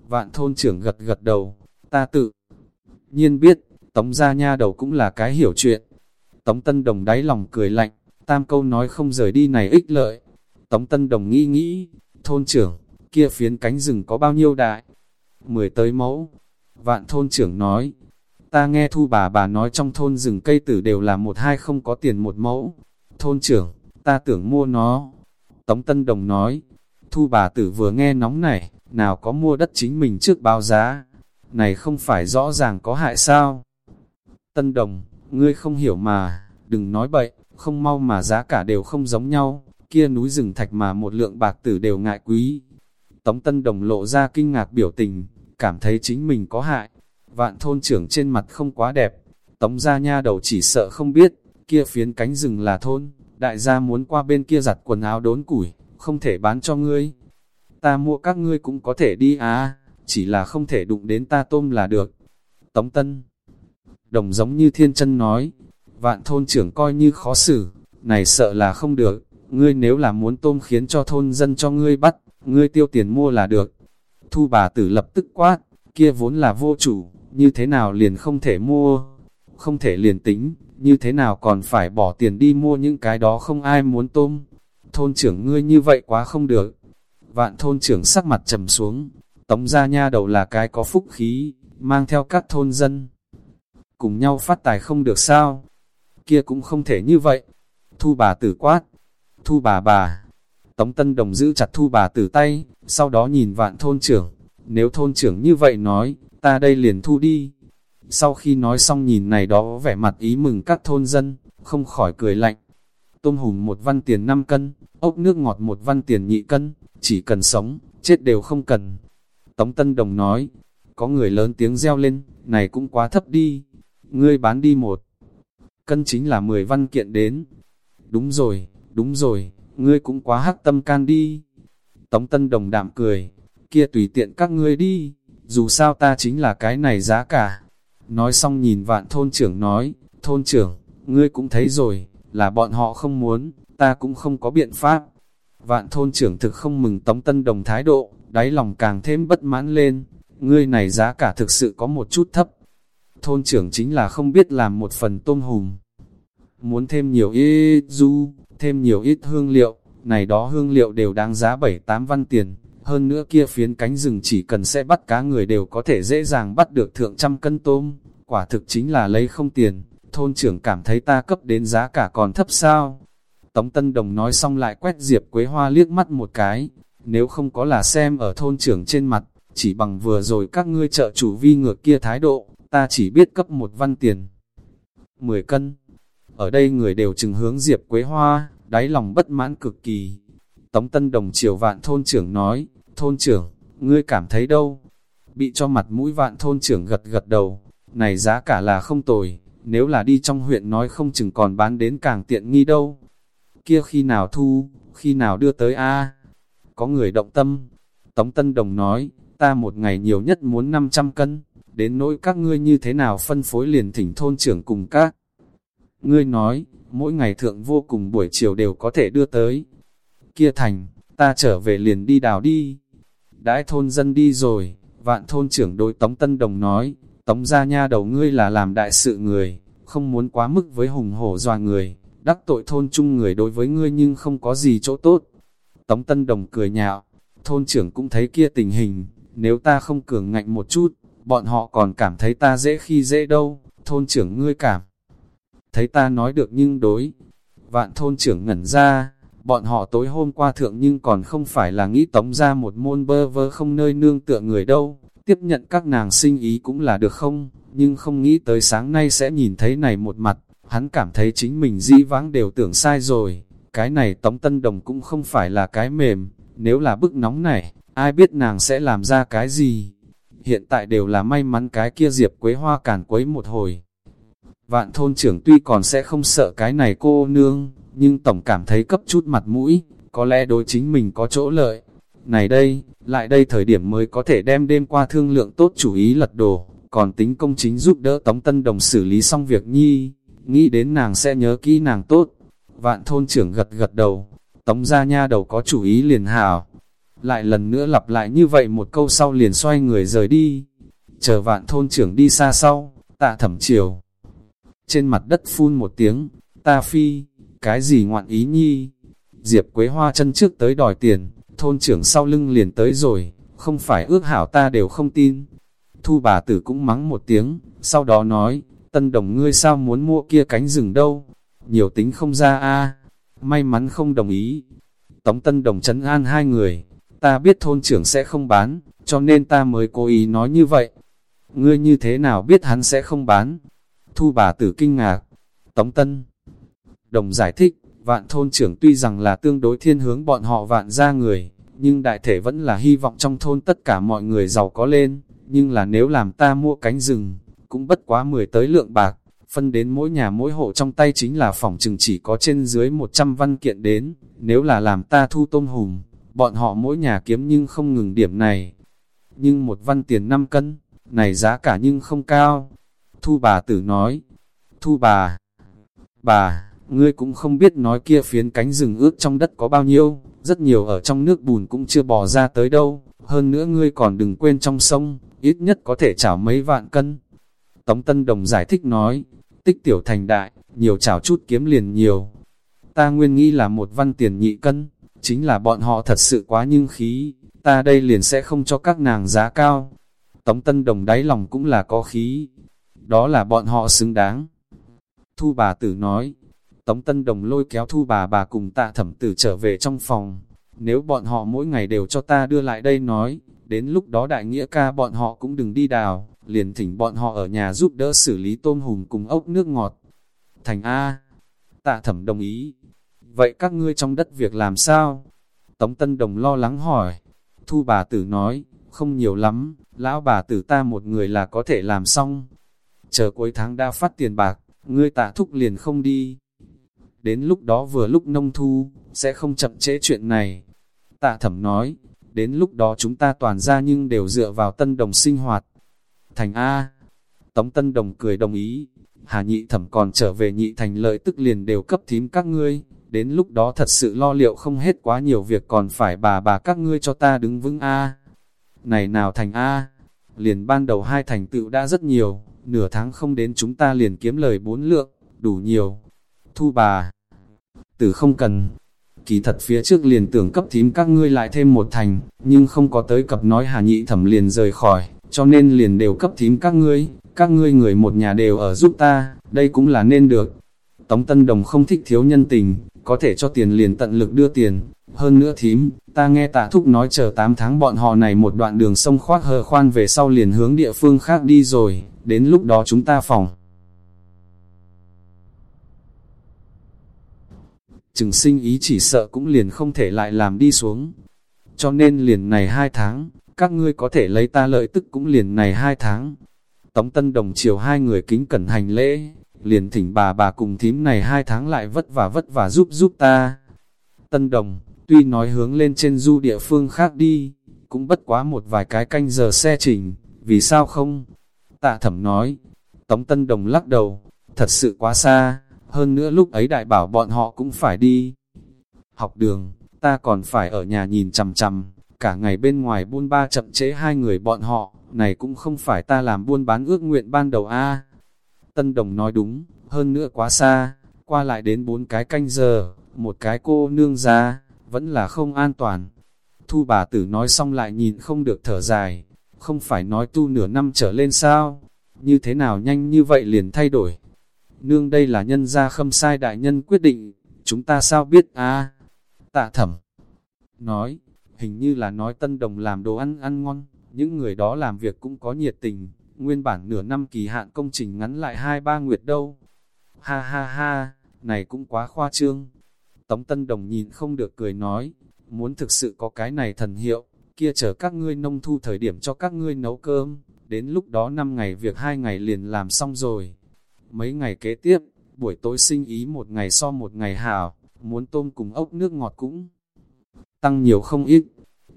Vạn thôn trưởng gật gật đầu, ta tự nhiên biết, tống gia nha đầu cũng là cái hiểu chuyện. Tống tân đồng đáy lòng cười lạnh, tam câu nói không rời đi này ích lợi. Tống tân đồng nghĩ nghĩ, thôn trưởng, kia phiến cánh rừng có bao nhiêu đại? Mười tới mẫu. Vạn thôn trưởng nói, ta nghe thu bà bà nói trong thôn rừng cây tử đều là một hai không có tiền một mẫu. Thôn trưởng, ta tưởng mua nó. Tống Tân Đồng nói, thu bà tử vừa nghe nóng này, nào có mua đất chính mình trước báo giá. Này không phải rõ ràng có hại sao? Tân Đồng, ngươi không hiểu mà, đừng nói bậy, không mau mà giá cả đều không giống nhau, kia núi rừng thạch mà một lượng bạc tử đều ngại quý. Tống Tân Đồng lộ ra kinh ngạc biểu tình, cảm thấy chính mình có hại, Vạn thôn trưởng trên mặt không quá đẹp, tống gia nha đầu chỉ sợ không biết, kia phiến cánh rừng là thôn, đại gia muốn qua bên kia giặt quần áo đốn củi, không thể bán cho ngươi. Ta mua các ngươi cũng có thể đi à, chỉ là không thể đụng đến ta tôm là được. Tống Tân Đồng giống như thiên chân nói, vạn thôn trưởng coi như khó xử, này sợ là không được, ngươi nếu là muốn tôm khiến cho thôn dân cho ngươi bắt, ngươi tiêu tiền mua là được. Thu bà tử lập tức quát, kia vốn là vô chủ, như thế nào liền không thể mua, không thể liền tính, như thế nào còn phải bỏ tiền đi mua những cái đó không ai muốn tôm. Thôn trưởng ngươi như vậy quá không được. Vạn thôn trưởng sắc mặt trầm xuống, tống ra nha đầu là cái có phúc khí, mang theo các thôn dân. Cùng nhau phát tài không được sao? Kia cũng không thể như vậy. Thu bà tử quát. Thu bà bà. Tống Tân Đồng giữ chặt thu bà tử tay, sau đó nhìn vạn thôn trưởng. Nếu thôn trưởng như vậy nói, ta đây liền thu đi. Sau khi nói xong nhìn này đó vẻ mặt ý mừng các thôn dân, không khỏi cười lạnh. Tôm hùm một văn tiền 5 cân, ốc nước ngọt một văn tiền nhị cân, chỉ cần sống, chết đều không cần. Tống Tân Đồng nói, có người lớn tiếng reo lên, này cũng quá thấp đi, ngươi bán đi một. Cân chính là 10 văn kiện đến. Đúng rồi, đúng rồi, ngươi cũng quá hắc tâm can đi. Tống Tân Đồng đạm cười, kia tùy tiện các ngươi đi, dù sao ta chính là cái này giá cả. Nói xong nhìn vạn thôn trưởng nói, thôn trưởng, ngươi cũng thấy rồi, là bọn họ không muốn, ta cũng không có biện pháp. Vạn thôn trưởng thực không mừng Tống Tân Đồng thái độ, đáy lòng càng thêm bất mãn lên, ngươi này giá cả thực sự có một chút thấp. Thôn trưởng chính là không biết làm một phần tôm hùm. Muốn thêm nhiều ít du, thêm nhiều ít hương liệu, này đó hương liệu đều đáng giá 7-8 văn tiền. Hơn nữa kia phiến cánh rừng chỉ cần sẽ bắt cá người đều có thể dễ dàng bắt được thượng trăm cân tôm. Quả thực chính là lấy không tiền. Thôn trưởng cảm thấy ta cấp đến giá cả còn thấp sao? Tống Tân Đồng nói xong lại quét Diệp Quế Hoa liếc mắt một cái. Nếu không có là xem ở thôn trưởng trên mặt, chỉ bằng vừa rồi các ngươi trợ chủ vi ngược kia thái độ, ta chỉ biết cấp một văn tiền. 10 cân. Ở đây người đều chừng hướng Diệp Quế Hoa, đáy lòng bất mãn cực kỳ. Tống Tân Đồng triều vạn thôn trưởng nói, thôn trưởng, ngươi cảm thấy đâu? Bị cho mặt mũi vạn thôn trưởng gật gật đầu, này giá cả là không tồi, nếu là đi trong huyện nói không chừng còn bán đến càng tiện nghi đâu. Kia khi nào thu, khi nào đưa tới a Có người động tâm. Tống Tân Đồng nói, ta một ngày nhiều nhất muốn 500 cân, đến nỗi các ngươi như thế nào phân phối liền thỉnh thôn trưởng cùng các. Ngươi nói, mỗi ngày thượng vô cùng buổi chiều đều có thể đưa tới. Kia thành, ta trở về liền đi đào đi. Đãi thôn dân đi rồi, vạn thôn trưởng đối Tống Tân Đồng nói, Tống gia nha đầu ngươi là làm đại sự người, không muốn quá mức với hùng hổ doa người, đắc tội thôn chung người đối với ngươi nhưng không có gì chỗ tốt. Tống Tân Đồng cười nhạo, thôn trưởng cũng thấy kia tình hình, nếu ta không cường ngạnh một chút, bọn họ còn cảm thấy ta dễ khi dễ đâu, thôn trưởng ngươi cảm. Thấy ta nói được nhưng đối, vạn thôn trưởng ngẩn ra, bọn họ tối hôm qua thượng nhưng còn không phải là nghĩ tống ra một môn bơ vơ không nơi nương tựa người đâu, tiếp nhận các nàng sinh ý cũng là được không, nhưng không nghĩ tới sáng nay sẽ nhìn thấy này một mặt, hắn cảm thấy chính mình di vãng đều tưởng sai rồi, cái này tống tân đồng cũng không phải là cái mềm, nếu là bức nóng này, ai biết nàng sẽ làm ra cái gì. Hiện tại đều là may mắn cái kia diệp quế hoa càn quấy một hồi. Vạn thôn trưởng tuy còn sẽ không sợ cái này cô nương, nhưng tổng cảm thấy cấp chút mặt mũi, có lẽ đối chính mình có chỗ lợi. Này đây, lại đây thời điểm mới có thể đem đêm qua thương lượng tốt chủ ý lật đổ, còn tính công chính giúp đỡ Tống Tân Đồng xử lý xong việc nhi, nghĩ đến nàng sẽ nhớ kỹ nàng tốt. Vạn thôn trưởng gật gật đầu, Tống ra nha đầu có chủ ý liền hảo, lại lần nữa lặp lại như vậy một câu sau liền xoay người rời đi. Chờ vạn thôn trưởng đi xa sau, tạ thẩm chiều. Trên mặt đất phun một tiếng, ta phi, cái gì ngoạn ý nhi. Diệp Quế Hoa chân trước tới đòi tiền, thôn trưởng sau lưng liền tới rồi, không phải ước hảo ta đều không tin. Thu bà tử cũng mắng một tiếng, sau đó nói, tân đồng ngươi sao muốn mua kia cánh rừng đâu, nhiều tính không ra a may mắn không đồng ý. Tống tân đồng chấn an hai người, ta biết thôn trưởng sẽ không bán, cho nên ta mới cố ý nói như vậy. Ngươi như thế nào biết hắn sẽ không bán? Thu bà tử kinh ngạc. Tống Tân Đồng giải thích, vạn thôn trưởng tuy rằng là tương đối thiên hướng bọn họ vạn ra người, nhưng đại thể vẫn là hy vọng trong thôn tất cả mọi người giàu có lên, nhưng là nếu làm ta mua cánh rừng, cũng bất quá 10 tới lượng bạc, phân đến mỗi nhà mỗi hộ trong tay chính là phòng chừng chỉ có trên dưới 100 văn kiện đến, nếu là làm ta thu tôm hùm, bọn họ mỗi nhà kiếm nhưng không ngừng điểm này. Nhưng một văn tiền 5 cân, này giá cả nhưng không cao. Thu bà tử nói, Thu bà, bà, ngươi cũng không biết nói kia phiến cánh rừng ướt trong đất có bao nhiêu, rất nhiều ở trong nước bùn cũng chưa bò ra tới đâu, hơn nữa ngươi còn đừng quên trong sông, ít nhất có thể chảo mấy vạn cân. Tống Tân Đồng giải thích nói, tích tiểu thành đại, nhiều chảo chút kiếm liền nhiều. Ta nguyên nghĩ là một văn tiền nhị cân, chính là bọn họ thật sự quá nhưng khí, ta đây liền sẽ không cho các nàng giá cao. Tống Tân Đồng đáy lòng cũng là có khí, đó là bọn họ xứng đáng. Thu bà tử nói, Tống Tân Đồng lôi kéo thu bà bà cùng tạ thẩm tử trở về trong phòng. Nếu bọn họ mỗi ngày đều cho ta đưa lại đây nói, đến lúc đó đại nghĩa ca bọn họ cũng đừng đi đào, liền thỉnh bọn họ ở nhà giúp đỡ xử lý tôm hùm cùng ốc nước ngọt. Thành A, tạ thẩm đồng ý. Vậy các ngươi trong đất việc làm sao? Tống Tân Đồng lo lắng hỏi. Thu bà tử nói, không nhiều lắm, lão bà tử ta một người là có thể làm xong. Chờ cuối tháng đa phát tiền bạc, ngươi tạ thúc liền không đi đến lúc đó vừa lúc nông thu, sẽ không chậm trễ chuyện này. Tạ thẩm nói, đến lúc đó chúng ta toàn ra nhưng đều dựa vào tân đồng sinh hoạt. Thành A, Tống Tân Đồng cười đồng ý, Hà nhị thẩm còn trở về nhị thành lợi tức liền đều cấp thím các ngươi, đến lúc đó thật sự lo liệu không hết quá nhiều việc còn phải bà bà các ngươi cho ta đứng vững A. Này nào thành A, liền ban đầu hai thành tựu đã rất nhiều, nửa tháng không đến chúng ta liền kiếm lời bốn lượng, đủ nhiều. Thu bà, tử không cần. Kỳ thật phía trước liền tưởng cấp thím các ngươi lại thêm một thành, nhưng không có tới cập nói hà nhị thẩm liền rời khỏi, cho nên liền đều cấp thím các ngươi, các ngươi người một nhà đều ở giúp ta, đây cũng là nên được. Tống Tân Đồng không thích thiếu nhân tình, có thể cho tiền liền tận lực đưa tiền. Hơn nữa thím, ta nghe tạ thúc nói chờ 8 tháng bọn họ này một đoạn đường sông khoác hờ khoan về sau liền hướng địa phương khác đi rồi, đến lúc đó chúng ta phòng. trừng sinh ý chỉ sợ cũng liền không thể lại làm đi xuống. Cho nên liền này hai tháng, các ngươi có thể lấy ta lợi tức cũng liền này hai tháng. Tống Tân Đồng chiều hai người kính cẩn hành lễ, liền thỉnh bà bà cùng thím này hai tháng lại vất vả vất vả giúp giúp ta. Tân Đồng, tuy nói hướng lên trên du địa phương khác đi, cũng bất quá một vài cái canh giờ xe trình, vì sao không? Tạ thẩm nói, Tống Tân Đồng lắc đầu, thật sự quá xa, hơn nữa lúc ấy đại bảo bọn họ cũng phải đi. Học đường, ta còn phải ở nhà nhìn chằm chằm, cả ngày bên ngoài buôn ba chậm chế hai người bọn họ, này cũng không phải ta làm buôn bán ước nguyện ban đầu a. Tân Đồng nói đúng, hơn nữa quá xa, qua lại đến bốn cái canh giờ, một cái cô nương ra, vẫn là không an toàn. Thu bà tử nói xong lại nhìn không được thở dài, không phải nói tu nửa năm trở lên sao, như thế nào nhanh như vậy liền thay đổi? Nương đây là nhân gia khâm sai đại nhân quyết định, chúng ta sao biết a Tạ thẩm nói, hình như là nói tân đồng làm đồ ăn ăn ngon, những người đó làm việc cũng có nhiệt tình, nguyên bản nửa năm kỳ hạn công trình ngắn lại hai ba nguyệt đâu. Ha ha ha, này cũng quá khoa trương. Tống Tân Đồng nhìn không được cười nói, muốn thực sự có cái này thần hiệu, kia chờ các ngươi nông thu thời điểm cho các ngươi nấu cơm, đến lúc đó năm ngày việc hai ngày liền làm xong rồi. Mấy ngày kế tiếp, buổi tối sinh ý một ngày so một ngày hảo, muốn tôm cùng ốc nước ngọt cũng tăng nhiều không ít.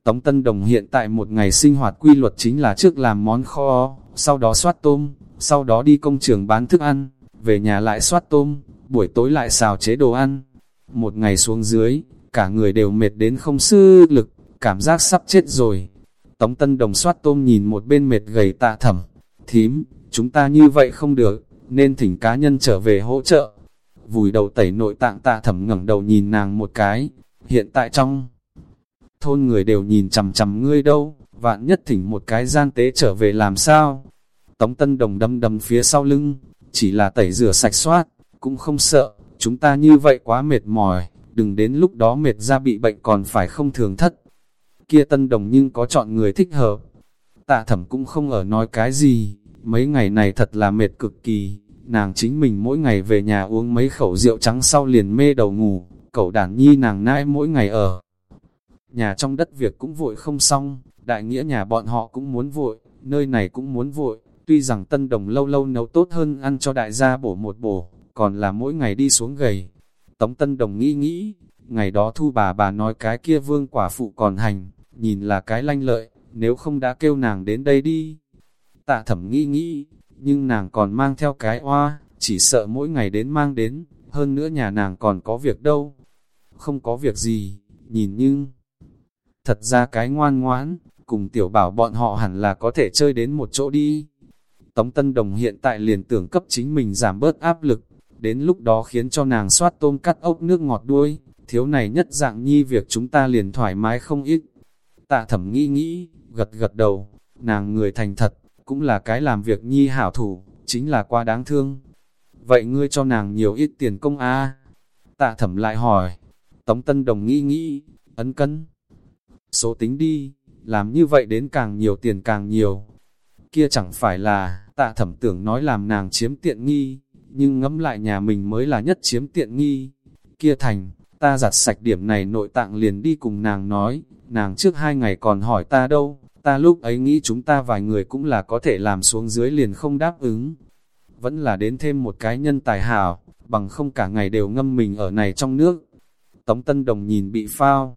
Tống Tân Đồng hiện tại một ngày sinh hoạt quy luật chính là trước làm món kho, sau đó xoát tôm, sau đó đi công trường bán thức ăn, về nhà lại xoát tôm, buổi tối lại xào chế đồ ăn. Một ngày xuống dưới, cả người đều mệt đến không sư lực, cảm giác sắp chết rồi. Tống Tân Đồng xoát tôm nhìn một bên mệt gầy tạ thẩm, thím, chúng ta như vậy không được, nên thỉnh cá nhân trở về hỗ trợ. Vùi đầu tẩy nội tạng tạ thẩm ngẩng đầu nhìn nàng một cái, hiện tại trong thôn người đều nhìn chằm chằm ngươi đâu, vạn nhất thỉnh một cái gian tế trở về làm sao. Tống Tân Đồng đâm đâm phía sau lưng, chỉ là tẩy rửa sạch soát, cũng không sợ, chúng ta như vậy quá mệt mỏi, đừng đến lúc đó mệt ra bị bệnh còn phải không thường thất. Kia Tân Đồng nhưng có chọn người thích hợp. Tạ thẩm cũng không ở nói cái gì, Mấy ngày này thật là mệt cực kỳ, nàng chính mình mỗi ngày về nhà uống mấy khẩu rượu trắng sau liền mê đầu ngủ, cậu đàn nhi nàng nãi mỗi ngày ở. Nhà trong đất việc cũng vội không xong, đại nghĩa nhà bọn họ cũng muốn vội, nơi này cũng muốn vội, tuy rằng tân đồng lâu lâu nấu tốt hơn ăn cho đại gia bổ một bổ, còn là mỗi ngày đi xuống gầy. Tống tân đồng nghĩ nghĩ, ngày đó thu bà bà nói cái kia vương quả phụ còn hành, nhìn là cái lanh lợi, nếu không đã kêu nàng đến đây đi tạ thẩm nghĩ nghĩ, nhưng nàng còn mang theo cái oa, chỉ sợ mỗi ngày đến mang đến, hơn nữa nhà nàng còn có việc đâu. Không có việc gì, nhìn nhưng... Thật ra cái ngoan ngoãn, cùng tiểu bảo bọn họ hẳn là có thể chơi đến một chỗ đi. Tống Tân Đồng hiện tại liền tưởng cấp chính mình giảm bớt áp lực, đến lúc đó khiến cho nàng soát tôm cắt ốc nước ngọt đuôi, thiếu này nhất dạng nhi việc chúng ta liền thoải mái không ít. Tạ thẩm nghĩ nghĩ, gật gật đầu, nàng người thành thật, cũng là cái làm việc nhi hảo thủ, chính là quá đáng thương. Vậy ngươi cho nàng nhiều ít tiền công a Tạ thẩm lại hỏi, Tống Tân Đồng nghĩ nghĩ, ấn cân. Số tính đi, làm như vậy đến càng nhiều tiền càng nhiều. Kia chẳng phải là, tạ thẩm tưởng nói làm nàng chiếm tiện nghi, nhưng ngẫm lại nhà mình mới là nhất chiếm tiện nghi. Kia thành, ta giặt sạch điểm này nội tạng liền đi cùng nàng nói, nàng trước hai ngày còn hỏi ta đâu, ta lúc ấy nghĩ chúng ta vài người cũng là có thể làm xuống dưới liền không đáp ứng. Vẫn là đến thêm một cái nhân tài hảo, bằng không cả ngày đều ngâm mình ở này trong nước. Tống Tân Đồng nhìn bị phao,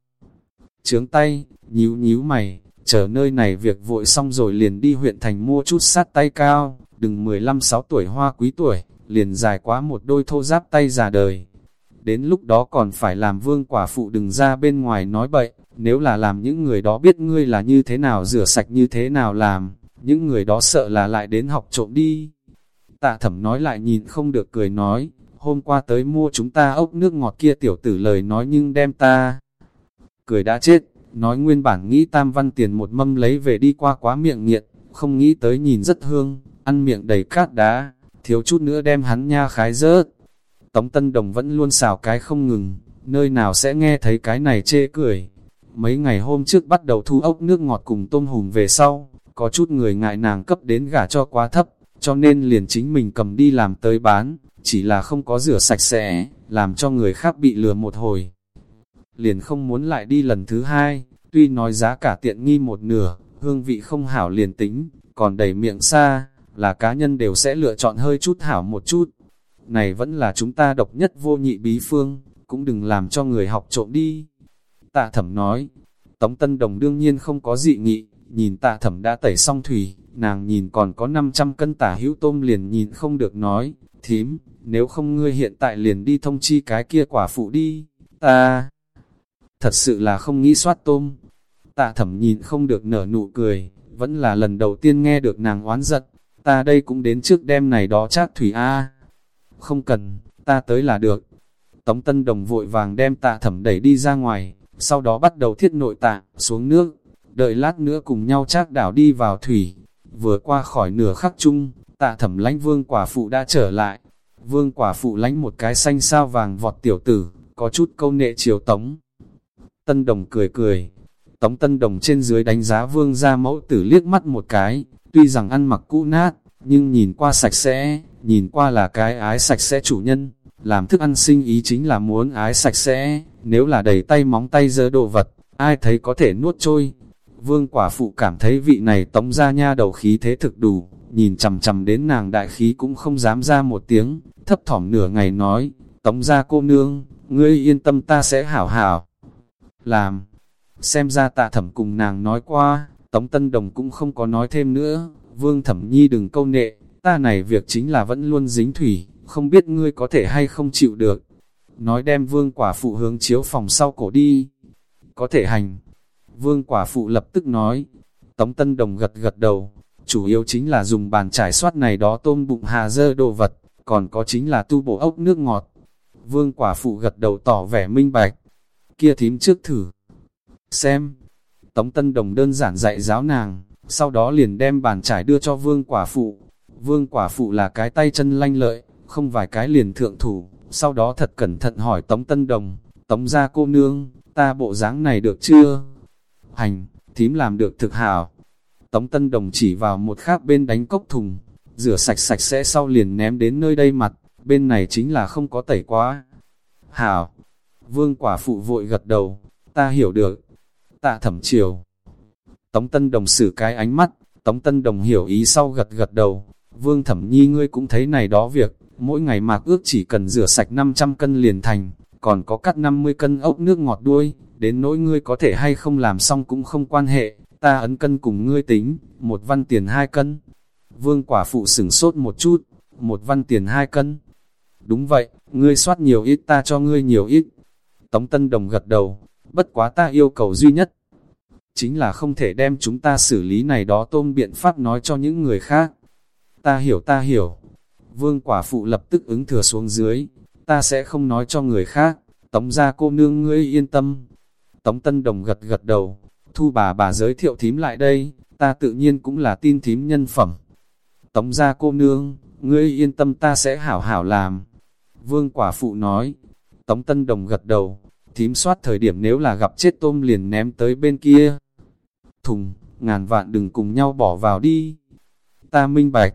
trướng tay, nhíu nhíu mày, chờ nơi này việc vội xong rồi liền đi huyện thành mua chút sát tay cao, đừng 15-6 tuổi hoa quý tuổi, liền dài quá một đôi thô giáp tay già đời. Đến lúc đó còn phải làm vương quả phụ đừng ra bên ngoài nói bậy, nếu là làm những người đó biết ngươi là như thế nào rửa sạch như thế nào làm, những người đó sợ là lại đến học trộm đi. Tạ thẩm nói lại nhìn không được cười nói, hôm qua tới mua chúng ta ốc nước ngọt kia tiểu tử lời nói nhưng đem ta. Cười đã chết, nói nguyên bản nghĩ tam văn tiền một mâm lấy về đi qua quá miệng nghiện, không nghĩ tới nhìn rất hương, ăn miệng đầy cát đá, thiếu chút nữa đem hắn nha khái rớt. Tống Tân Đồng vẫn luôn xào cái không ngừng, nơi nào sẽ nghe thấy cái này chê cười. Mấy ngày hôm trước bắt đầu thu ốc nước ngọt cùng tôm hùm về sau, có chút người ngại nàng cấp đến gả cho quá thấp, cho nên liền chính mình cầm đi làm tới bán, chỉ là không có rửa sạch sẽ, làm cho người khác bị lừa một hồi. Liền không muốn lại đi lần thứ hai, tuy nói giá cả tiện nghi một nửa, hương vị không hảo liền tính, còn đầy miệng xa, là cá nhân đều sẽ lựa chọn hơi chút hảo một chút. Này vẫn là chúng ta độc nhất vô nhị bí phương, cũng đừng làm cho người học trộm đi. Tạ thẩm nói, Tống Tân Đồng đương nhiên không có dị nghị, nhìn tạ thẩm đã tẩy xong thủy, nàng nhìn còn có 500 cân tả hữu tôm liền nhìn không được nói, thím, nếu không ngươi hiện tại liền đi thông chi cái kia quả phụ đi, ta thật sự là không nghĩ soát tôm. Tạ thẩm nhìn không được nở nụ cười, vẫn là lần đầu tiên nghe được nàng oán giận, ta đây cũng đến trước đêm này đó chắc thủy A. Không cần, ta tới là được. Tống Tân Đồng vội vàng đem tạ thẩm đẩy đi ra ngoài, sau đó bắt đầu thiết nội tạ, xuống nước, đợi lát nữa cùng nhau chắc đảo đi vào thủy. Vừa qua khỏi nửa khắc chung, tạ thẩm lánh vương quả phụ đã trở lại. Vương quả phụ lánh một cái xanh sao vàng vọt tiểu tử, có chút câu nệ chiều tống. Tân Đồng cười cười, Tống Tân Đồng trên dưới đánh giá vương ra mẫu tử liếc mắt một cái, tuy rằng ăn mặc cũ nát, nhưng nhìn qua sạch sẽ, nhìn qua là cái ái sạch sẽ chủ nhân, làm thức ăn sinh ý chính là muốn ái sạch sẽ, nếu là đầy tay móng tay dơ đồ vật, ai thấy có thể nuốt trôi. Vương quả phụ cảm thấy vị này tống ra nha đầu khí thế thực đủ, nhìn chầm chầm đến nàng đại khí cũng không dám ra một tiếng, thấp thỏm nửa ngày nói, tống ra cô nương, ngươi yên tâm ta sẽ hảo hảo. Làm, xem ra tạ thẩm cùng nàng nói qua, Tống Tân Đồng cũng không có nói thêm nữa, Vương Thẩm Nhi đừng câu nệ, ta này việc chính là vẫn luôn dính thủy, không biết ngươi có thể hay không chịu được. Nói đem Vương quả phụ hướng chiếu phòng sau cổ đi. Có thể hành. Vương quả phụ lập tức nói. Tống Tân Đồng gật gật đầu, chủ yếu chính là dùng bàn trải soát này đó tôm bụng hà dơ đồ vật, còn có chính là tu bổ ốc nước ngọt. Vương quả phụ gật đầu tỏ vẻ minh bạch. Kia thím trước thử. Xem, Tống Tân Đồng đơn giản dạy giáo nàng, sau đó liền đem bàn trải đưa cho vương quả phụ. Vương quả phụ là cái tay chân lanh lợi, không vài cái liền thượng thủ, sau đó thật cẩn thận hỏi Tống Tân Đồng, Tống ra cô nương, ta bộ dáng này được chưa? Hành, thím làm được thực hảo. Tống Tân Đồng chỉ vào một khác bên đánh cốc thùng, rửa sạch sạch sẽ sau liền ném đến nơi đây mặt, bên này chính là không có tẩy quá. Hảo, vương quả phụ vội gật đầu, ta hiểu được, tạ thẩm chiều. Tống Tân Đồng xử cái ánh mắt, Tống Tân Đồng hiểu ý sau gật gật đầu, Vương Thẩm Nhi ngươi cũng thấy này đó việc, mỗi ngày mạc ước chỉ cần rửa sạch 500 cân liền thành, còn có cắt 50 cân ốc nước ngọt đuôi, đến nỗi ngươi có thể hay không làm xong cũng không quan hệ, ta ấn cân cùng ngươi tính, một văn tiền hai cân. Vương quả phụ sửng sốt một chút, một văn tiền hai cân. Đúng vậy, ngươi soát nhiều ít ta cho ngươi nhiều ít. Tống Tân Đồng gật đầu, bất quá ta yêu cầu duy nhất. Chính là không thể đem chúng ta xử lý này đó tôm biện pháp nói cho những người khác. Ta hiểu ta hiểu. Vương quả phụ lập tức ứng thừa xuống dưới. Ta sẽ không nói cho người khác. Tống ra cô nương ngươi yên tâm. Tống Tân Đồng gật gật đầu. Thu bà bà giới thiệu thím lại đây. Ta tự nhiên cũng là tin thím nhân phẩm. Tống ra cô nương, ngươi yên tâm ta sẽ hảo hảo làm. Vương quả phụ nói. Tống Tân Đồng gật đầu. Thím soát thời điểm nếu là gặp chết tôm liền ném tới bên kia. Thùng, ngàn vạn đừng cùng nhau bỏ vào đi. Ta minh bạch.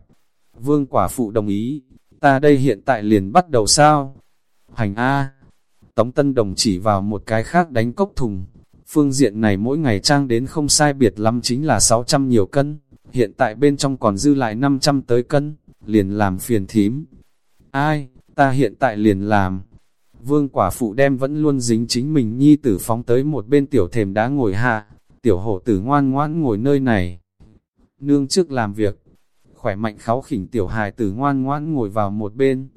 Vương quả phụ đồng ý. Ta đây hiện tại liền bắt đầu sao? Hành A. Tống Tân Đồng chỉ vào một cái khác đánh cốc thùng. Phương diện này mỗi ngày trang đến không sai biệt lắm chính là 600 nhiều cân. Hiện tại bên trong còn dư lại 500 tới cân. Liền làm phiền thím. Ai, ta hiện tại liền làm. Vương quả phụ đem vẫn luôn dính chính mình nhi tử phóng tới một bên tiểu thềm đá ngồi hạ. Tiểu hổ tử ngoan ngoãn ngồi nơi này. Nương trước làm việc. Khỏe mạnh kháo khỉnh tiểu hài tử ngoan ngoãn ngồi vào một bên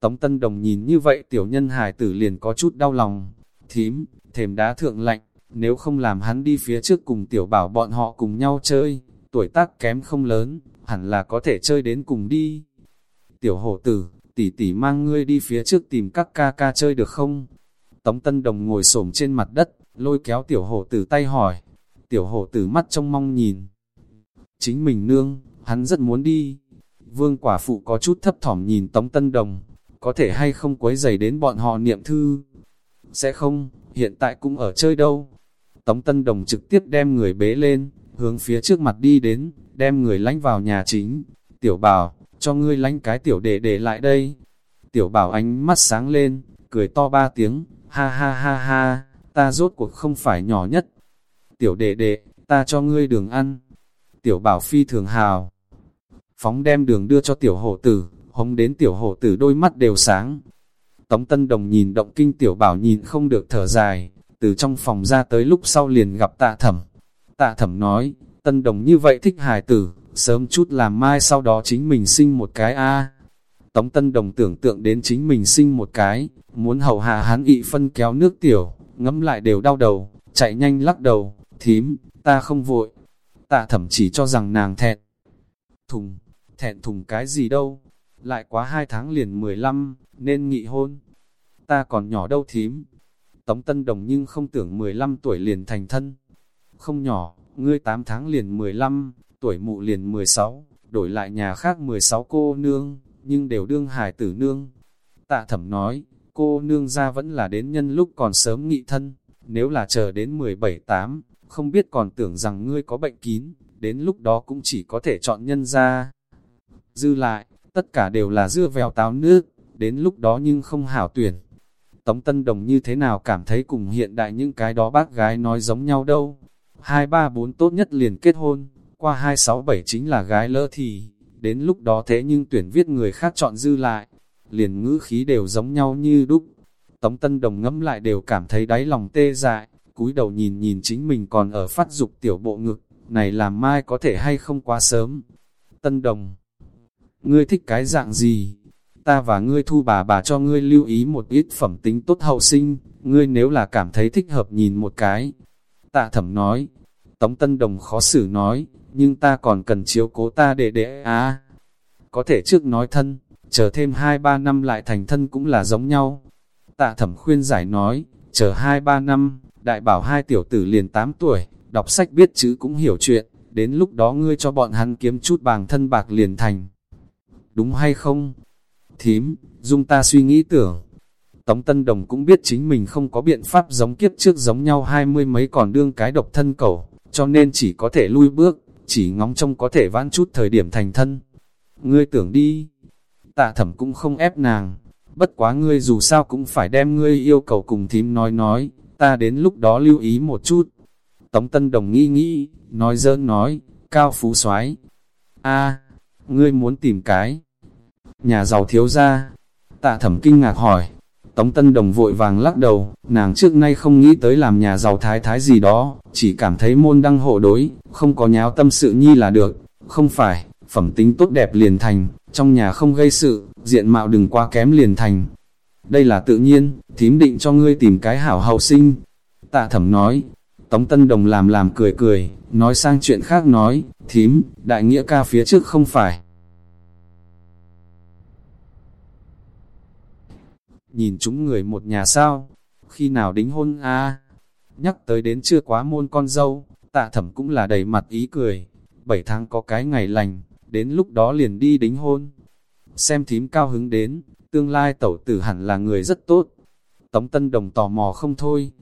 Tống Tân Đồng nhìn như vậy tiểu nhân hài tử liền có chút đau lòng. Thím, thềm đá thượng lạnh, nếu không làm hắn đi phía trước cùng tiểu bảo bọn họ cùng nhau chơi, tuổi tác kém không lớn, hẳn là có thể chơi đến cùng đi. Tiểu hổ tử, tỷ tỷ mang ngươi đi phía trước tìm các ca ca chơi được không? Tống Tân Đồng ngồi xổm trên mặt đất, lôi kéo tiểu hổ tử tay hỏi. Tiểu hổ tử mắt trong mong nhìn. Chính mình nương, hắn rất muốn đi. Vương quả phụ có chút thấp thỏm nhìn Tống Tân Đồng, có thể hay không quấy dày đến bọn họ niệm thư. Sẽ không, hiện tại cũng ở chơi đâu. Tống Tân Đồng trực tiếp đem người bế lên, hướng phía trước mặt đi đến, đem người lánh vào nhà chính. Tiểu bảo, cho ngươi lánh cái tiểu đệ để lại đây. Tiểu bảo ánh mắt sáng lên, cười to ba tiếng, ha ha ha ha, ta rốt cuộc không phải nhỏ nhất. Tiểu đệ đệ, ta cho ngươi đường ăn. Tiểu bảo phi thường hào. Phóng đem đường đưa cho tiểu hổ tử, hống đến tiểu hổ tử đôi mắt đều sáng. Tống Tân Đồng nhìn động kinh tiểu bảo nhìn không được thở dài, từ trong phòng ra tới lúc sau liền gặp tạ thẩm. Tạ thẩm nói, Tân Đồng như vậy thích hài tử, sớm chút làm mai sau đó chính mình sinh một cái a Tống Tân Đồng tưởng tượng đến chính mình sinh một cái, muốn hầu hạ hắn ị phân kéo nước tiểu, ngấm lại đều đau đầu, chạy nhanh lắc đầu, thím, ta không vội. Tạ thẩm chỉ cho rằng nàng thẹn. Thùng, thẹn thùng cái gì đâu, lại quá hai tháng liền 15, nên nghị hôn. Ta còn nhỏ đâu thím. Tống Tân Đồng nhưng không tưởng 15 tuổi liền thành thân. Không nhỏ, ngươi 8 tháng liền 15, tuổi mụ liền 16, đổi lại nhà khác 16 cô nương, nhưng đều đương hài tử nương. Tạ thẩm nói, cô nương ra vẫn là đến nhân lúc còn sớm nghị thân, nếu là chờ đến 17-8, không biết còn tưởng rằng ngươi có bệnh kín, đến lúc đó cũng chỉ có thể chọn nhân ra. Dư lại, tất cả đều là dưa vèo táo nước, đến lúc đó nhưng không hảo tuyển. Tống Tân Đồng như thế nào cảm thấy cùng hiện đại những cái đó bác gái nói giống nhau đâu. 2, 3, 4 tốt nhất liền kết hôn, qua 2, 6, 7 chính là gái lỡ thì, đến lúc đó thế nhưng tuyển viết người khác chọn dư lại, liền ngữ khí đều giống nhau như đúc. Tống Tân Đồng ngẫm lại đều cảm thấy đáy lòng tê dại, cúi đầu nhìn nhìn chính mình còn ở phát dục tiểu bộ ngực, này làm mai có thể hay không quá sớm. Tân Đồng ngươi thích cái dạng gì? Ta và ngươi thu bà bà cho ngươi lưu ý một ít phẩm tính tốt hậu sinh, ngươi nếu là cảm thấy thích hợp nhìn một cái. Tạ thẩm nói, Tống Tân Đồng khó xử nói, nhưng ta còn cần chiếu cố ta để để á. có thể trước nói thân, chờ thêm 2-3 năm lại thành thân cũng là giống nhau. Tạ thẩm khuyên giải nói, chờ 2-3 năm, đại bảo hai tiểu tử liền 8 tuổi, đọc sách biết chữ cũng hiểu chuyện, đến lúc đó ngươi cho bọn hắn kiếm chút bàng thân bạc liền thành đúng hay không? Thím, dung ta suy nghĩ tưởng. Tống Tân Đồng cũng biết chính mình không có biện pháp giống kiếp trước giống nhau hai mươi mấy còn đương cái độc thân cẩu, cho nên chỉ có thể lui bước, chỉ ngóng trông có thể vãn chút thời điểm thành thân. Ngươi tưởng đi, tạ thẩm cũng không ép nàng, bất quá ngươi dù sao cũng phải đem ngươi yêu cầu cùng thím nói nói, ta đến lúc đó lưu ý một chút. Tống Tân Đồng nghĩ nghĩ, nói dơn nói, cao phú soái a ngươi muốn tìm cái. Nhà giàu thiếu ra, tạ thẩm kinh ngạc hỏi, Tống Tân Đồng vội vàng lắc đầu, nàng trước nay không nghĩ tới làm nhà giàu thái thái gì đó, chỉ cảm thấy môn đăng hộ đối, không có nháo tâm sự nhi là được, không phải, phẩm tính tốt đẹp liền thành, trong nhà không gây sự, diện mạo đừng quá kém liền thành. Đây là tự nhiên, thím định cho ngươi tìm cái hảo hậu sinh. Tạ thẩm nói, Tống Tân Đồng làm làm cười cười, nói sang chuyện khác nói, thím, đại nghĩa ca phía trước không phải. Nhìn chúng người một nhà sao, khi nào đính hôn a Nhắc tới đến chưa quá môn con dâu, tạ thẩm cũng là đầy mặt ý cười. Bảy tháng có cái ngày lành, đến lúc đó liền đi đính hôn. Xem thím cao hứng đến, tương lai tẩu tử hẳn là người rất tốt. Tống Tân Đồng tò mò không thôi,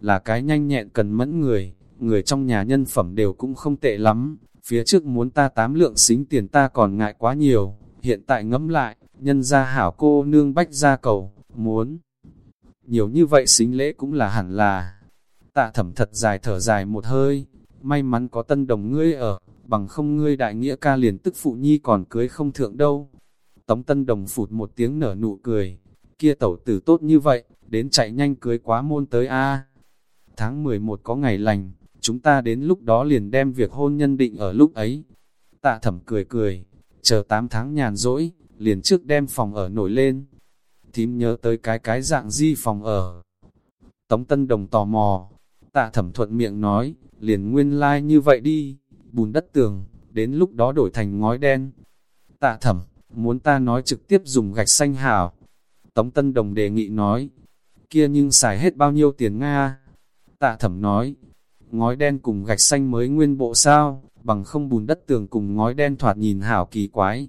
là cái nhanh nhẹn cần mẫn người, người trong nhà nhân phẩm đều cũng không tệ lắm, phía trước muốn ta tám lượng xính tiền ta còn ngại quá nhiều, hiện tại ngẫm lại, nhân gia hảo cô nương bách ra cầu, muốn. Nhiều như vậy xính lễ cũng là hẳn là, tạ thẩm thật dài thở dài một hơi, may mắn có tân đồng ngươi ở, bằng không ngươi đại nghĩa ca liền tức phụ nhi còn cưới không thượng đâu. Tống tân đồng phụt một tiếng nở nụ cười, kia tẩu tử tốt như vậy, đến chạy nhanh cưới quá môn tới a Tháng 11 có ngày lành, chúng ta đến lúc đó liền đem việc hôn nhân định ở lúc ấy. Tạ thẩm cười cười, chờ 8 tháng nhàn rỗi, liền trước đem phòng ở nổi lên. Thím nhớ tới cái cái dạng di phòng ở. Tống Tân Đồng tò mò, tạ thẩm thuận miệng nói, liền nguyên lai like như vậy đi, bùn đất tường, đến lúc đó đổi thành ngói đen. Tạ thẩm, muốn ta nói trực tiếp dùng gạch xanh hảo. Tống Tân Đồng đề nghị nói, kia nhưng xài hết bao nhiêu tiền Nga? Tạ thẩm nói, ngói đen cùng gạch xanh mới nguyên bộ sao, bằng không bùn đất tường cùng ngói đen thoạt nhìn hảo kỳ quái.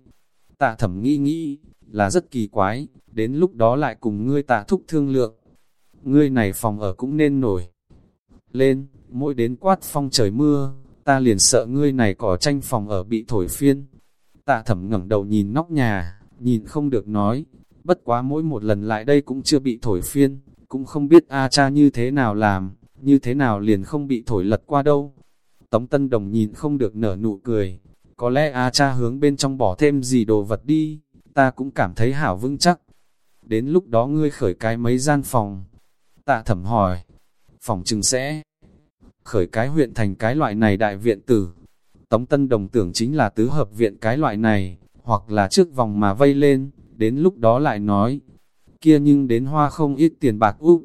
Tạ thẩm nghĩ nghĩ, là rất kỳ quái, đến lúc đó lại cùng ngươi tạ thúc thương lượng. Ngươi này phòng ở cũng nên nổi. Lên, mỗi đến quát phong trời mưa, ta liền sợ ngươi này cỏ tranh phòng ở bị thổi phiên. Tạ thẩm ngẩng đầu nhìn nóc nhà, nhìn không được nói, bất quá mỗi một lần lại đây cũng chưa bị thổi phiên, cũng không biết A cha như thế nào làm, như thế nào liền không bị thổi lật qua đâu. Tống Tân Đồng nhìn không được nở nụ cười, có lẽ A cha hướng bên trong bỏ thêm gì đồ vật đi, ta cũng cảm thấy hảo vững chắc. Đến lúc đó ngươi khởi cái mấy gian phòng. Tạ thẩm hỏi, phòng chừng sẽ khởi cái huyện thành cái loại này đại viện tử. Tống Tân Đồng tưởng chính là tứ hợp viện cái loại này, hoặc là trước vòng mà vây lên, đến lúc đó lại nói, kia nhưng đến hoa không ít tiền bạc úp.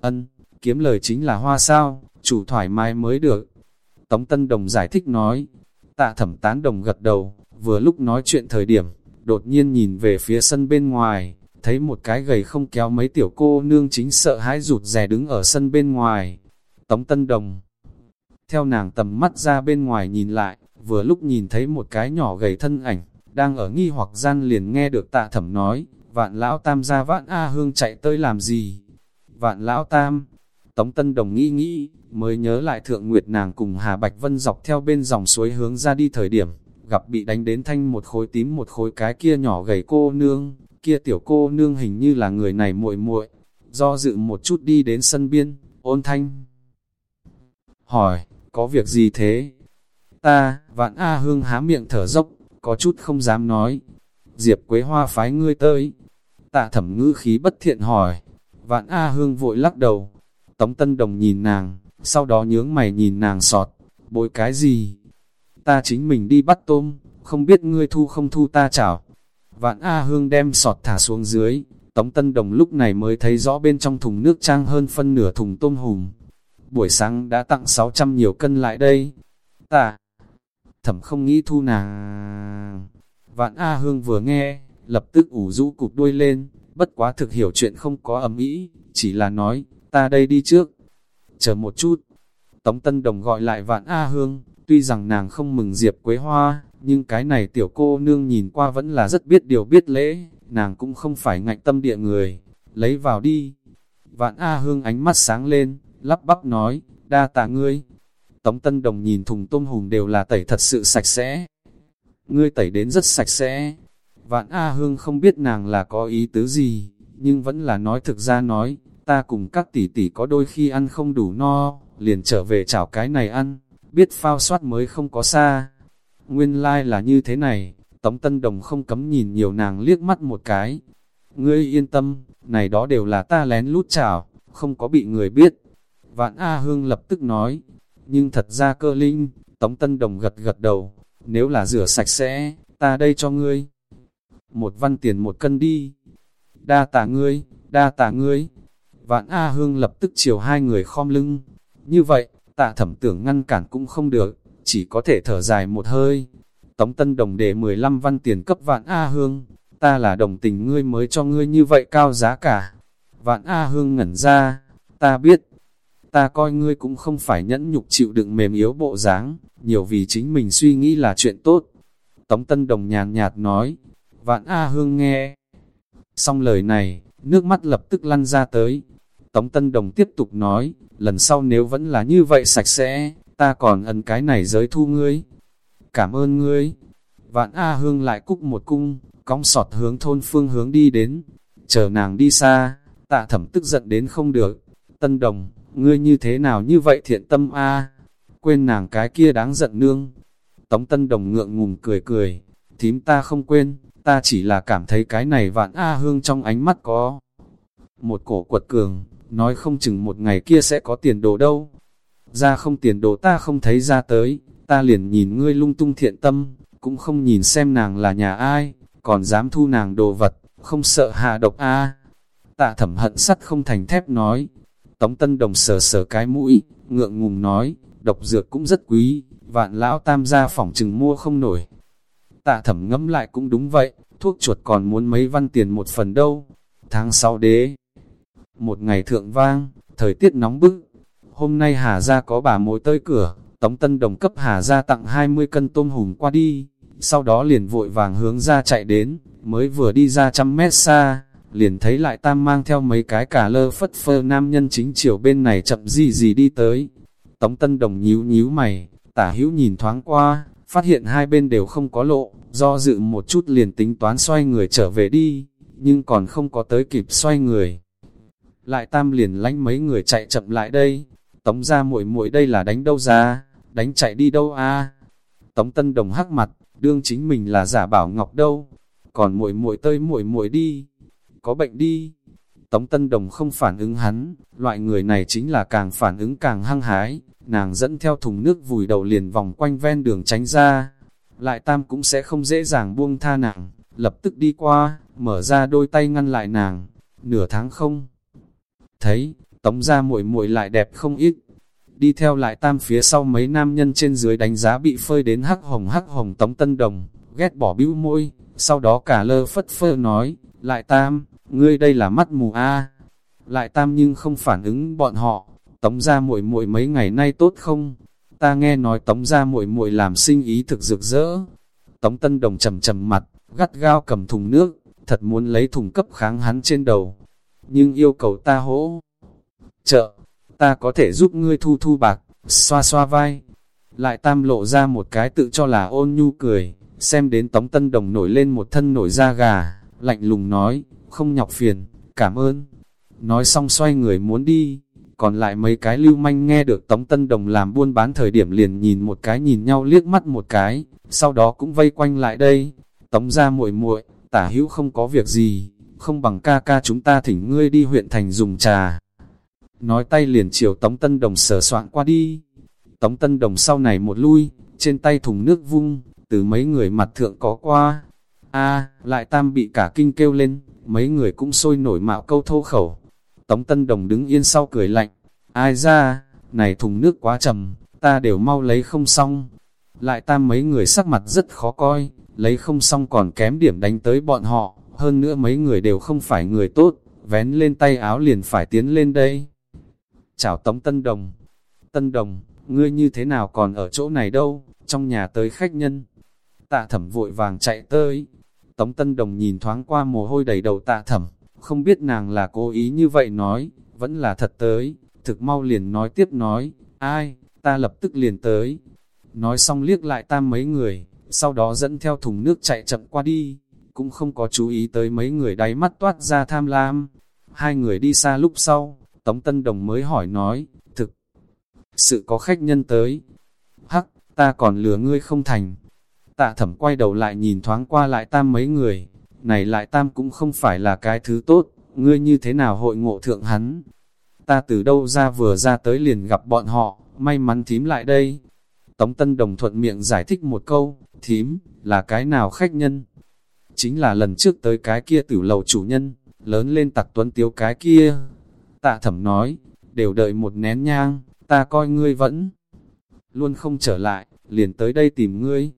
Ân, kiếm lời chính là hoa sao, chủ thoải mái mới được. Tống Tân Đồng giải thích nói, tạ thẩm tán đồng gật đầu, vừa lúc nói chuyện thời điểm, đột nhiên nhìn về phía sân bên ngoài, thấy một cái gầy không kéo mấy tiểu cô nương chính sợ hãi rụt rè đứng ở sân bên ngoài. Tống Tân Đồng theo nàng tầm mắt ra bên ngoài nhìn lại, vừa lúc nhìn thấy một cái nhỏ gầy thân ảnh, đang ở nghi hoặc gian liền nghe được tạ thẩm nói, vạn lão tam ra vạn A hương chạy tới làm gì? Vạn lão tam, Tống Tân Đồng nghĩ nghĩ, mới nhớ lại thượng nguyệt nàng cùng Hà Bạch Vân dọc theo bên dòng suối hướng ra đi thời điểm, gặp bị đánh đến thanh một khối tím một khối cái kia nhỏ gầy cô nương, kia tiểu cô nương hình như là người này muội muội do dự một chút đi đến sân biên, ôn thanh. Hỏi, có việc gì thế? Ta, vạn A Hương há miệng thở dốc, có chút không dám nói. Diệp Quế Hoa phái ngươi tới. Tạ thẩm ngữ khí bất thiện hỏi. Vạn A Hương vội lắc đầu, Tống Tân Đồng nhìn nàng, sau đó nhướng mày nhìn nàng sọt, bối cái gì? Ta chính mình đi bắt tôm, không biết ngươi thu không thu ta chảo. Vạn A Hương đem sọt thả xuống dưới, Tống Tân Đồng lúc này mới thấy rõ bên trong thùng nước trang hơn phân nửa thùng tôm hùm. Buổi sáng đã tặng 600 nhiều cân lại đây. Ta, thẩm không nghĩ thu nàng. Vạn A Hương vừa nghe, lập tức ủ rũ cụp đuôi lên, bất quá thực hiểu chuyện không có ấm ý, chỉ là nói, ta đây đi trước. Chờ một chút. Tống Tân Đồng gọi lại Vạn A Hương, tuy rằng nàng không mừng Diệp Quế Hoa, nhưng cái này tiểu cô nương nhìn qua vẫn là rất biết điều biết lễ, nàng cũng không phải ngạnh tâm địa người, lấy vào đi. Vạn A Hương ánh mắt sáng lên, lắp bắp nói, đa tạ ngươi. Tống Tân Đồng nhìn thùng tôm hùm đều là tẩy thật sự sạch sẽ. Ngươi tẩy đến rất sạch sẽ. Vạn A Hương không biết nàng là có ý tứ gì, nhưng vẫn là nói thực ra nói, ta cùng các tỷ tỷ có đôi khi ăn không đủ no, liền trở về chảo cái này ăn, biết phao soát mới không có xa. Nguyên lai like là như thế này, Tống Tân Đồng không cấm nhìn nhiều nàng liếc mắt một cái. Ngươi yên tâm, này đó đều là ta lén lút chảo, không có bị người biết. Vạn A Hương lập tức nói, nhưng thật ra cơ linh, Tống Tân Đồng gật gật đầu, nếu là rửa sạch sẽ, ta đây cho ngươi. Một văn tiền một cân đi. Đa tạ ngươi, đa tạ ngươi. Vạn A Hương lập tức chiều hai người khom lưng. Như vậy, tạ thẩm tưởng ngăn cản cũng không được, chỉ có thể thở dài một hơi. Tống Tân Đồng để 15 văn tiền cấp Vạn A Hương, ta là đồng tình ngươi mới cho ngươi như vậy cao giá cả. Vạn A Hương ngẩn ra, ta biết, ta coi ngươi cũng không phải nhẫn nhục chịu đựng mềm yếu bộ dáng, nhiều vì chính mình suy nghĩ là chuyện tốt. Tống Tân Đồng nhàn nhạt nói, Vạn A Hương nghe. Xong lời này, nước mắt lập tức lăn ra tới. Tống Tân Đồng tiếp tục nói, lần sau nếu vẫn là như vậy sạch sẽ, ta còn ấn cái này giới thu ngươi. Cảm ơn ngươi. Vạn A Hương lại cúc một cung, cong sọt hướng thôn phương hướng đi đến. Chờ nàng đi xa, tạ thẩm tức giận đến không được. Tân Đồng, ngươi như thế nào như vậy thiện tâm A? Quên nàng cái kia đáng giận nương. Tống Tân Đồng ngượng ngùng cười cười, thím ta không quên, ta chỉ là cảm thấy cái này vạn A Hương trong ánh mắt có một cổ quật cường, nói không chừng một ngày kia sẽ có tiền đồ đâu. Ra không tiền đồ ta không thấy ra tới, ta liền nhìn ngươi lung tung thiện tâm, cũng không nhìn xem nàng là nhà ai, còn dám thu nàng đồ vật, không sợ hạ độc a. Tạ thẩm hận sắt không thành thép nói. Tống Tân Đồng sờ sờ cái mũi, ngượng ngùng nói, độc dược cũng rất quý, vạn lão tam gia phỏng chừng mua không nổi. Tạ thẩm ngẫm lại cũng đúng vậy, thuốc chuột còn muốn mấy văn tiền một phần đâu. Tháng 6 đế, một ngày thượng vang, thời tiết nóng bức. Hôm nay Hà Gia có bà mối tới cửa, Tống Tân Đồng cấp Hà Gia tặng 20 cân tôm hùm qua đi, sau đó liền vội vàng hướng ra chạy đến, mới vừa đi ra trăm mét xa, liền thấy lại tam mang theo mấy cái cả lơ phất phơ nam nhân chính chiều bên này chậm gì gì đi tới. Tống Tân Đồng nhíu nhíu mày, tả hữu nhìn thoáng qua, phát hiện hai bên đều không có lộ, do dự một chút liền tính toán xoay người trở về đi, nhưng còn không có tới kịp xoay người. Lại tam liền lánh mấy người chạy chậm lại đây, tống ra muội muội đây là đánh đâu ra, đánh chạy đi đâu a Tống Tân Đồng hắc mặt, đương chính mình là giả bảo ngọc đâu, còn muội muội tơi muội muội đi, có bệnh đi. Tống Tân Đồng không phản ứng hắn, loại người này chính là càng phản ứng càng hăng hái, nàng dẫn theo thùng nước vùi đầu liền vòng quanh ven đường tránh ra. Lại tam cũng sẽ không dễ dàng buông tha nàng, lập tức đi qua, mở ra đôi tay ngăn lại nàng, nửa tháng không. Thấy, tống ra muội muội lại đẹp không ít, đi theo lại tam phía sau mấy nam nhân trên dưới đánh giá bị phơi đến hắc hồng hắc hồng tống tân đồng, ghét bỏ bĩu môi, sau đó cả lơ phất phơ nói, lại tam, ngươi đây là mắt mù a Lại tam nhưng không phản ứng bọn họ, tống ra muội muội mấy ngày nay tốt không? Ta nghe nói tống ra muội muội làm sinh ý thực rực rỡ. Tống tân đồng trầm trầm mặt, gắt gao cầm thùng nước, thật muốn lấy thùng cấp kháng hắn trên đầu. Nhưng yêu cầu ta hỗ trợ, ta có thể giúp ngươi thu thu bạc, xoa xoa vai. Lại tam lộ ra một cái tự cho là ôn nhu cười, xem đến tống tân đồng nổi lên một thân nổi da gà, lạnh lùng nói, không nhọc phiền, cảm ơn. Nói xong xoay người muốn đi, còn lại mấy cái lưu manh nghe được Tống Tân Đồng làm buôn bán thời điểm liền nhìn một cái nhìn nhau liếc mắt một cái, sau đó cũng vây quanh lại đây. Tống ra muội muội, tả hữu không có việc gì, không bằng ca ca chúng ta thỉnh ngươi đi huyện thành dùng trà. Nói tay liền chiều Tống Tân Đồng sờ soạn qua đi. Tống Tân Đồng sau này một lui, trên tay thùng nước vung, từ mấy người mặt thượng có qua. a à, lại tam bị cả kinh kêu lên, mấy người cũng sôi nổi mạo câu thô khẩu. Tống Tân Đồng đứng yên sau cười lạnh, ai ra, này thùng nước quá trầm, ta đều mau lấy không xong. Lại tam mấy người sắc mặt rất khó coi, lấy không xong còn kém điểm đánh tới bọn họ, hơn nữa mấy người đều không phải người tốt, vén lên tay áo liền phải tiến lên đây. Chào Tống Tân Đồng, Tân Đồng, ngươi như thế nào còn ở chỗ này đâu, trong nhà tới khách nhân. Tạ thẩm vội vàng chạy tới, Tống Tân Đồng nhìn thoáng qua mồ hôi đầy đầu tạ thẩm, không biết nàng là cố ý như vậy nói, vẫn là thật tới, thực mau liền nói tiếp nói, ai, ta lập tức liền tới. Nói xong liếc lại tam mấy người, sau đó dẫn theo thùng nước chạy chậm qua đi, cũng không có chú ý tới mấy người đáy mắt toát ra tham lam. Hai người đi xa lúc sau, Tống Tân Đồng mới hỏi nói, thực, sự có khách nhân tới. Hắc, ta còn lừa ngươi không thành. Tạ thẩm quay đầu lại nhìn thoáng qua lại tam mấy người, này lại tam cũng không phải là cái thứ tốt, ngươi như thế nào hội ngộ thượng hắn. Ta từ đâu ra vừa ra tới liền gặp bọn họ, may mắn thím lại đây. Tống Tân Đồng thuận miệng giải thích một câu, thím, là cái nào khách nhân? Chính là lần trước tới cái kia tử lầu chủ nhân, lớn lên tặc tuấn tiếu cái kia. Tạ thẩm nói, đều đợi một nén nhang, ta coi ngươi vẫn luôn không trở lại, liền tới đây tìm ngươi.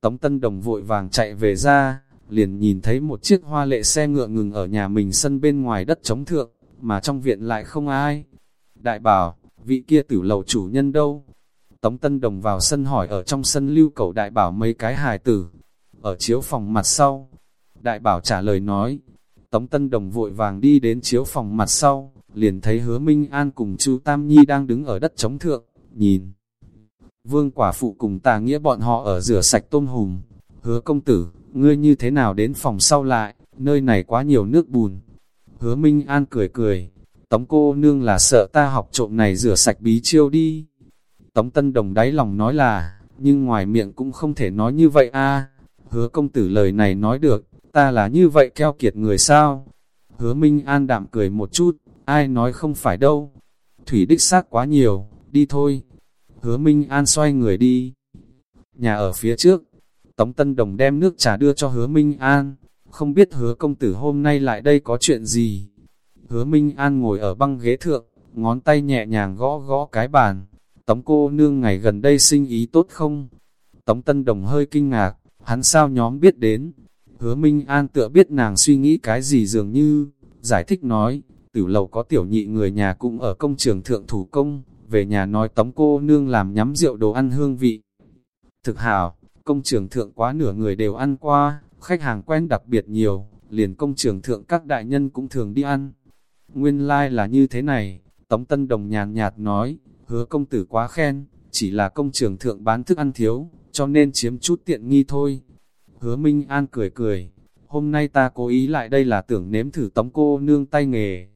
Tống Tân Đồng vội vàng chạy về ra, liền nhìn thấy một chiếc hoa lệ xe ngựa ngừng ở nhà mình sân bên ngoài đất chống thượng, mà trong viện lại không ai. Đại bảo, vị kia tử lầu chủ nhân đâu? Tống Tân Đồng vào sân hỏi ở trong sân lưu cầu đại bảo mấy cái hài tử, ở chiếu phòng mặt sau. Đại bảo trả lời nói, Tống Tân Đồng vội vàng đi đến chiếu phòng mặt sau, liền thấy hứa Minh An cùng chú Tam Nhi đang đứng ở đất chống thượng, nhìn. Vương quả phụ cùng tà nghĩa bọn họ ở rửa sạch tôm hùm. Hứa công tử, ngươi như thế nào đến phòng sau lại, nơi này quá nhiều nước bùn. Hứa Minh An cười cười, tống cô nương là sợ ta học trộm này rửa sạch bí chiêu đi. Tống Tân Đồng đáy lòng nói là, nhưng ngoài miệng cũng không thể nói như vậy a. Hứa công tử lời này nói được, ta là như vậy keo kiệt người sao? Hứa Minh An đạm cười một chút, ai nói không phải đâu. Thủy đích xác quá nhiều, đi thôi. Hứa Minh An xoay người đi. Nhà ở phía trước, Tống Tân Đồng đem nước trà đưa cho hứa Minh An, không biết hứa công tử hôm nay lại đây có chuyện gì. Hứa Minh An ngồi ở băng ghế thượng, ngón tay nhẹ nhàng gõ gõ cái bàn. Tống cô nương ngày gần đây sinh ý tốt không? Tống Tân Đồng hơi kinh ngạc, hắn sao nhóm biết đến. Hứa Minh An tựa biết nàng suy nghĩ cái gì dường như, giải thích nói, tử lầu có tiểu nhị người nhà cũng ở công trường thượng thủ công, về nhà nói tống cô nương làm nhắm rượu đồ ăn hương vị. Thực hảo, công trường thượng quá nửa người đều ăn qua, khách hàng quen đặc biệt nhiều, liền công trường thượng các đại nhân cũng thường đi ăn. Nguyên lai like là như thế này, Tống Tân Đồng nhàn nhạt nói, hứa công tử quá khen, chỉ là công trường thượng bán thức ăn thiếu, cho nên chiếm chút tiện nghi thôi. Hứa Minh An cười cười, hôm nay ta cố ý lại đây là tưởng nếm thử tống cô nương tay nghề.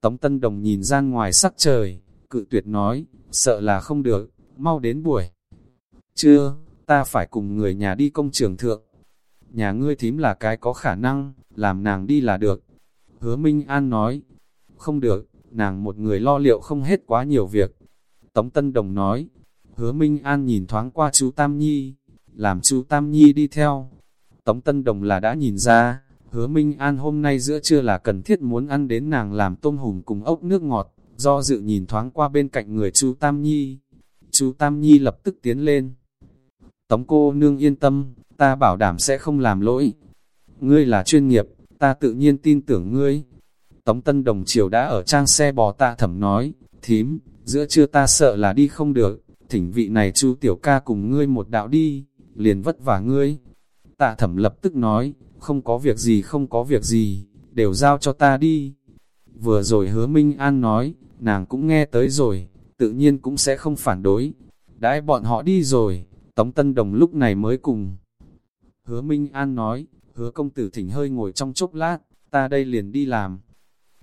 Tống Tân Đồng nhìn ra ngoài sắc trời, cự tuyệt nói, sợ là không được, mau đến buổi. Chưa, ta phải cùng người nhà đi công trường thượng. Nhà ngươi thím là cái có khả năng, làm nàng đi là được. Hứa Minh An nói, không được, nàng một người lo liệu không hết quá nhiều việc. Tống Tân Đồng nói, hứa Minh An nhìn thoáng qua chú Tam Nhi, làm chú Tam Nhi đi theo. Tống Tân Đồng là đã nhìn ra, hứa Minh An hôm nay giữa trưa là cần thiết muốn ăn đến nàng làm tôm hùm cùng ốc nước ngọt, do dự nhìn thoáng qua bên cạnh người chú Tam Nhi. Chú Tam Nhi lập tức tiến lên. Tống cô nương yên tâm, ta bảo đảm sẽ không làm lỗi. Ngươi là chuyên nghiệp, ta tự nhiên tin tưởng ngươi. Tống Tân Đồng Triều đã ở trang xe bò tạ thẩm nói, thím, giữa trưa ta sợ là đi không được, thỉnh vị này chú tiểu ca cùng ngươi một đạo đi, liền vất vả ngươi. Tạ thẩm lập tức nói, không có việc gì không có việc gì, đều giao cho ta đi. Vừa rồi hứa Minh An nói, nàng cũng nghe tới rồi, tự nhiên cũng sẽ không phản đối. Đãi bọn họ đi rồi, Tống Tân Đồng lúc này mới cùng. Hứa Minh An nói, hứa công tử thỉnh hơi ngồi trong chốc lát, ta đây liền đi làm.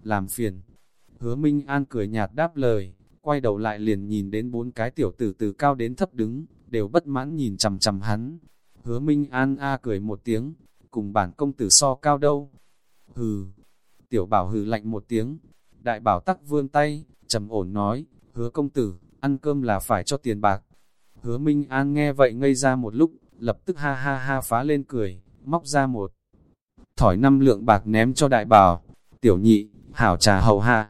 Làm phiền. Hứa Minh An cười nhạt đáp lời, quay đầu lại liền nhìn đến bốn cái tiểu tử từ cao đến thấp đứng, đều bất mãn nhìn chầm chầm hắn. Hứa Minh An a cười một tiếng, cùng bản công tử so cao đâu. Hừ, tiểu bảo hừ lạnh một tiếng, đại bảo tắc vươn tay, trầm ổn nói, hứa công tử, ăn cơm là phải cho tiền bạc. Hứa Minh An nghe vậy ngây ra một lúc, lập tức ha ha ha phá lên cười, móc ra một thỏi năm lượng bạc ném cho đại bảo, tiểu nhị, hảo trà hầu hạ.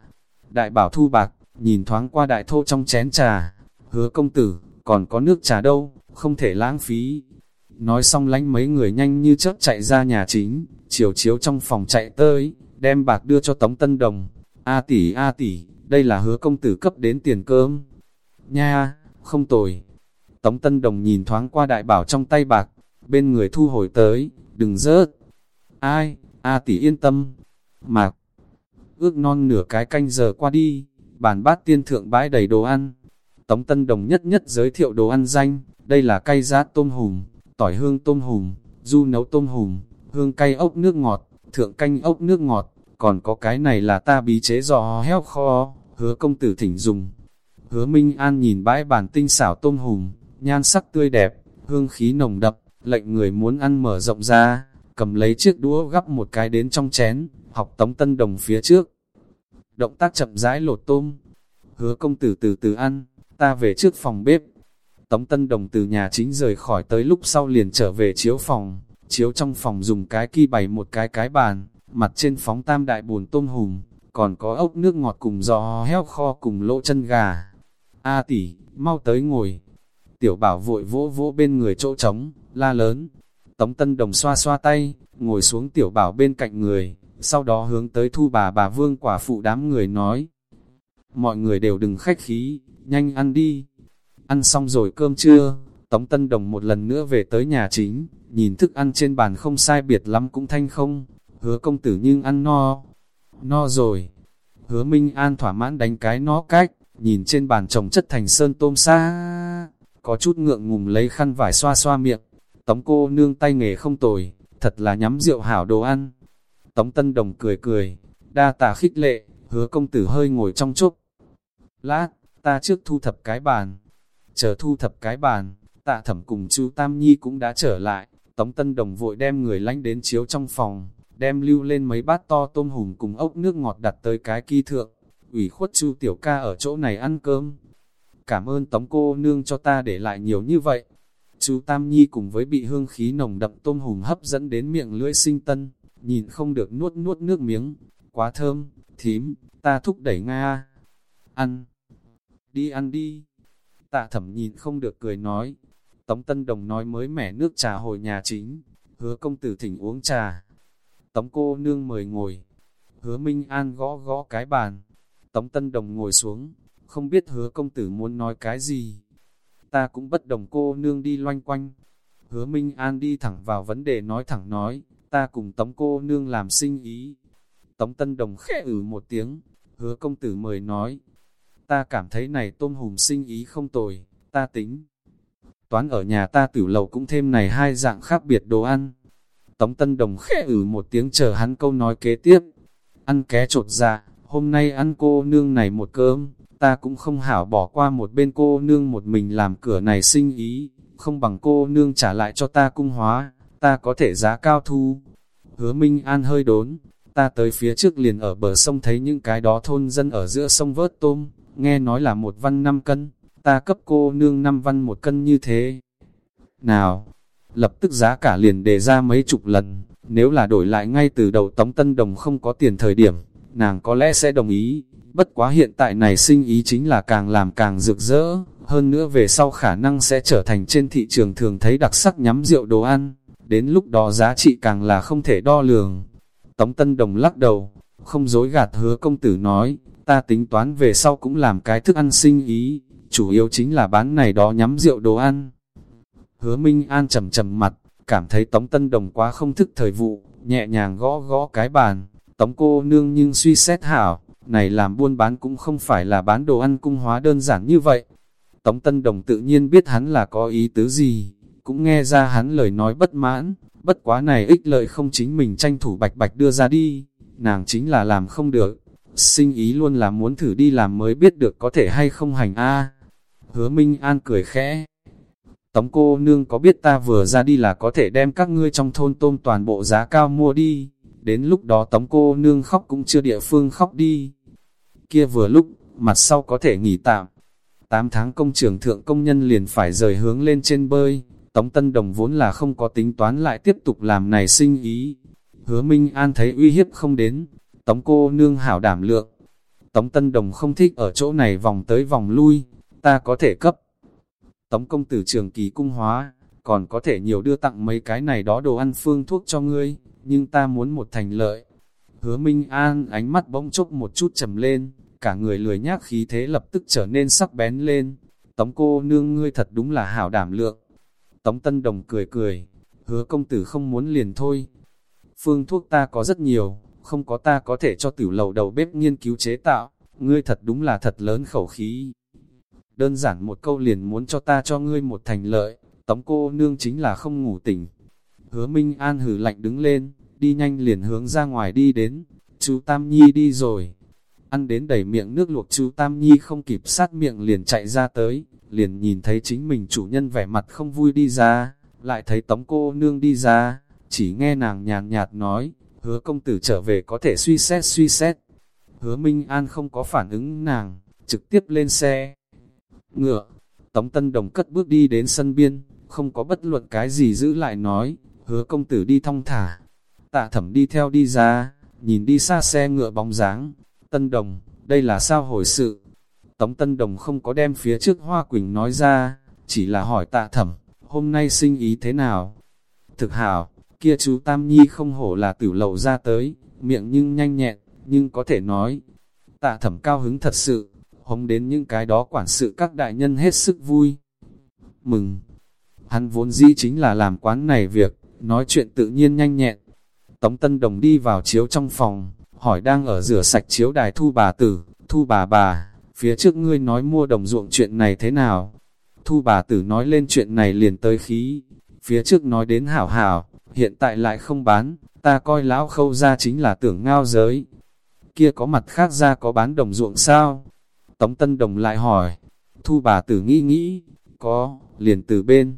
Đại bảo thu bạc, nhìn thoáng qua đại thô trong chén trà, hứa công tử, còn có nước trà đâu, không thể lãng phí. Nói xong lánh mấy người nhanh như chớp chạy ra nhà chính, chiều chiếu trong phòng chạy tới, đem bạc đưa cho Tống Tân Đồng. A tỷ A tỷ, đây là hứa công tử cấp đến tiền cơm. Nha, không tồi. Tống Tân Đồng nhìn thoáng qua đại bảo trong tay bạc, bên người thu hồi tới, đừng rớt. Ai, A tỷ yên tâm. Mạc, ước non nửa cái canh giờ qua đi, bàn bát tiên thượng bãi đầy đồ ăn. Tống Tân Đồng nhất nhất giới thiệu đồ ăn danh, đây là cay giá tôm hùm, tỏi hương tôm hùm, du nấu tôm hùm, hương cay ốc nước ngọt, thượng canh ốc nước ngọt, còn có cái này là ta bí chế giò heo kho, hứa công tử thỉnh dùng. Hứa Minh An nhìn bãi bàn tinh xảo tôm hùm, nhan sắc tươi đẹp, hương khí nồng đậm, lệnh người muốn ăn mở rộng ra, cầm lấy chiếc đũa gắp một cái đến trong chén, học tống tân đồng phía trước. Động tác chậm rãi lột tôm, hứa công tử từ từ ăn, ta về trước phòng bếp. Tống Tân Đồng từ nhà chính rời khỏi tới lúc sau liền trở về chiếu phòng, chiếu trong phòng dùng cái ki bày một cái cái bàn, mặt trên phóng tam đại bồn tôm hùm, còn có ốc nước ngọt cùng giò heo kho cùng lỗ chân gà. A tỷ, mau tới ngồi. Tiểu bảo vội vỗ vỗ bên người chỗ trống, la lớn. Tống Tân Đồng xoa xoa tay, ngồi xuống tiểu bảo bên cạnh người, sau đó hướng tới thu bà bà vương quả phụ đám người nói. Mọi người đều đừng khách khí, nhanh ăn đi. Ăn xong rồi cơm trưa, Tống Tân Đồng một lần nữa về tới nhà chính, nhìn thức ăn trên bàn không sai biệt lắm cũng thanh không, hứa công tử nhưng ăn no. No rồi. Hứa Minh An thỏa mãn đánh cái nó cách, nhìn trên bàn trồng chất thành sơn tôm xa, có chút ngượng ngùng lấy khăn vải xoa xoa miệng. Tống cô nương tay nghề không tồi, thật là nhắm rượu hảo đồ ăn. Tống Tân Đồng cười cười, đa tà khích lệ, hứa công tử hơi ngồi trong chốc. Lát, ta trước thu thập cái bàn. Chờ thu thập cái bàn, tạ thẩm cùng chú Tam Nhi cũng đã trở lại. Tống Tân Đồng vội đem người lánh đến chiếu trong phòng, đem lưu lên mấy bát to tôm hùm cùng ốc nước ngọt đặt tới cái kỳ thượng. ủy khuất chu tiểu ca ở chỗ này ăn cơm. Cảm ơn Tống cô nương cho ta để lại nhiều như vậy. Chú Tam Nhi cùng với bị hương khí nồng đậm tôm hùm hấp dẫn đến miệng lưỡi sinh tân, nhìn không được nuốt nuốt nước miếng. Quá thơm, thím, ta thúc đẩy Nga. Ăn, đi ăn đi. Tạ thẩm nhìn không được cười nói. Tống Tân Đồng nói mới mẻ nước trà hồi nhà chính, hứa công tử thỉnh uống trà. Tống cô nương mời ngồi. Hứa Minh An gõ gõ cái bàn. Tống Tân Đồng ngồi xuống, không biết hứa công tử muốn nói cái gì. Ta cũng bất đồng cô nương đi loanh quanh. Hứa Minh An đi thẳng vào vấn đề nói thẳng nói, ta cùng Tống cô nương làm sinh ý. Tống Tân Đồng khẽ ử một tiếng, hứa công tử mời nói, ta cảm thấy này tôm hùm sinh ý không tồi, ta tính. Toán ở nhà ta tử lầu cũng thêm này hai dạng khác biệt đồ ăn. Tống Tân Đồng khẽ ử một tiếng chờ hắn câu nói kế tiếp. Ăn ké trột dạ, hôm nay ăn cô nương này một cơm, ta cũng không hảo bỏ qua một bên cô nương một mình làm cửa này sinh ý, không bằng cô nương trả lại cho ta cung hóa, ta có thể giá cao thu. Hứa Minh An hơi đốn, ta tới phía trước liền ở bờ sông thấy những cái đó thôn dân ở giữa sông vớt tôm, nghe nói là một văn năm cân, ta cấp cô nương năm văn một cân như thế. Nào, lập tức giá cả liền đề ra mấy chục lần, nếu là đổi lại ngay từ đầu Tống Tân Đồng không có tiền thời điểm, nàng có lẽ sẽ đồng ý, bất quá hiện tại này sinh ý chính là càng làm càng rực rỡ, hơn nữa về sau khả năng sẽ trở thành trên thị trường thường thấy đặc sắc nhắm rượu đồ ăn, đến lúc đó giá trị càng là không thể đo lường. Tống Tân Đồng lắc đầu, không dối gạt hứa công tử nói, ta tính toán về sau cũng làm cái thức ăn sinh ý, chủ yếu chính là bán này đó nhắm rượu đồ ăn. Hứa Minh An trầm trầm mặt, cảm thấy Tống Tân Đồng quá không thức thời vụ, nhẹ nhàng gõ gõ cái bàn, Tống cô nương nhưng suy xét hảo, này làm buôn bán cũng không phải là bán đồ ăn cung hóa đơn giản như vậy. Tống Tân Đồng tự nhiên biết hắn là có ý tứ gì, cũng nghe ra hắn lời nói bất mãn, bất quá này ích lợi không chính mình tranh thủ bạch bạch đưa ra đi, nàng chính là làm không được, sinh ý luôn là muốn thử đi làm mới biết được có thể hay không hành a. Hứa Minh An cười khẽ. Tống cô nương có biết ta vừa ra đi là có thể đem các ngươi trong thôn tôm toàn bộ giá cao mua đi, đến lúc đó tống cô nương khóc cũng chưa địa phương khóc đi. Kia vừa lúc, mặt sau có thể nghỉ tạm. 8 tháng công trường thượng công nhân liền phải rời hướng lên trên bơi, Tống Tân Đồng vốn là không có tính toán lại tiếp tục làm này sinh ý. Hứa Minh An thấy uy hiếp không đến, Tống cô nương hảo đảm lượng. Tống Tân Đồng không thích ở chỗ này vòng tới vòng lui, ta có thể cấp. Tống công tử trường kỳ cung hóa, còn có thể nhiều đưa tặng mấy cái này đó đồ ăn phương thuốc cho ngươi, nhưng ta muốn một thành lợi. Hứa Minh An ánh mắt bỗng chốc một chút trầm lên, cả người lười nhác khí thế lập tức trở nên sắc bén lên. Tống cô nương ngươi thật đúng là hảo đảm lượng. Tống Tân Đồng cười cười, hứa công tử không muốn liền thôi. Phương thuốc ta có rất nhiều, không có ta có thể cho tiểu lầu đầu bếp nghiên cứu chế tạo, ngươi thật đúng là thật lớn khẩu khí. Đơn giản một câu liền muốn cho ta cho ngươi một thành lợi, tống cô nương chính là không ngủ tỉnh. Hứa Minh An hử lạnh đứng lên, đi nhanh liền hướng ra ngoài đi đến, chú Tam Nhi đi rồi. Ăn đến đầy miệng nước luộc chú Tam Nhi không kịp sát miệng liền chạy ra tới, liền nhìn thấy chính mình chủ nhân vẻ mặt không vui đi ra, lại thấy tống cô nương đi ra, chỉ nghe nàng nhàn nhạt nói, hứa công tử trở về có thể suy xét suy xét. Hứa Minh An không có phản ứng nàng, trực tiếp lên xe. Ngựa, Tống Tân Đồng cất bước đi đến sân biên, không có bất luận cái gì giữ lại nói, hứa công tử đi thong thả. Tạ thẩm đi theo đi ra, nhìn đi xa xe ngựa bóng dáng. Tân Đồng, đây là sao hồi sự? Tống Tân Đồng không có đem phía trước Hoa Quỳnh nói ra, chỉ là hỏi tạ thẩm, hôm nay sinh ý thế nào? Thực hảo, kia chú Tam Nhi không hổ là tử lầu ra tới, miệng nhưng nhanh nhẹn, nhưng có thể nói. Tạ thẩm cao hứng thật sự, hống đến những cái đó quản sự các đại nhân hết sức vui. Mừng! Hắn vốn dĩ chính là làm quán này việc, nói chuyện tự nhiên nhanh nhẹn. Tống Tân Đồng đi vào chiếu trong phòng, hỏi đang ở rửa sạch chiếu đài thu bà tử, thu bà bà, phía trước ngươi nói mua đồng ruộng chuyện này thế nào? Thu bà tử nói lên chuyện này liền tới khí, phía trước nói đến hảo hảo, hiện tại lại không bán, ta coi lão khâu ra chính là tưởng ngao giới. Kia có mặt khác ra có bán đồng ruộng sao? Tống Tân Đồng lại hỏi, thu bà tử nghĩ nghĩ, có, liền từ bên.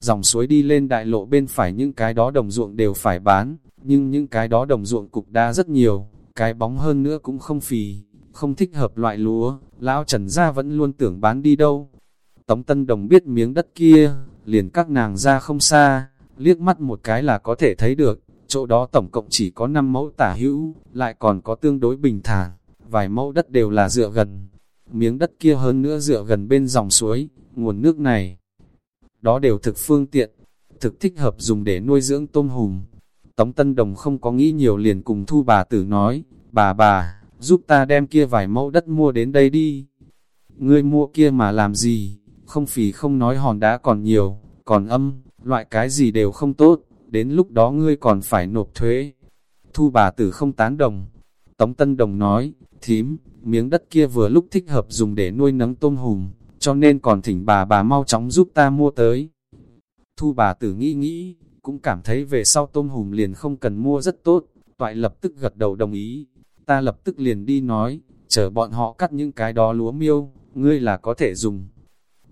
Dòng suối đi lên đại lộ bên phải những cái đó đồng ruộng đều phải bán, nhưng những cái đó đồng ruộng cục đa rất nhiều, cái bóng hơn nữa cũng không phì, không thích hợp loại lúa, lão Trần Gia vẫn luôn tưởng bán đi đâu. Tống Tân Đồng biết miếng đất kia, liền các nàng ra không xa, liếc mắt một cái là có thể thấy được, chỗ đó tổng cộng chỉ có 5 mẫu tả hữu, lại còn có tương đối bình thản, vài mẫu đất đều là dựa gần. Miếng đất kia hơn nữa dựa gần bên dòng suối, nguồn nước này. Đó đều thực phương tiện, thực thích hợp dùng để nuôi dưỡng tôm hùm. Tống Tân Đồng không có nghĩ nhiều liền cùng thu bà tử nói, bà bà, giúp ta đem kia vài mẫu đất mua đến đây đi. Ngươi mua kia mà làm gì, không phì không nói hòn đá còn nhiều, còn âm, loại cái gì đều không tốt, đến lúc đó ngươi còn phải nộp thuế. Thu bà tử không tán đồng. Tống Tân Đồng nói, thím, miếng đất kia vừa lúc thích hợp dùng để nuôi nấng tôm hùm, cho nên còn thỉnh bà bà mau chóng giúp ta mua tới. Thu bà tử nghĩ nghĩ, cũng cảm thấy về sau tôm hùm liền không cần mua rất tốt, toại lập tức gật đầu đồng ý. Ta lập tức liền đi nói, chờ bọn họ cắt những cái đó lúa miêu, ngươi là có thể dùng.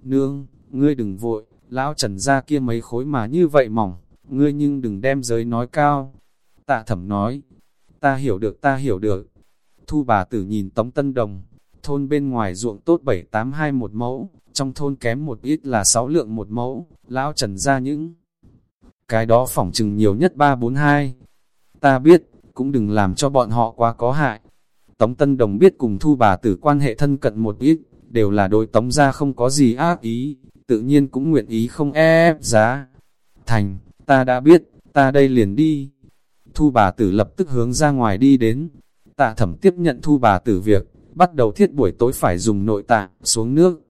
Nương, ngươi đừng vội, lão trần ra kia mấy khối mà như vậy mỏng, ngươi nhưng đừng đem giới nói cao. Tạ thẩm nói, ta hiểu được ta hiểu được. Thu bà tử nhìn Tống Tân Đồng, thôn bên ngoài ruộng tốt 782 một mẫu, trong thôn kém một ít là 6 lượng một mẫu, lão trần ra những cái đó phỏng chừng nhiều nhất 342. Ta biết, cũng đừng làm cho bọn họ quá có hại. Tống Tân Đồng biết cùng thu bà tử quan hệ thân cận một ít, đều là đối tống ra không có gì ác ý, tự nhiên cũng nguyện ý không e ép giá. Thành, ta đã biết, ta đây liền đi. Thu bà tử lập tức hướng ra ngoài đi đến. Tạ thẩm tiếp nhận thu bà tử việc, bắt đầu thiết buổi tối phải dùng nội tạng, xuống nước.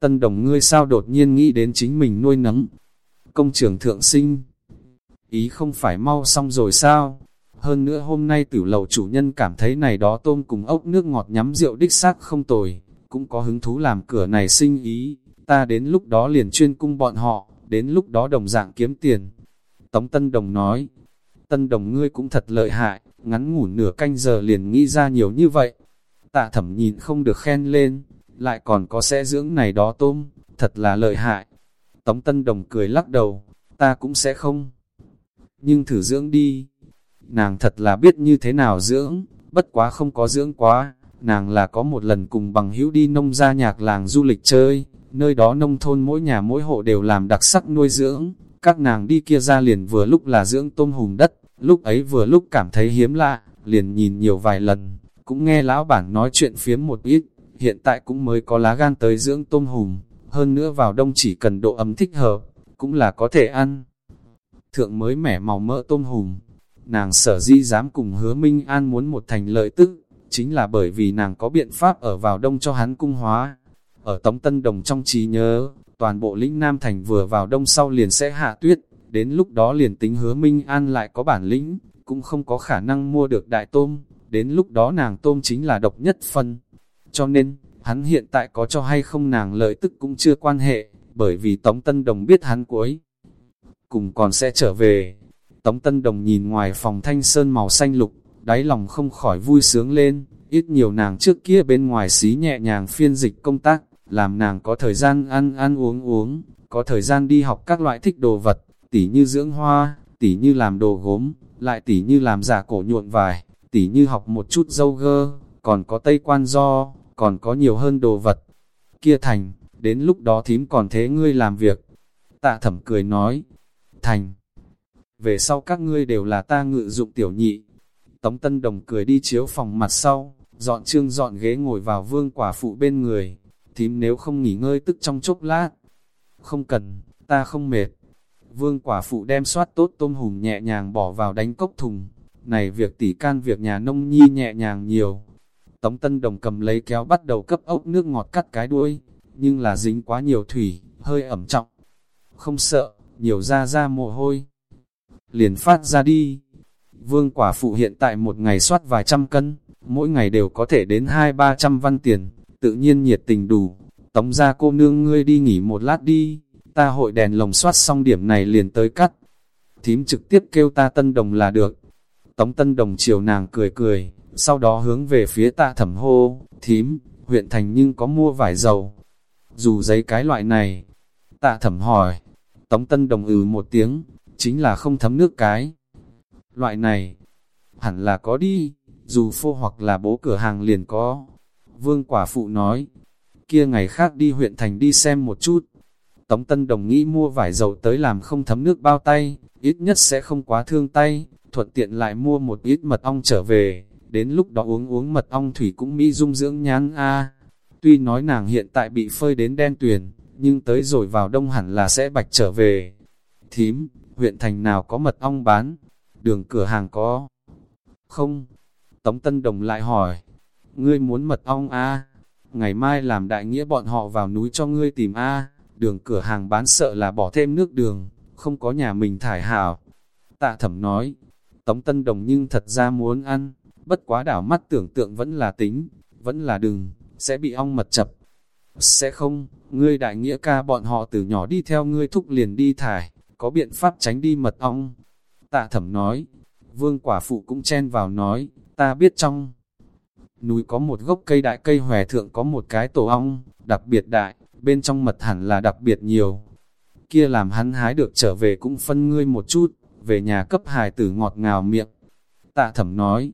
Tân đồng ngươi sao đột nhiên nghĩ đến chính mình nuôi nấm. Công trường thượng sinh. Ý không phải mau xong rồi sao? Hơn nữa hôm nay tử lầu chủ nhân cảm thấy này đó tôm cùng ốc nước ngọt nhắm rượu đích xác không tồi, cũng có hứng thú làm cửa này sinh ý, ta đến lúc đó liền chuyên cung bọn họ, đến lúc đó đồng dạng kiếm tiền. Tống Tân Đồng nói, Tân Đồng ngươi cũng thật lợi hại, ngắn ngủ nửa canh giờ liền nghĩ ra nhiều như vậy. Tạ thẩm nhìn không được khen lên, lại còn có sẽ dưỡng này đó tôm, thật là lợi hại. Tống Tân Đồng cười lắc đầu, ta cũng sẽ không. Nhưng thử dưỡng đi. Nàng thật là biết như thế nào dưỡng, bất quá không có dưỡng quá. Nàng là có một lần cùng bằng hữu đi nông gia nhạc làng du lịch chơi, nơi đó nông thôn mỗi nhà mỗi hộ đều làm đặc sắc nuôi dưỡng, các nàng đi kia ra liền vừa lúc là dưỡng tôm hùm đất, lúc ấy vừa lúc cảm thấy hiếm lạ, liền nhìn nhiều vài lần, cũng nghe lão bản nói chuyện phiếm một ít, hiện tại cũng mới có lá gan tới dưỡng tôm hùm, hơn nữa vào đông chỉ cần độ ấm thích hợp, cũng là có thể ăn. Thượng mới mẻ màu mỡ tôm hùm, nàng sở di dám cùng hứa Minh An muốn một thành lợi tức, chính là bởi vì nàng có biện pháp ở vào đông cho hắn cung hóa. Ở Tống Tân Đồng trong trí nhớ, toàn bộ lĩnh Nam Thành vừa vào đông sau liền sẽ hạ tuyết, đến lúc đó liền tính hứa Minh An lại có bản lĩnh, cũng không có khả năng mua được đại tôm, đến lúc đó nàng tôm chính là độc nhất phân. Cho nên, hắn hiện tại có cho hay không nàng lợi tức cũng chưa quan hệ, bởi vì Tống Tân Đồng biết hắn cuối. Cùng còn sẽ trở về. Tống Tân Đồng nhìn ngoài phòng thanh sơn màu xanh lục, đáy lòng không khỏi vui sướng lên, ít nhiều nàng trước kia bên ngoài xí nhẹ nhàng phiên dịch công tác, làm nàng có thời gian ăn ăn uống uống, có thời gian đi học các loại thích đồ vật, tỉ như dưỡng hoa, tỉ như làm đồ gốm, lại tỉ như làm giả cổ nhuộn vải, tỉ như học một chút dâu gơ, còn có tây quan do, còn có nhiều hơn đồ vật. Kia thành, đến lúc đó thím còn thế ngươi làm việc. Tạ thẩm cười nói, thành, về sau các ngươi đều là ta ngự dụng tiểu nhị. Tống Tân Đồng cười đi chiếu phòng mặt sau, dọn trương dọn ghế ngồi vào vương quả phụ bên người, thím nếu không nghỉ ngơi tức trong chốc lát. Không cần, ta không mệt. Vương quả phụ đem soát tốt tôm hùm nhẹ nhàng bỏ vào đánh cốc thùng. Này việc tỉ can việc nhà nông nhi nhẹ nhàng nhiều. Tống Tân Đồng cầm lấy kéo bắt đầu cấp ốc nước ngọt cắt cái đuôi, nhưng là dính quá nhiều thủy, hơi ẩm trọng. Không sợ, nhiều ra ra mồ hôi. Liền phát ra đi. Vương quả phụ hiện tại một ngày soát vài trăm cân, mỗi ngày đều có thể đến hai ba trăm văn tiền, tự nhiên nhiệt tình đủ. Tống ra cô nương ngươi đi nghỉ một lát đi, ta hội đèn lồng soát xong điểm này liền tới cắt. Thím trực tiếp kêu ta tân đồng là được. Tống tân đồng chiều nàng cười cười, sau đó hướng về phía tạ thẩm hô, thím, huyện thành nhưng có mua vải dầu. Dù giấy cái loại này, tạ thẩm hỏi, tống tân đồng ừ một tiếng, chính là không thấm nước cái. Loại này, hẳn là có đi, dù phô hoặc là bố cửa hàng liền có. Vương quả phụ nói, kia ngày khác đi huyện thành đi xem một chút. Tống Tân Đồng nghĩ mua vải dầu tới làm không thấm nước bao tay, ít nhất sẽ không quá thương tay, thuận tiện lại mua một ít mật ong trở về, đến lúc đó uống uống mật ong thủy cũng mỹ dung dưỡng nhán a. Tuy nói nàng hiện tại bị phơi đến đen tuyền, nhưng tới rồi vào đông hẳn là sẽ bạch trở về. Thím, huyện thành nào có mật ong bán, đường cửa hàng có. Không, Tống Tân Đồng lại hỏi, ngươi muốn mật ong a ngày mai làm đại nghĩa bọn họ vào núi cho ngươi tìm a đường cửa hàng bán sợ là bỏ thêm nước đường, không có nhà mình thải hảo. Tạ thẩm nói, Tống Tân Đồng nhưng thật ra muốn ăn, bất quá đảo mắt tưởng tượng vẫn là tính, vẫn là đừng, sẽ bị ong mật chập. Sẽ không, ngươi đại nghĩa ca bọn họ từ nhỏ đi theo ngươi thúc liền đi thải, có biện pháp tránh đi mật ong. Tạ thẩm nói, vương quả phụ cũng chen vào nói, ta biết trong núi có một gốc cây đại cây hòe thượng có một cái tổ ong, đặc biệt đại, bên trong mật hẳn là đặc biệt nhiều. Kia làm hắn hái được trở về cũng phân ngươi một chút, về nhà cấp hài tử ngọt ngào miệng. Tạ thẩm nói,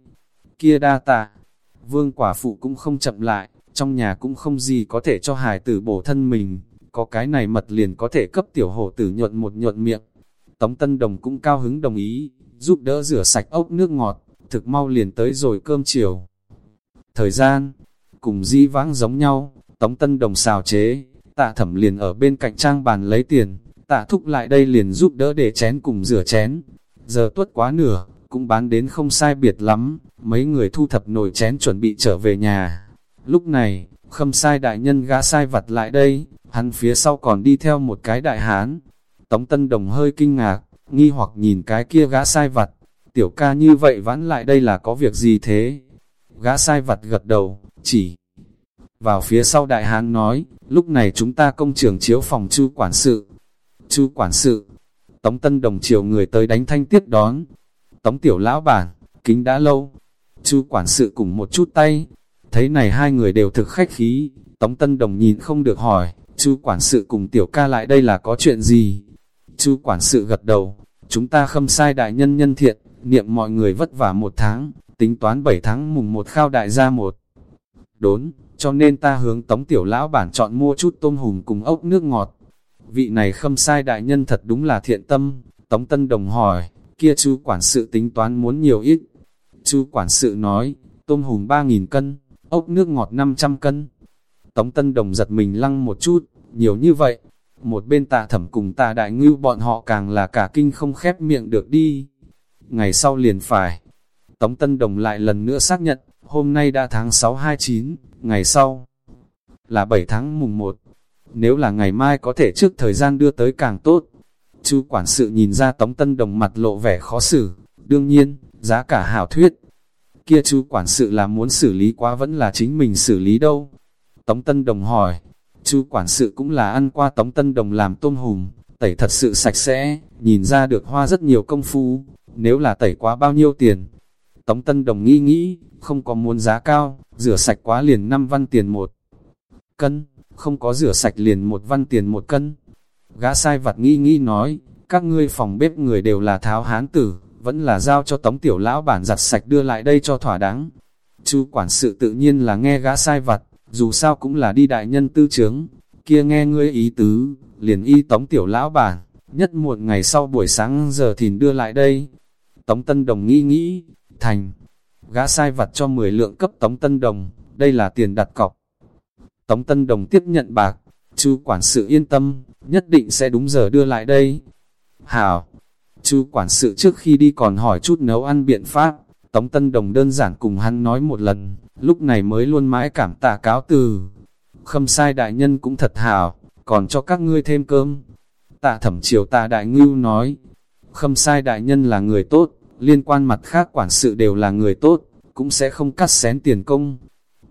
kia đa tạ, vương quả phụ cũng không chậm lại, trong nhà cũng không gì có thể cho hài tử bổ thân mình, có cái này mật liền có thể cấp tiểu hổ tử nhuận một nhuận miệng. Tống Tân Đồng cũng cao hứng đồng ý, giúp đỡ rửa sạch ốc nước ngọt, thực mau liền tới rồi cơm chiều. Thời gian, cùng di vãng giống nhau, Tống Tân Đồng xào chế, tạ thẩm liền ở bên cạnh trang bàn lấy tiền, tạ thúc lại đây liền giúp đỡ để chén cùng rửa chén. Giờ tuất quá nửa, cũng bán đến không sai biệt lắm, mấy người thu thập nồi chén chuẩn bị trở về nhà. Lúc này, khâm sai đại nhân gã sai vặt lại đây, hắn phía sau còn đi theo một cái đại hán. Tống Tân Đồng hơi kinh ngạc, nghi hoặc nhìn cái kia gã sai vặt, tiểu ca như vậy vãn lại đây là có việc gì thế? Gã sai vặt gật đầu, chỉ vào phía sau đại hán nói, lúc này chúng ta công trường chiếu phòng chu quản sự. Chu quản sự, Tống Tân Đồng chiều người tới đánh thanh tiết đón. Tống tiểu lão bản, kính đã lâu. Chu quản sự cùng một chút tay. Thấy này hai người đều thực khách khí, Tống Tân Đồng nhìn không được hỏi, Chu quản sự cùng tiểu ca lại đây là có chuyện gì? Chu quản sự gật đầu, chúng ta khâm sai đại nhân nhân thiện, niệm mọi người vất vả một tháng, tính toán bảy tháng mùng một khao đại gia một. Đốn, cho nên ta hướng tống tiểu lão bản chọn mua chút tôm hùm cùng ốc nước ngọt. Vị này khâm sai đại nhân thật đúng là thiện tâm, tống tân đồng hỏi, kia chú quản sự tính toán muốn nhiều ít. Chú quản sự nói, tôm hùm 3.000 cân, ốc nước ngọt 500 cân. Tống tân đồng giật mình lăng một chút, nhiều như vậy. Một bên tạ thẩm cùng tạ đại ngưu bọn họ càng là cả kinh không khép miệng được đi. Ngày sau liền phải. Tống tân đồng lại lần nữa xác nhận, hôm nay đã tháng 6-29, ngày sau là 7 tháng mùng 1. Nếu là ngày mai có thể trước thời gian đưa tới càng tốt. Chu quản sự nhìn ra Tống Tân Đồng mặt lộ vẻ khó xử, đương nhiên, giá cả hảo thuyết. Kia chú quản sự là muốn xử lý quá vẫn là chính mình xử lý đâu. Tống Tân Đồng hỏi, chú quản sự cũng là ăn qua Tống Tân Đồng làm tôm hùm, tẩy thật sự sạch sẽ, nhìn ra được hoa rất nhiều công phu, nếu là tẩy quá bao nhiêu tiền. Tống Tân Đồng nghĩ nghĩ, không có muốn giá cao, rửa sạch quá liền 5 văn tiền một cân, không có rửa sạch liền một văn tiền một cân. Gã sai vặt nghi nghi nói, các ngươi phòng bếp người đều là tháo hán tử, vẫn là giao cho tống tiểu lão bản giặt sạch đưa lại đây cho thỏa đáng. Chu quản sự tự nhiên là nghe gã sai vặt, dù sao cũng là đi đại nhân tư chướng, kia nghe ngươi ý tứ, liền y tống tiểu lão bản, nhất muộn ngày sau buổi sáng giờ thìn đưa lại đây. Tống Tân Đồng nghĩ nghĩ, thành, gã sai vặt cho 10 lượng cấp Tống Tân Đồng, đây là tiền đặt cọc. Tống Tân Đồng tiếp nhận bạc, chu quản sự yên tâm, nhất định sẽ đúng giờ đưa lại đây. Hảo, chu quản sự trước khi đi còn hỏi chút nấu ăn biện pháp, Tống Tân Đồng đơn giản cùng hắn nói một lần, lúc này mới luôn mãi cảm tạ cáo từ. Khâm sai đại nhân cũng thật hảo, còn cho các ngươi thêm cơm. Tạ thẩm triều tạ đại ngưu nói, khâm sai đại nhân là người tốt, liên quan mặt khác quản sự đều là người tốt, cũng sẽ không cắt xén tiền công.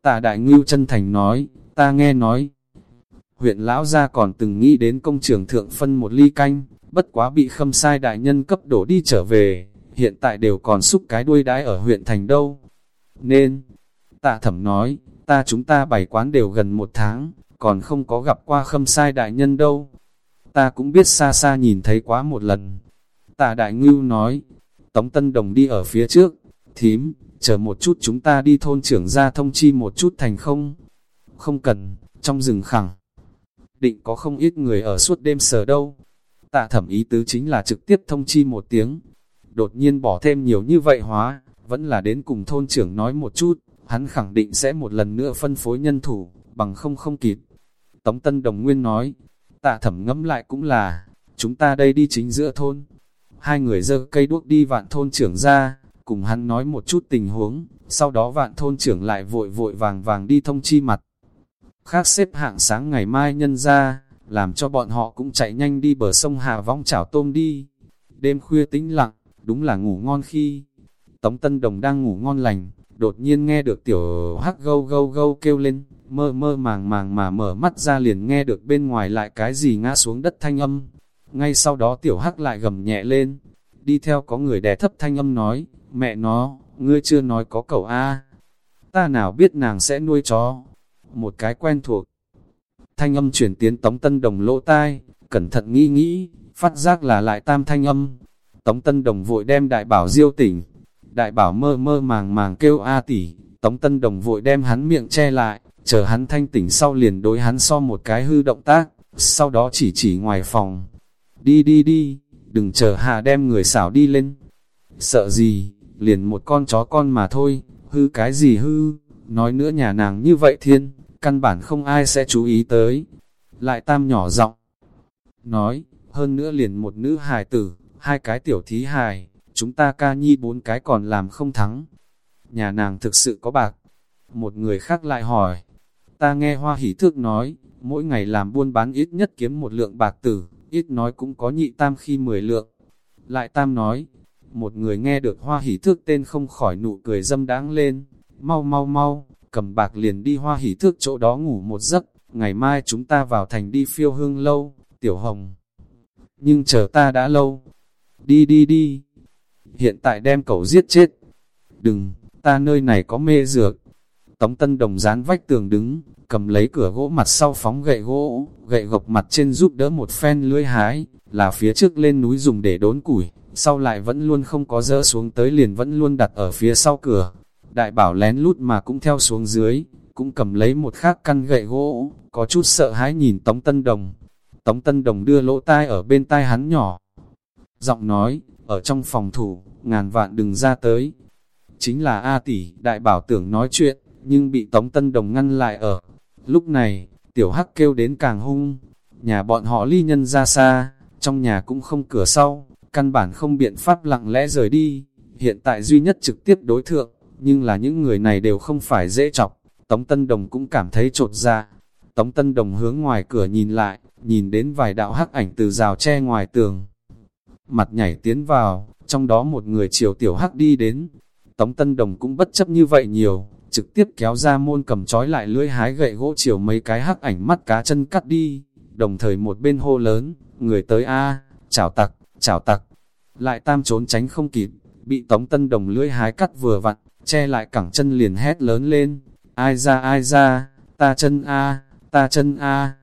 Tạ đại ngưu chân thành nói, ta nghe nói, huyện lão gia còn từng nghĩ đến công trường thượng phân một ly canh, bất quá bị khâm sai đại nhân cấp đổ đi trở về, hiện tại đều còn xúc cái đuôi đái ở huyện thành đâu. Nên, tạ thẩm nói, ta chúng ta bày quán đều gần một tháng, còn không có gặp qua khâm sai đại nhân đâu. Ta cũng biết xa xa nhìn thấy quá một lần. Tạ đại ngưu nói, Tống Tân Đồng đi ở phía trước, thím, chờ một chút chúng ta đi thôn trưởng ra thông chi một chút thành không? Không cần, trong rừng khẳng. Định có không ít người ở suốt đêm sờ đâu. Tạ thẩm ý tứ chính là trực tiếp thông chi một tiếng. Đột nhiên bỏ thêm nhiều như vậy hóa, vẫn là đến cùng thôn trưởng nói một chút, hắn khẳng định sẽ một lần nữa phân phối nhân thủ, bằng không không kịp. Tống Tân Đồng Nguyên nói, tạ thẩm ngẫm lại cũng là, chúng ta đây đi chính giữa thôn. Hai người dơ cây đuốc đi vạn thôn trưởng ra, cùng hắn nói một chút tình huống, sau đó vạn thôn trưởng lại vội vội vàng vàng đi thông chi mặt. Khác xếp hạng sáng ngày mai nhân ra, làm cho bọn họ cũng chạy nhanh đi bờ sông Hà Vong chảo tôm đi. Đêm khuya tĩnh lặng, đúng là ngủ ngon khi. Tống Tân Đồng đang ngủ ngon lành, đột nhiên nghe được tiểu hắc gâu gâu gâu kêu lên, mơ mơ màng màng mà mở mắt ra liền nghe được bên ngoài lại cái gì ngã xuống đất thanh âm. Ngay sau đó tiểu hắc lại gầm nhẹ lên, đi theo có người đè thấp thanh âm nói, mẹ nó, ngươi chưa nói có cậu A. Ta nào biết nàng sẽ nuôi chó. Một cái quen thuộc. Thanh âm chuyển tiến Tống Tân Đồng lỗ tai, cẩn thận nghĩ nghĩ, phát giác là lại tam thanh âm. Tống Tân Đồng vội đem đại bảo diêu tỉnh. Đại bảo mơ mơ màng màng kêu A tỷ, Tống Tân Đồng vội đem hắn miệng che lại, chờ hắn thanh tỉnh sau liền đối hắn so một cái hư động tác, sau đó chỉ chỉ ngoài phòng. Đi đi đi, đừng chờ hà đem người xảo đi lên. Sợ gì, liền một con chó con mà thôi, hư cái gì hư, nói nữa nhà nàng như vậy thiên, căn bản không ai sẽ chú ý tới. Lại tam nhỏ giọng nói, hơn nữa liền một nữ hài tử, hai cái tiểu thí hài, chúng ta ca nhi bốn cái còn làm không thắng. Nhà nàng thực sự có bạc. Một người khác lại hỏi, ta nghe hoa hỷ thước nói, mỗi ngày làm buôn bán ít nhất kiếm một lượng bạc tử, ít nói cũng có nhị tam khi mười lượng. Lại tam nói, một người nghe được hoa hỷ thước tên không khỏi nụ cười dâm đáng lên, mau mau mau, cầm bạc liền đi hoa hỉ thước chỗ đó ngủ một giấc, ngày mai chúng ta vào thành đi phiêu hương lâu, tiểu hồng. Nhưng chờ ta đã lâu, đi đi đi, hiện tại đem cậu giết chết. Đừng, ta nơi này có mê dược. Tống Tân Đồng dán vách tường đứng, cầm lấy cửa gỗ mặt sau phóng gậy gỗ, gậy gộc mặt trên giúp đỡ một phen lưới hái, là phía trước lên núi dùng để đốn củi, sau lại vẫn luôn không có dỡ xuống tới liền vẫn luôn đặt ở phía sau cửa. Đại bảo lén lút mà cũng theo xuống dưới, cũng cầm lấy một khác căn gậy gỗ, có chút sợ hãi nhìn Tống Tân Đồng. Tống Tân Đồng đưa lỗ tai ở bên tai hắn nhỏ. Giọng nói, ở trong phòng thủ, ngàn vạn đừng ra tới. Chính là A tỷ, đại bảo tưởng nói chuyện, nhưng bị Tống Tân Đồng ngăn lại ở. Lúc này, tiểu hắc kêu đến càng hung, nhà bọn họ ly nhân ra xa, trong nhà cũng không cửa sau, căn bản không biện pháp lặng lẽ rời đi. Hiện tại duy nhất trực tiếp đối thượng, nhưng là những người này đều không phải dễ chọc. Tống Tân Đồng cũng cảm thấy trột ra. Tống Tân Đồng hướng ngoài cửa nhìn lại, nhìn đến vài đạo hắc ảnh từ rào tre ngoài tường. Mặt nhảy tiến vào, trong đó một người chiều tiểu hắc đi đến. Tống Tân Đồng cũng bất chấp như vậy nhiều, trực tiếp kéo ra môn cầm trói lại lưỡi hái gậy gỗ chiều mấy cái hắc ảnh mắt cá chân cắt đi, đồng thời một bên hô lớn, người tới A, chảo tặc, chảo tặc, lại tam trốn tránh không kịp, bị Tống Tân Đồng lưỡi hái cắt vừa vặn, che lại cẳng chân liền hét lớn lên, ai ra ai ra, ta chân A, ta chân A.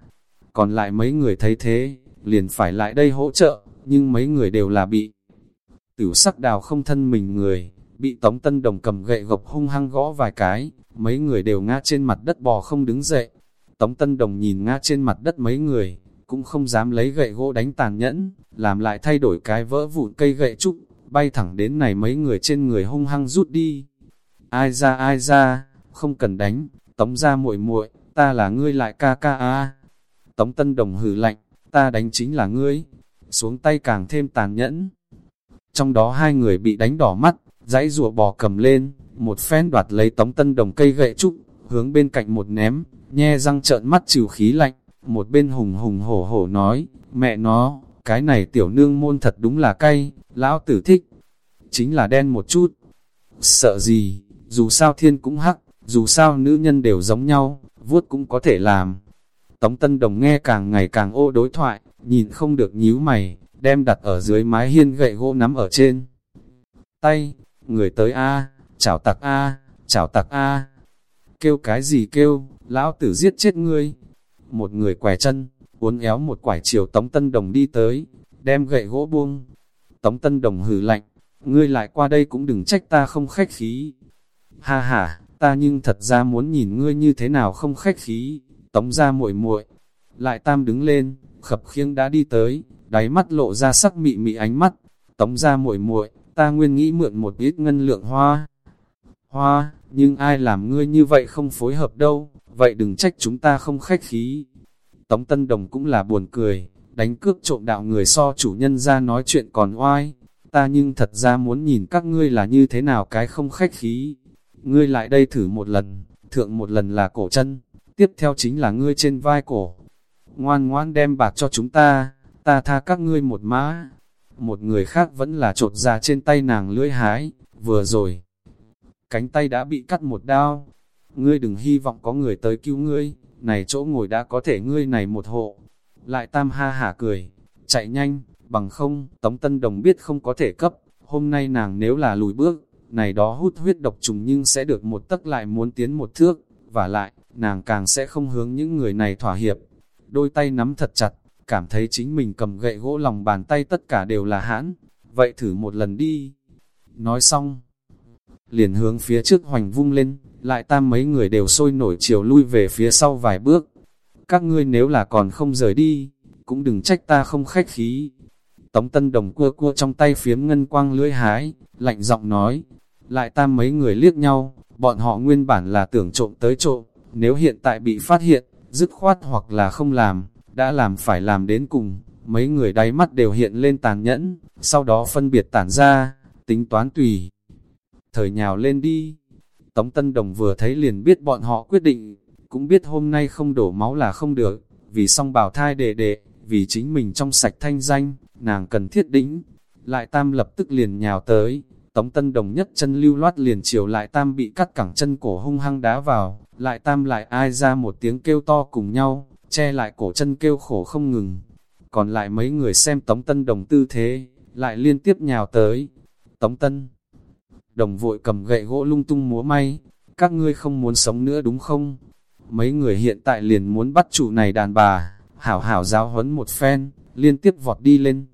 Còn lại mấy người thấy thế, liền phải lại đây hỗ trợ, nhưng mấy người đều là bị tử sắc đào không thân mình người, bị Tống Tân Đồng cầm gậy gộc hung hăng gõ vài cái, mấy người đều ngã trên mặt đất bò không đứng dậy. Tống Tân Đồng nhìn ngã trên mặt đất mấy người, cũng không dám lấy gậy gỗ đánh tàn nhẫn, làm lại thay đổi cái vỡ vụn cây gậy trúc, bay thẳng đến này mấy người trên người hung hăng rút đi. Ai ra ai ra, không cần đánh, tống ra muội muội, ta là ngươi lại ca ca a. Tống Tân Đồng hử lạnh, ta đánh chính là ngươi. Xuống tay càng thêm tàn nhẫn. Trong đó hai người bị đánh đỏ mắt, dãy rùa bò cầm lên, một phen đoạt lấy Tống Tân Đồng cây gậy trúc, hướng bên cạnh một ném, nhe răng trợn mắt trừ khí lạnh, một bên hùng hùng hổ hổ nói, mẹ nó, cái này tiểu nương môn thật đúng là cay, lão tử thích, chính là đen một chút. Sợ gì, dù sao thiên cũng hắc, dù sao nữ nhân đều giống nhau, vuốt cũng có thể làm. Tống Tân Đồng nghe càng ngày càng ô đối thoại, nhìn không được nhíu mày, đem đặt ở dưới mái hiên gậy gỗ nắm ở trên. Tay, người tới A, chảo tặc A, chảo tặc A. Kêu cái gì kêu, lão tử giết chết ngươi. Một người quẻ chân, uốn éo một quải chiều Tống Tân Đồng đi tới, đem gậy gỗ buông. Tống Tân Đồng hừ lạnh, ngươi lại qua đây cũng đừng trách ta không khách khí. Ha ha, ta nhưng thật ra muốn nhìn ngươi như thế nào không khách khí, tống ra muội muội Lại tam đứng lên, khập khiêng đã đi tới, đáy mắt lộ ra sắc mị mị ánh mắt, tống ra muội muội ta nguyên nghĩ mượn một ít ngân lượng hoa. Hoa, nhưng ai làm ngươi như vậy không phối hợp đâu, vậy đừng trách chúng ta không khách khí. Tống Tân Đồng cũng là buồn cười, đánh cước trộm đạo người so chủ nhân ra nói chuyện còn oai, ta nhưng thật ra muốn nhìn các ngươi là như thế nào cái không khách khí. Ngươi lại đây thử một lần, thượng một lần là cổ chân, tiếp theo chính là ngươi trên vai cổ. Ngoan ngoan đem bạc cho chúng ta, ta tha các ngươi một mã. Một người khác vẫn là trột ra trên tay nàng lưỡi hái, vừa rồi. Cánh tay đã bị cắt một đao. Ngươi đừng hy vọng có người tới cứu ngươi, này chỗ ngồi đã có thể ngươi này một hộ. Lại tam ha hả cười, chạy nhanh, bằng không, Tống Tân Đồng biết không có thể cấp, hôm nay nàng nếu là lùi bước, này đó hút huyết độc trùng nhưng sẽ được một tấc lại muốn tiến một thước, và lại, nàng càng sẽ không hướng những người này thỏa hiệp. Đôi tay nắm thật chặt, cảm thấy chính mình cầm gậy gỗ lòng bàn tay tất cả đều là hãn, vậy thử một lần đi. Nói xong, liền hướng phía trước hoành vung lên, lại tam mấy người đều sôi nổi chiều lui về phía sau vài bước. Các ngươi nếu là còn không rời đi, cũng đừng trách ta không khách khí, Tống Tân Đồng cua cua trong tay phiếm ngân quang lưỡi hái, lạnh giọng nói. Lại tam mấy người liếc nhau, bọn họ nguyên bản là tưởng trộm tới trộm, nếu hiện tại bị phát hiện, dứt khoát hoặc là không làm, đã làm phải làm đến cùng. Mấy người đáy mắt đều hiện lên tàn nhẫn, sau đó phân biệt tản ra, tính toán tùy. Thời nhào lên đi. Tống Tân Đồng vừa thấy liền biết bọn họ quyết định, cũng biết hôm nay không đổ máu là không được, vì song bảo thai đệ đệ, vì chính mình trong sạch thanh danh, nàng cần thiết đĩnh. Lại tam lập tức liền nhào tới, tống tân đồng nhất chân lưu loát liền chiều lại tam bị cắt cẳng chân cổ hung hăng đá vào, lại tam lại ai ra một tiếng kêu to cùng nhau, che lại cổ chân kêu khổ không ngừng. Còn lại mấy người xem tống tân đồng tư thế, lại liên tiếp nhào tới. Tống tân đồng vội cầm gậy gỗ lung tung múa may, các ngươi không muốn sống nữa đúng không? Mấy người hiện tại liền muốn bắt chủ này đàn bà, hảo hảo giáo huấn một phen, liên tiếp vọt đi lên.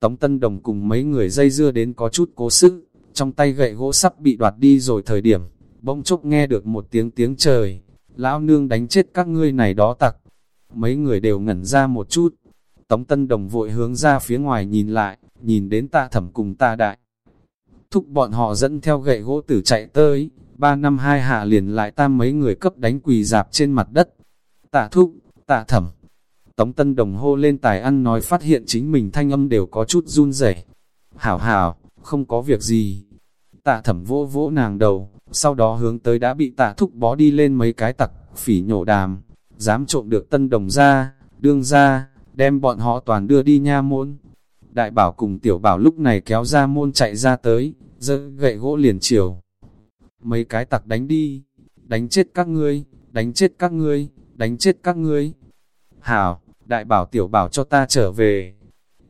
Tống Tân Đồng cùng mấy người dây dưa đến có chút cố sức, trong tay gậy gỗ sắp bị đoạt đi rồi thời điểm, bỗng chốc nghe được một tiếng tiếng trời, lão nương đánh chết các ngươi này đó tặc. Mấy người đều ngẩn ra một chút, Tống Tân Đồng vội hướng ra phía ngoài nhìn lại, nhìn đến tạ thẩm cùng tạ đại. Thúc bọn họ dẫn theo gậy gỗ tử chạy tới, ba năm hai hạ liền lại tam mấy người cấp đánh quỳ dạp trên mặt đất. Tạ thúc, tạ thẩm, Tống Tân Đồng hô lên tài ăn nói phát hiện chính mình thanh âm đều có chút run rẩy. Hảo hảo, không có việc gì. Tạ thẩm vỗ vỗ nàng đầu, sau đó hướng tới đã bị tạ thúc bó đi lên mấy cái tặc, phỉ nhổ đàm. Dám trộm được Tân Đồng ra, đương ra, đem bọn họ toàn đưa đi nha môn. Đại bảo cùng tiểu bảo lúc này kéo ra môn chạy ra tới, giơ gậy gỗ liền chiều. Mấy cái tặc đánh đi, đánh chết các ngươi, đánh chết các ngươi, đánh chết các ngươi. Hảo, đại bảo tiểu bảo cho ta trở về.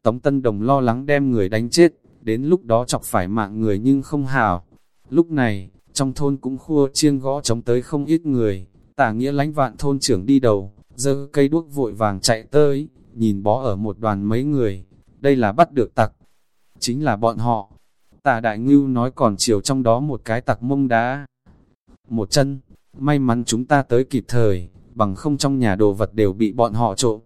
Tống Tân Đồng lo lắng đem người đánh chết, đến lúc đó chọc phải mạng người nhưng không hảo. Lúc này, trong thôn cũng khua chiêng gõ chống tới không ít người, tả nghĩa lánh vạn thôn trưởng đi đầu, giơ cây đuốc vội vàng chạy tới, nhìn bó ở một đoàn mấy người, đây là bắt được tặc. Chính là bọn họ. Tả đại ngưu nói còn chiều trong đó một cái tặc mông đá. Một chân, may mắn chúng ta tới kịp thời, bằng không trong nhà đồ vật đều bị bọn họ trộm.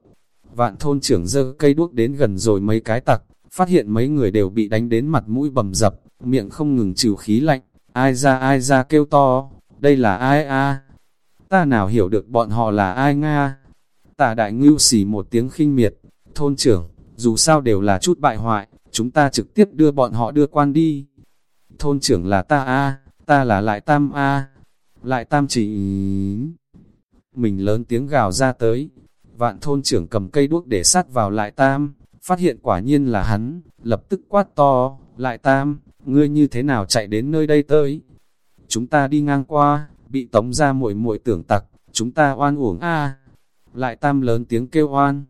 Vạn thôn trưởng dơ cây đuốc đến gần rồi mấy cái tặc, phát hiện mấy người đều bị đánh đến mặt mũi bầm dập, miệng không ngừng trừ khí lạnh, ai ra ai ra kêu to, đây là ai a? Ta nào hiểu được bọn họ là ai nga? Tà đại ngưu xỉ một tiếng khinh miệt, thôn trưởng, dù sao đều là chút bại hoại, chúng ta trực tiếp đưa bọn họ đưa quan đi. Thôn trưởng là ta a ta là lại tam a. Lại tam chỉ... Mình lớn tiếng gào ra tới, vạn thôn trưởng cầm cây đuốc để sát vào lại tam, phát hiện quả nhiên là hắn, lập tức quát to, lại tam, ngươi như thế nào chạy đến nơi đây tới? Chúng ta đi ngang qua, bị tống ra muội muội tưởng tặc, chúng ta oan uổng a Lại tam lớn tiếng kêu oan,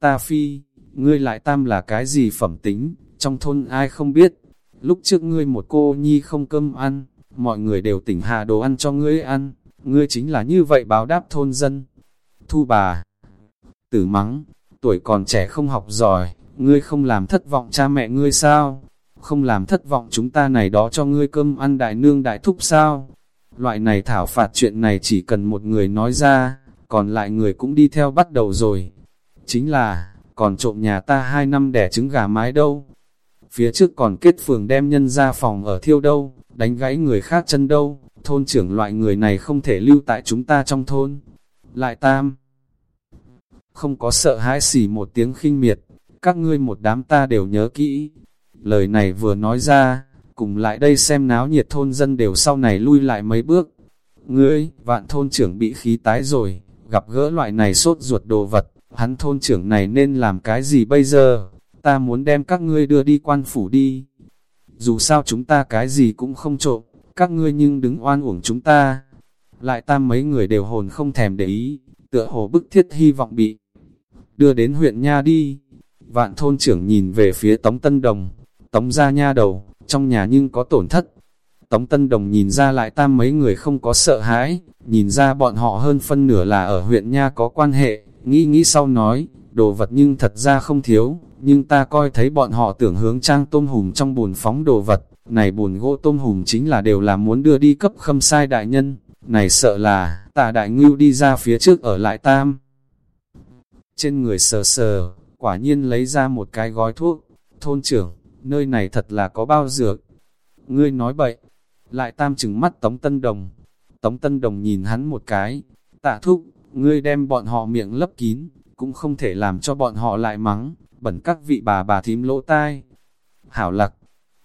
ta phi, ngươi lại tam là cái gì phẩm tính, trong thôn ai không biết, lúc trước ngươi một cô nhi không cơm ăn, mọi người đều tỉnh hạ đồ ăn cho ngươi ăn, ngươi chính là như vậy báo đáp thôn dân. Thu bà, tử mắng, tuổi còn trẻ không học giỏi, ngươi không làm thất vọng cha mẹ ngươi sao? Không làm thất vọng chúng ta này đó cho ngươi cơm ăn đại nương đại thúc sao? Loại này thảo phạt chuyện này chỉ cần một người nói ra, còn lại người cũng đi theo bắt đầu rồi. Chính là, còn trộm nhà ta hai năm đẻ trứng gà mái đâu. Phía trước còn kết phường đem nhân ra phòng ở thiêu đâu, đánh gãy người khác chân đâu, thôn trưởng loại người này không thể lưu tại chúng ta trong thôn. Lại tam, không có sợ hãi xỉ một tiếng khinh miệt, các ngươi một đám ta đều nhớ kỹ. Lời này vừa nói ra, cùng lại đây xem náo nhiệt thôn dân đều sau này lui lại mấy bước. Ngươi, vạn thôn trưởng bị khí tái rồi, gặp gỡ loại này sốt ruột đồ vật, hắn thôn trưởng này nên làm cái gì bây giờ? Ta muốn đem các ngươi đưa đi quan phủ đi. Dù sao chúng ta cái gì cũng không trộm, các ngươi nhưng đứng oan uổng chúng ta. Lại tam mấy người đều hồn không thèm để ý, tựa hồ bức thiết hy vọng bị đưa đến huyện Nha đi. Vạn thôn trưởng nhìn về phía Tống Tân Đồng, Tống ra nha đầu, trong nhà nhưng có tổn thất. Tống Tân Đồng nhìn ra lại tam mấy người không có sợ hãi, nhìn ra bọn họ hơn phân nửa là ở huyện Nha có quan hệ, nghĩ nghĩ sau nói, đồ vật nhưng thật ra không thiếu, nhưng ta coi thấy bọn họ tưởng hướng trang tôm hùm trong bùn phóng đồ vật, này bùn gỗ tôm hùm chính là đều là muốn đưa đi cấp khâm sai đại nhân, này sợ là, tà đại ngưu đi ra phía trước ở lại tam. Trên người sờ sờ, quả nhiên lấy ra một cái gói thuốc, thôn trưởng, nơi này thật là có bao dược. Ngươi nói bậy, lại tam chừng mắt Tống Tân Đồng. Tống Tân Đồng nhìn hắn một cái, tạ thúc, ngươi đem bọn họ miệng lấp kín, cũng không thể làm cho bọn họ lại mắng, bẩn các vị bà bà thím lỗ tai. Hảo lạc,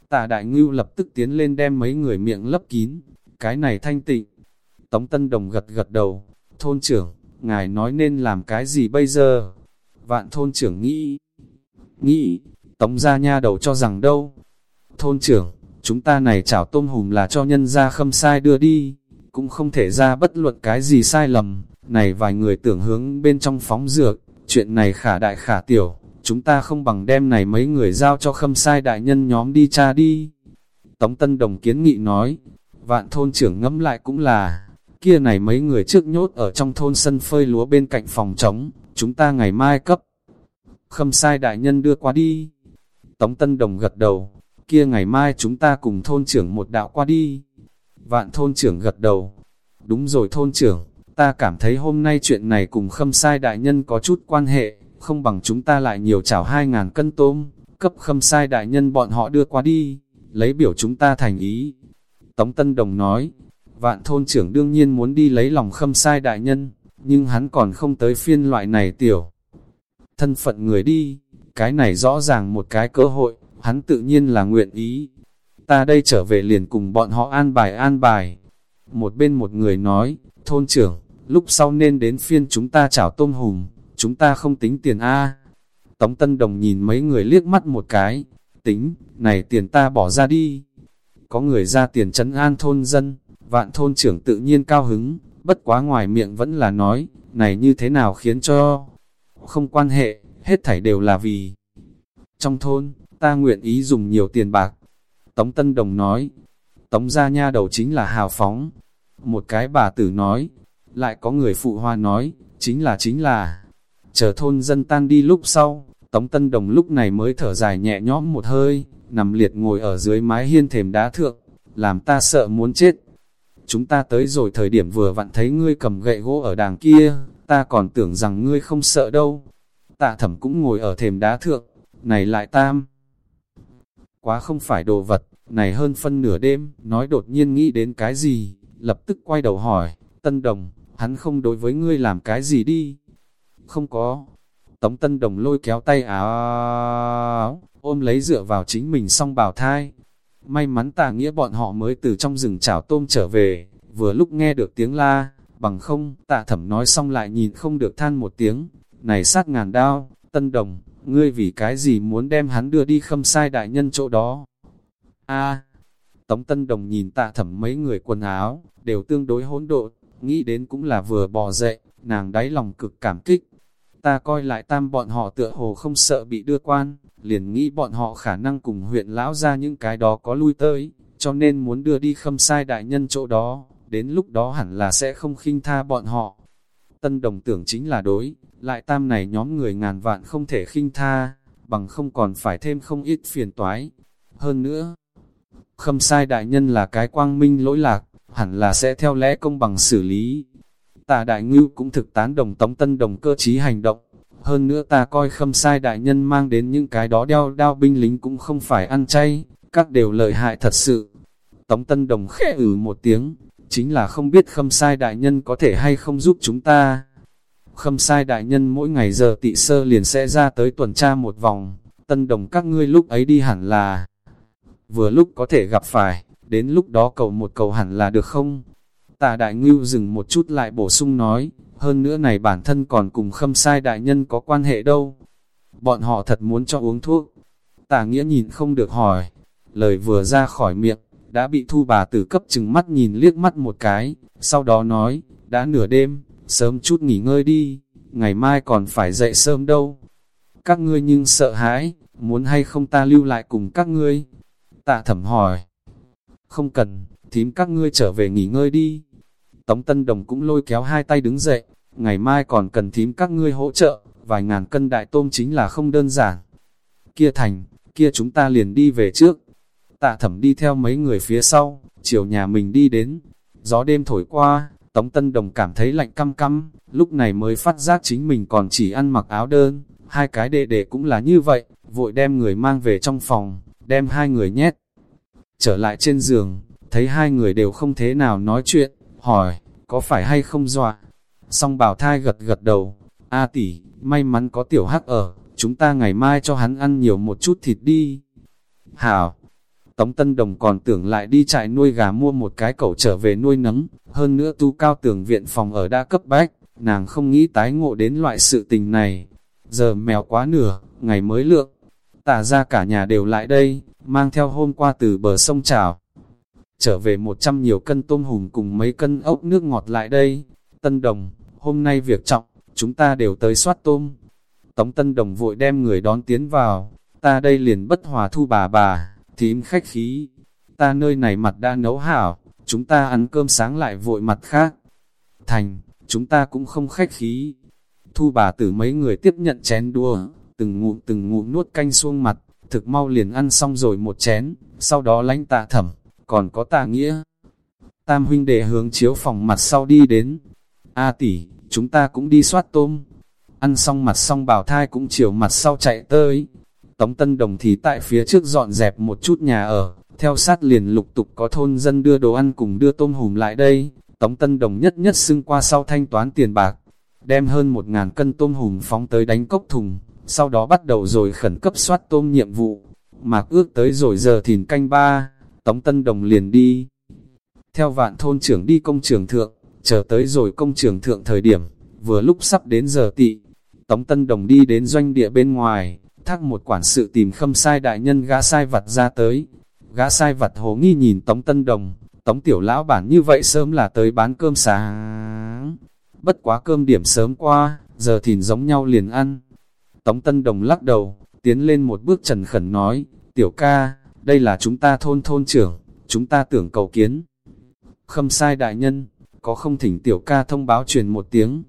tạ đại ngưu lập tức tiến lên đem mấy người miệng lấp kín, cái này thanh tịnh. Tống Tân Đồng gật gật đầu, thôn trưởng, ngài nói nên làm cái gì bây giờ? Vạn thôn trưởng nghĩ, nghĩ, tống ra nha đầu cho rằng đâu? Thôn trưởng, chúng ta này chảo tôm hùm là cho nhân ra khâm sai đưa đi, cũng không thể ra bất luận cái gì sai lầm, này vài người tưởng hướng bên trong phóng dược, chuyện này khả đại khả tiểu, chúng ta không bằng đem này mấy người giao cho khâm sai đại nhân nhóm đi cha đi. Tống Tân Đồng kiến nghị nói, vạn thôn trưởng ngẫm lại cũng là, kia này mấy người trước nhốt ở trong thôn sân phơi lúa bên cạnh phòng trống, chúng ta ngày mai cấp. Khâm sai đại nhân đưa qua đi. Tống Tân Đồng gật đầu, kia ngày mai chúng ta cùng thôn trưởng một đạo qua đi. Vạn thôn trưởng gật đầu, đúng rồi thôn trưởng, ta cảm thấy hôm nay chuyện này cùng khâm sai đại nhân có chút quan hệ, không bằng chúng ta lại nhiều chảo hai ngàn cân tôm, cấp khâm sai đại nhân bọn họ đưa qua đi, lấy biểu chúng ta thành ý. Tống Tân Đồng nói, vạn thôn trưởng đương nhiên muốn đi lấy lòng khâm sai đại nhân, nhưng hắn còn không tới phiên loại này tiểu. Thân phận người đi, cái này rõ ràng một cái cơ hội, hắn tự nhiên là nguyện ý. Ta đây trở về liền cùng bọn họ an bài an bài. Một bên một người nói, thôn trưởng, lúc sau nên đến phiên chúng ta chảo tôm hùm, chúng ta không tính tiền A. Tống Tân Đồng nhìn mấy người liếc mắt một cái, tính, này tiền ta bỏ ra đi. Có người ra tiền trấn an thôn dân, vạn thôn trưởng tự nhiên cao hứng, bất quá ngoài miệng vẫn là nói, này như thế nào khiến cho... Không quan hệ, hết thảy đều là vì... Trong thôn, ta nguyện ý dùng nhiều tiền bạc. Tống Tân Đồng nói, Tống gia nha đầu chính là hào phóng. Một cái bà tử nói, lại có người phụ hoa nói, chính là chính là, chờ thôn dân tan đi lúc sau, Tống Tân Đồng lúc này mới thở dài nhẹ nhõm một hơi, nằm liệt ngồi ở dưới mái hiên thềm đá thượng, làm ta sợ muốn chết. Chúng ta tới rồi thời điểm vừa vặn thấy ngươi cầm gậy gỗ ở đàng kia, ta còn tưởng rằng ngươi không sợ đâu. Tạ thẩm cũng ngồi ở thềm đá thượng, này lại tam. Quá không phải đồ vật, này hơn phân nửa đêm, nói đột nhiên nghĩ đến cái gì, lập tức quay đầu hỏi, tân đồng, hắn không đối với ngươi làm cái gì đi. Không có. Tống tân đồng lôi kéo tay áo, ôm lấy dựa vào chính mình song bảo thai. May mắn tà nghĩa bọn họ mới từ trong rừng chảo tôm trở về, vừa lúc nghe được tiếng la, bằng không, tạ thẩm nói xong lại nhìn không được than một tiếng, này sát ngàn đao, tân đồng, ngươi vì cái gì muốn đem hắn đưa đi khâm sai đại nhân chỗ đó. a Tống tân đồng nhìn tạ thẩm mấy người quần áo, đều tương đối hỗn độn, nghĩ đến cũng là vừa bò dậy, nàng đáy lòng cực cảm kích. Ta coi lại tam bọn họ tựa hồ không sợ bị đưa quan, liền nghĩ bọn họ khả năng cùng huyện lão ra những cái đó có lui tới, cho nên muốn đưa đi khâm sai đại nhân chỗ đó, đến lúc đó hẳn là sẽ không khinh tha bọn họ. Tân đồng tưởng chính là đối, lại tam này nhóm người ngàn vạn không thể khinh tha, bằng không còn phải thêm không ít phiền toái. Hơn nữa, khâm sai đại nhân là cái quang minh lỗi lạc, hẳn là sẽ theo lẽ công bằng xử lý. Tà đại ngưu cũng thực tán đồng tống tân đồng cơ trí hành động. Hơn nữa ta coi khâm sai đại nhân mang đến những cái đó đeo đao binh lính cũng không phải ăn chay, các đều lợi hại thật sự. Tống tân đồng khẽ ử một tiếng, chính là không biết khâm sai đại nhân có thể hay không giúp chúng ta. Khâm sai đại nhân mỗi ngày giờ tị sơ liền sẽ ra tới tuần tra một vòng, tân đồng các ngươi lúc ấy đi hẳn là vừa lúc có thể gặp phải, đến lúc đó cầu một cầu hẳn là được không? Tà đại ngưu dừng một chút lại bổ sung nói, hơn nữa này bản thân còn cùng khâm sai đại nhân có quan hệ đâu. Bọn họ thật muốn cho uống thuốc. Tà nghĩa nhìn không được hỏi, lời vừa ra khỏi miệng, đã bị thu bà tử cấp chừng mắt nhìn liếc mắt một cái, sau đó nói, đã nửa đêm, sớm chút nghỉ ngơi đi, ngày mai còn phải dậy sớm đâu. Các ngươi nhưng sợ hãi, muốn hay không ta lưu lại cùng các ngươi? Tạ thẩm hỏi. Không cần, thím các ngươi trở về nghỉ ngơi đi. Tống Tân Đồng cũng lôi kéo hai tay đứng dậy, ngày mai còn cần thím các ngươi hỗ trợ, vài ngàn cân đại tôm chính là không đơn giản. Kia thành, kia chúng ta liền đi về trước. Tạ thẩm đi theo mấy người phía sau, chiều nhà mình đi đến. Gió đêm thổi qua, Tống Tân Đồng cảm thấy lạnh căm căm, lúc này mới phát giác chính mình còn chỉ ăn mặc áo đơn. Hai cái đệ đệ cũng là như vậy, vội đem người mang về trong phòng, đem hai người nhét. Trở lại trên giường, thấy hai người đều không thế nào nói chuyện, hỏi, có phải hay không dọa? Song bảo thai gật gật đầu, A tỷ, may mắn có tiểu hắc ở, chúng ta ngày mai cho hắn ăn nhiều một chút thịt đi. Hảo, Tống Tân Đồng còn tưởng lại đi trại nuôi gà mua một cái cẩu trở về nuôi nấng, hơn nữa tu cao tưởng viện phòng ở đa cấp bách, nàng không nghĩ tái ngộ đến loại sự tình này. Giờ mèo quá nửa, ngày mới lượng, tả ra cả nhà đều lại đây, mang theo hôm qua từ bờ sông trào. Trở về một trăm nhiều cân tôm hùm cùng mấy cân ốc nước ngọt lại đây. Tân Đồng, hôm nay việc trọng, chúng ta đều tới soát tôm. Tống Tân Đồng vội đem người đón tiến vào, ta đây liền bất hòa thu bà bà, thím khách khí. Ta nơi này mặt đã nấu hảo, chúng ta ăn cơm sáng lại vội mặt khác. Thành, chúng ta cũng không khách khí. Thu bà tử mấy người tiếp nhận chén đua, từng ngụm từng ngụm nuốt canh xuông mặt, thực mau liền ăn xong rồi một chén, sau đó lánh tạ thẩm, còn có tạ nghĩa. Tam huynh đệ hướng chiếu phòng mặt sau đi đến. A tỷ, chúng ta cũng đi soát tôm. Ăn xong mặt xong bảo thai cũng chiều mặt sau chạy tới. Tống Tân Đồng thì tại phía trước dọn dẹp một chút nhà ở, theo sát liền lục tục có thôn dân đưa đồ ăn cùng đưa tôm hùm lại đây. Tống Tân Đồng nhất nhất xưng qua sau thanh toán tiền bạc, đem hơn một ngàn cân tôm hùm phóng tới đánh cốc thùng, sau đó bắt đầu rồi khẩn cấp soát tôm nhiệm vụ. Mạc ước tới rồi giờ thìn canh ba, Tống Tân Đồng liền đi. Theo vạn thôn trưởng đi công trường thượng, chờ tới rồi công trường thượng thời điểm, vừa lúc sắp đến giờ tị. Tống Tân Đồng đi đến doanh địa bên ngoài, thác một quản sự tìm khâm sai đại nhân gã sai vặt ra tới. Gã sai vặt hồ nghi nhìn Tống Tân Đồng, Tống Tiểu Lão bản như vậy sớm là tới bán cơm sáng. Bất quá cơm điểm sớm qua, giờ thìn giống nhau liền ăn. Tống Tân Đồng lắc đầu, tiến lên một bước trần khẩn nói, tiểu ca, đây là chúng ta thôn thôn trưởng, chúng ta tưởng cầu kiến. Khâm sai đại nhân, có không thỉnh tiểu ca thông báo truyền một tiếng.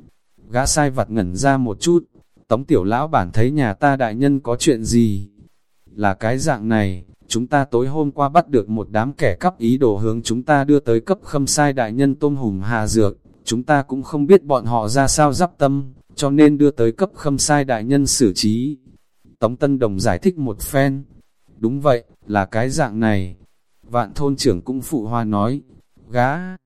Gã sai vặt ngẩn ra một chút, tống tiểu lão bản thấy nhà ta đại nhân có chuyện gì. Là cái dạng này, chúng ta tối hôm qua bắt được một đám kẻ cắp ý đồ hướng chúng ta đưa tới cấp khâm sai đại nhân tôm hùm hà dược, chúng ta cũng không biết bọn họ ra sao giáp tâm, cho nên đưa tới cấp khâm sai đại nhân xử trí. Tống Tân Đồng giải thích một phen. Đúng vậy, là cái dạng này. Vạn thôn trưởng cũng phụ hoa nói, gá.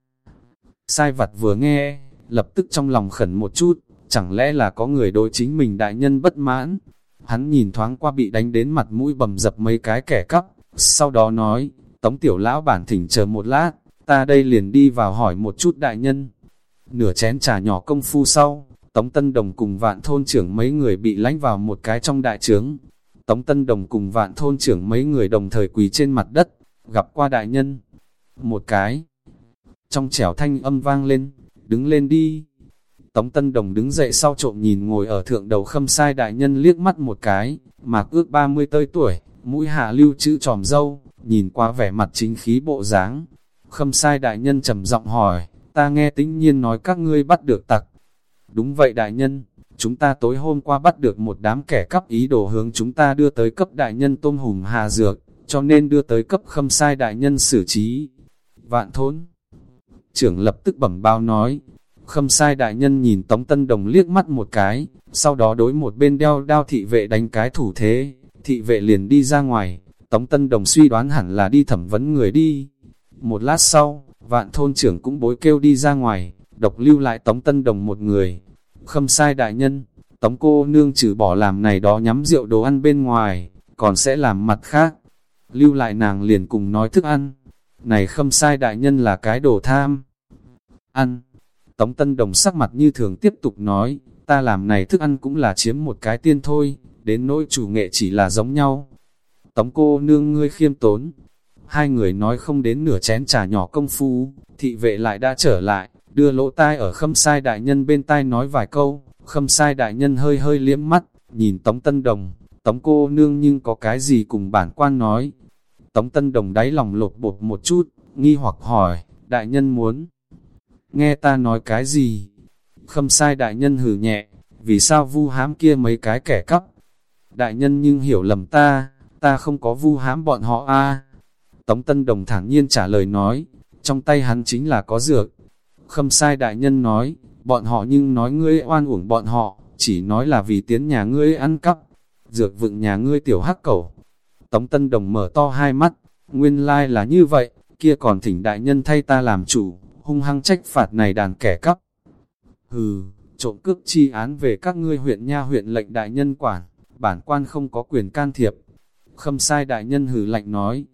Sai vặt vừa nghe, lập tức trong lòng khẩn một chút, chẳng lẽ là có người đối chính mình đại nhân bất mãn. Hắn nhìn thoáng qua bị đánh đến mặt mũi bầm dập mấy cái kẻ cắp, sau đó nói, Tống tiểu lão bản thỉnh chờ một lát, ta đây liền đi vào hỏi một chút đại nhân. Nửa chén trà nhỏ công phu sau, Tống Tân Đồng cùng vạn thôn trưởng mấy người bị lánh vào một cái trong đại trướng. Tống Tân Đồng cùng vạn thôn trưởng mấy người đồng thời quỳ trên mặt đất, gặp qua đại nhân. Một cái. Trong trẻo thanh âm vang lên, đứng lên đi. Tống Tân Đồng đứng dậy sau trộm nhìn ngồi ở thượng đầu khâm sai đại nhân liếc mắt một cái, mạc ước 30 tơi tuổi, mũi hạ lưu chữ tròm dâu, nhìn qua vẻ mặt chính khí bộ dáng. Khâm sai đại nhân trầm giọng hỏi, ta nghe tính nhiên nói các ngươi bắt được tặc. Đúng vậy đại nhân, chúng ta tối hôm qua bắt được một đám kẻ cắp ý đồ hướng chúng ta đưa tới cấp đại nhân tôm hùm hà dược, cho nên đưa tới cấp khâm sai đại nhân xử trí. Vạn thốn. Trưởng lập tức bẩm bao nói, khâm sai đại nhân nhìn Tống Tân Đồng liếc mắt một cái, sau đó đối một bên đeo đao thị vệ đánh cái thủ thế, thị vệ liền đi ra ngoài, Tống Tân Đồng suy đoán hẳn là đi thẩm vấn người đi. Một lát sau, vạn thôn trưởng cũng bối kêu đi ra ngoài, độc lưu lại Tống Tân Đồng một người. Khâm sai đại nhân, Tống cô nương trừ bỏ làm này đó nhắm rượu đồ ăn bên ngoài, còn sẽ làm mặt khác. Lưu lại nàng liền cùng nói thức ăn. Này khâm sai đại nhân là cái đồ tham. Ăn. Tống Tân Đồng sắc mặt như thường tiếp tục nói, ta làm này thức ăn cũng là chiếm một cái tiên thôi, đến nỗi chủ nghệ chỉ là giống nhau. Tống cô nương ngươi khiêm tốn. Hai người nói không đến nửa chén trà nhỏ công phu, thị vệ lại đã trở lại, đưa lỗ tai ở khâm sai đại nhân bên tai nói vài câu, khâm sai đại nhân hơi hơi liếm mắt, nhìn Tống Tân Đồng, Tống cô nương nhưng có cái gì cùng bản quan nói. Tống Tân Đồng đáy lòng lột bột một chút, nghi hoặc hỏi, đại nhân muốn nghe ta nói cái gì? Khâm sai đại nhân hử nhẹ, vì sao vu hám kia mấy cái kẻ cắp? Đại nhân nhưng hiểu lầm ta, ta không có vu hám bọn họ a. Tống Tân Đồng thản nhiên trả lời nói, trong tay hắn chính là có dược. Khâm sai đại nhân nói, bọn họ nhưng nói ngươi oan uổng bọn họ, chỉ nói là vì tiến nhà ngươi ăn cắp, dược vựng nhà ngươi tiểu hắc cẩu. Tống Tân Đồng mở to hai mắt, nguyên lai là như vậy, kia còn thỉnh đại nhân thay ta làm chủ, hung hăng trách phạt này đàn kẻ cắp. Hừ, trộm cướp chi án về các ngươi huyện nha huyện lệnh đại nhân quản, bản quan không có quyền can thiệp. Khâm sai đại nhân hừ lạnh nói,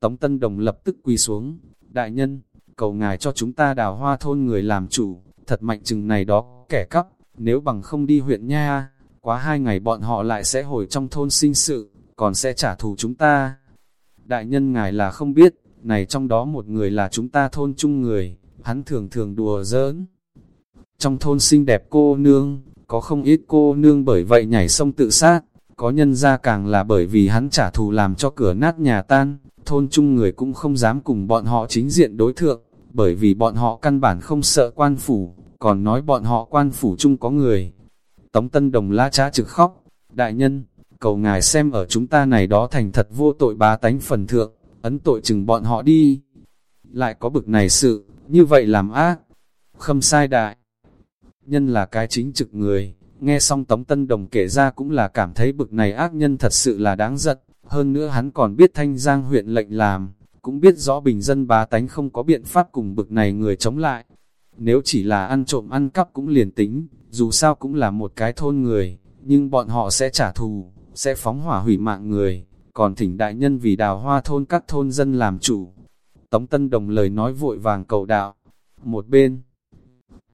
Tống Tân Đồng lập tức quỳ xuống, đại nhân, cầu ngài cho chúng ta đào hoa thôn người làm chủ, thật mạnh chừng này đó, kẻ cắp, nếu bằng không đi huyện nha, quá hai ngày bọn họ lại sẽ hồi trong thôn sinh sự, còn sẽ trả thù chúng ta. Đại nhân ngài là không biết, này trong đó một người là chúng ta thôn chung người, hắn thường thường đùa giỡn. Trong thôn xinh đẹp cô nương, có không ít cô nương bởi vậy nhảy sông tự sát, có nhân ra càng là bởi vì hắn trả thù làm cho cửa nát nhà tan, thôn chung người cũng không dám cùng bọn họ chính diện đối thượng, bởi vì bọn họ căn bản không sợ quan phủ, còn nói bọn họ quan phủ chung có người. Tống Tân Đồng la trá trực khóc, đại nhân, cầu ngài xem ở chúng ta này đó thành thật vô tội bá tánh phần thượng, ấn tội chừng bọn họ đi. Lại có bực này sự, như vậy làm ác, khâm sai đại. Nhân là cái chính trực người, nghe xong Tống Tân Đồng kể ra cũng là cảm thấy bực này ác nhân thật sự là đáng giận, hơn nữa hắn còn biết thanh giang huyện lệnh làm, cũng biết rõ bình dân bá tánh không có biện pháp cùng bực này người chống lại. Nếu chỉ là ăn trộm ăn cắp cũng liền tính, dù sao cũng là một cái thôn người, nhưng bọn họ sẽ trả thù, sẽ phóng hỏa hủy mạng người, còn thỉnh đại nhân vì đào hoa thôn các thôn dân làm chủ. Tống Tân Đồng lời nói vội vàng cầu đạo. Một bên,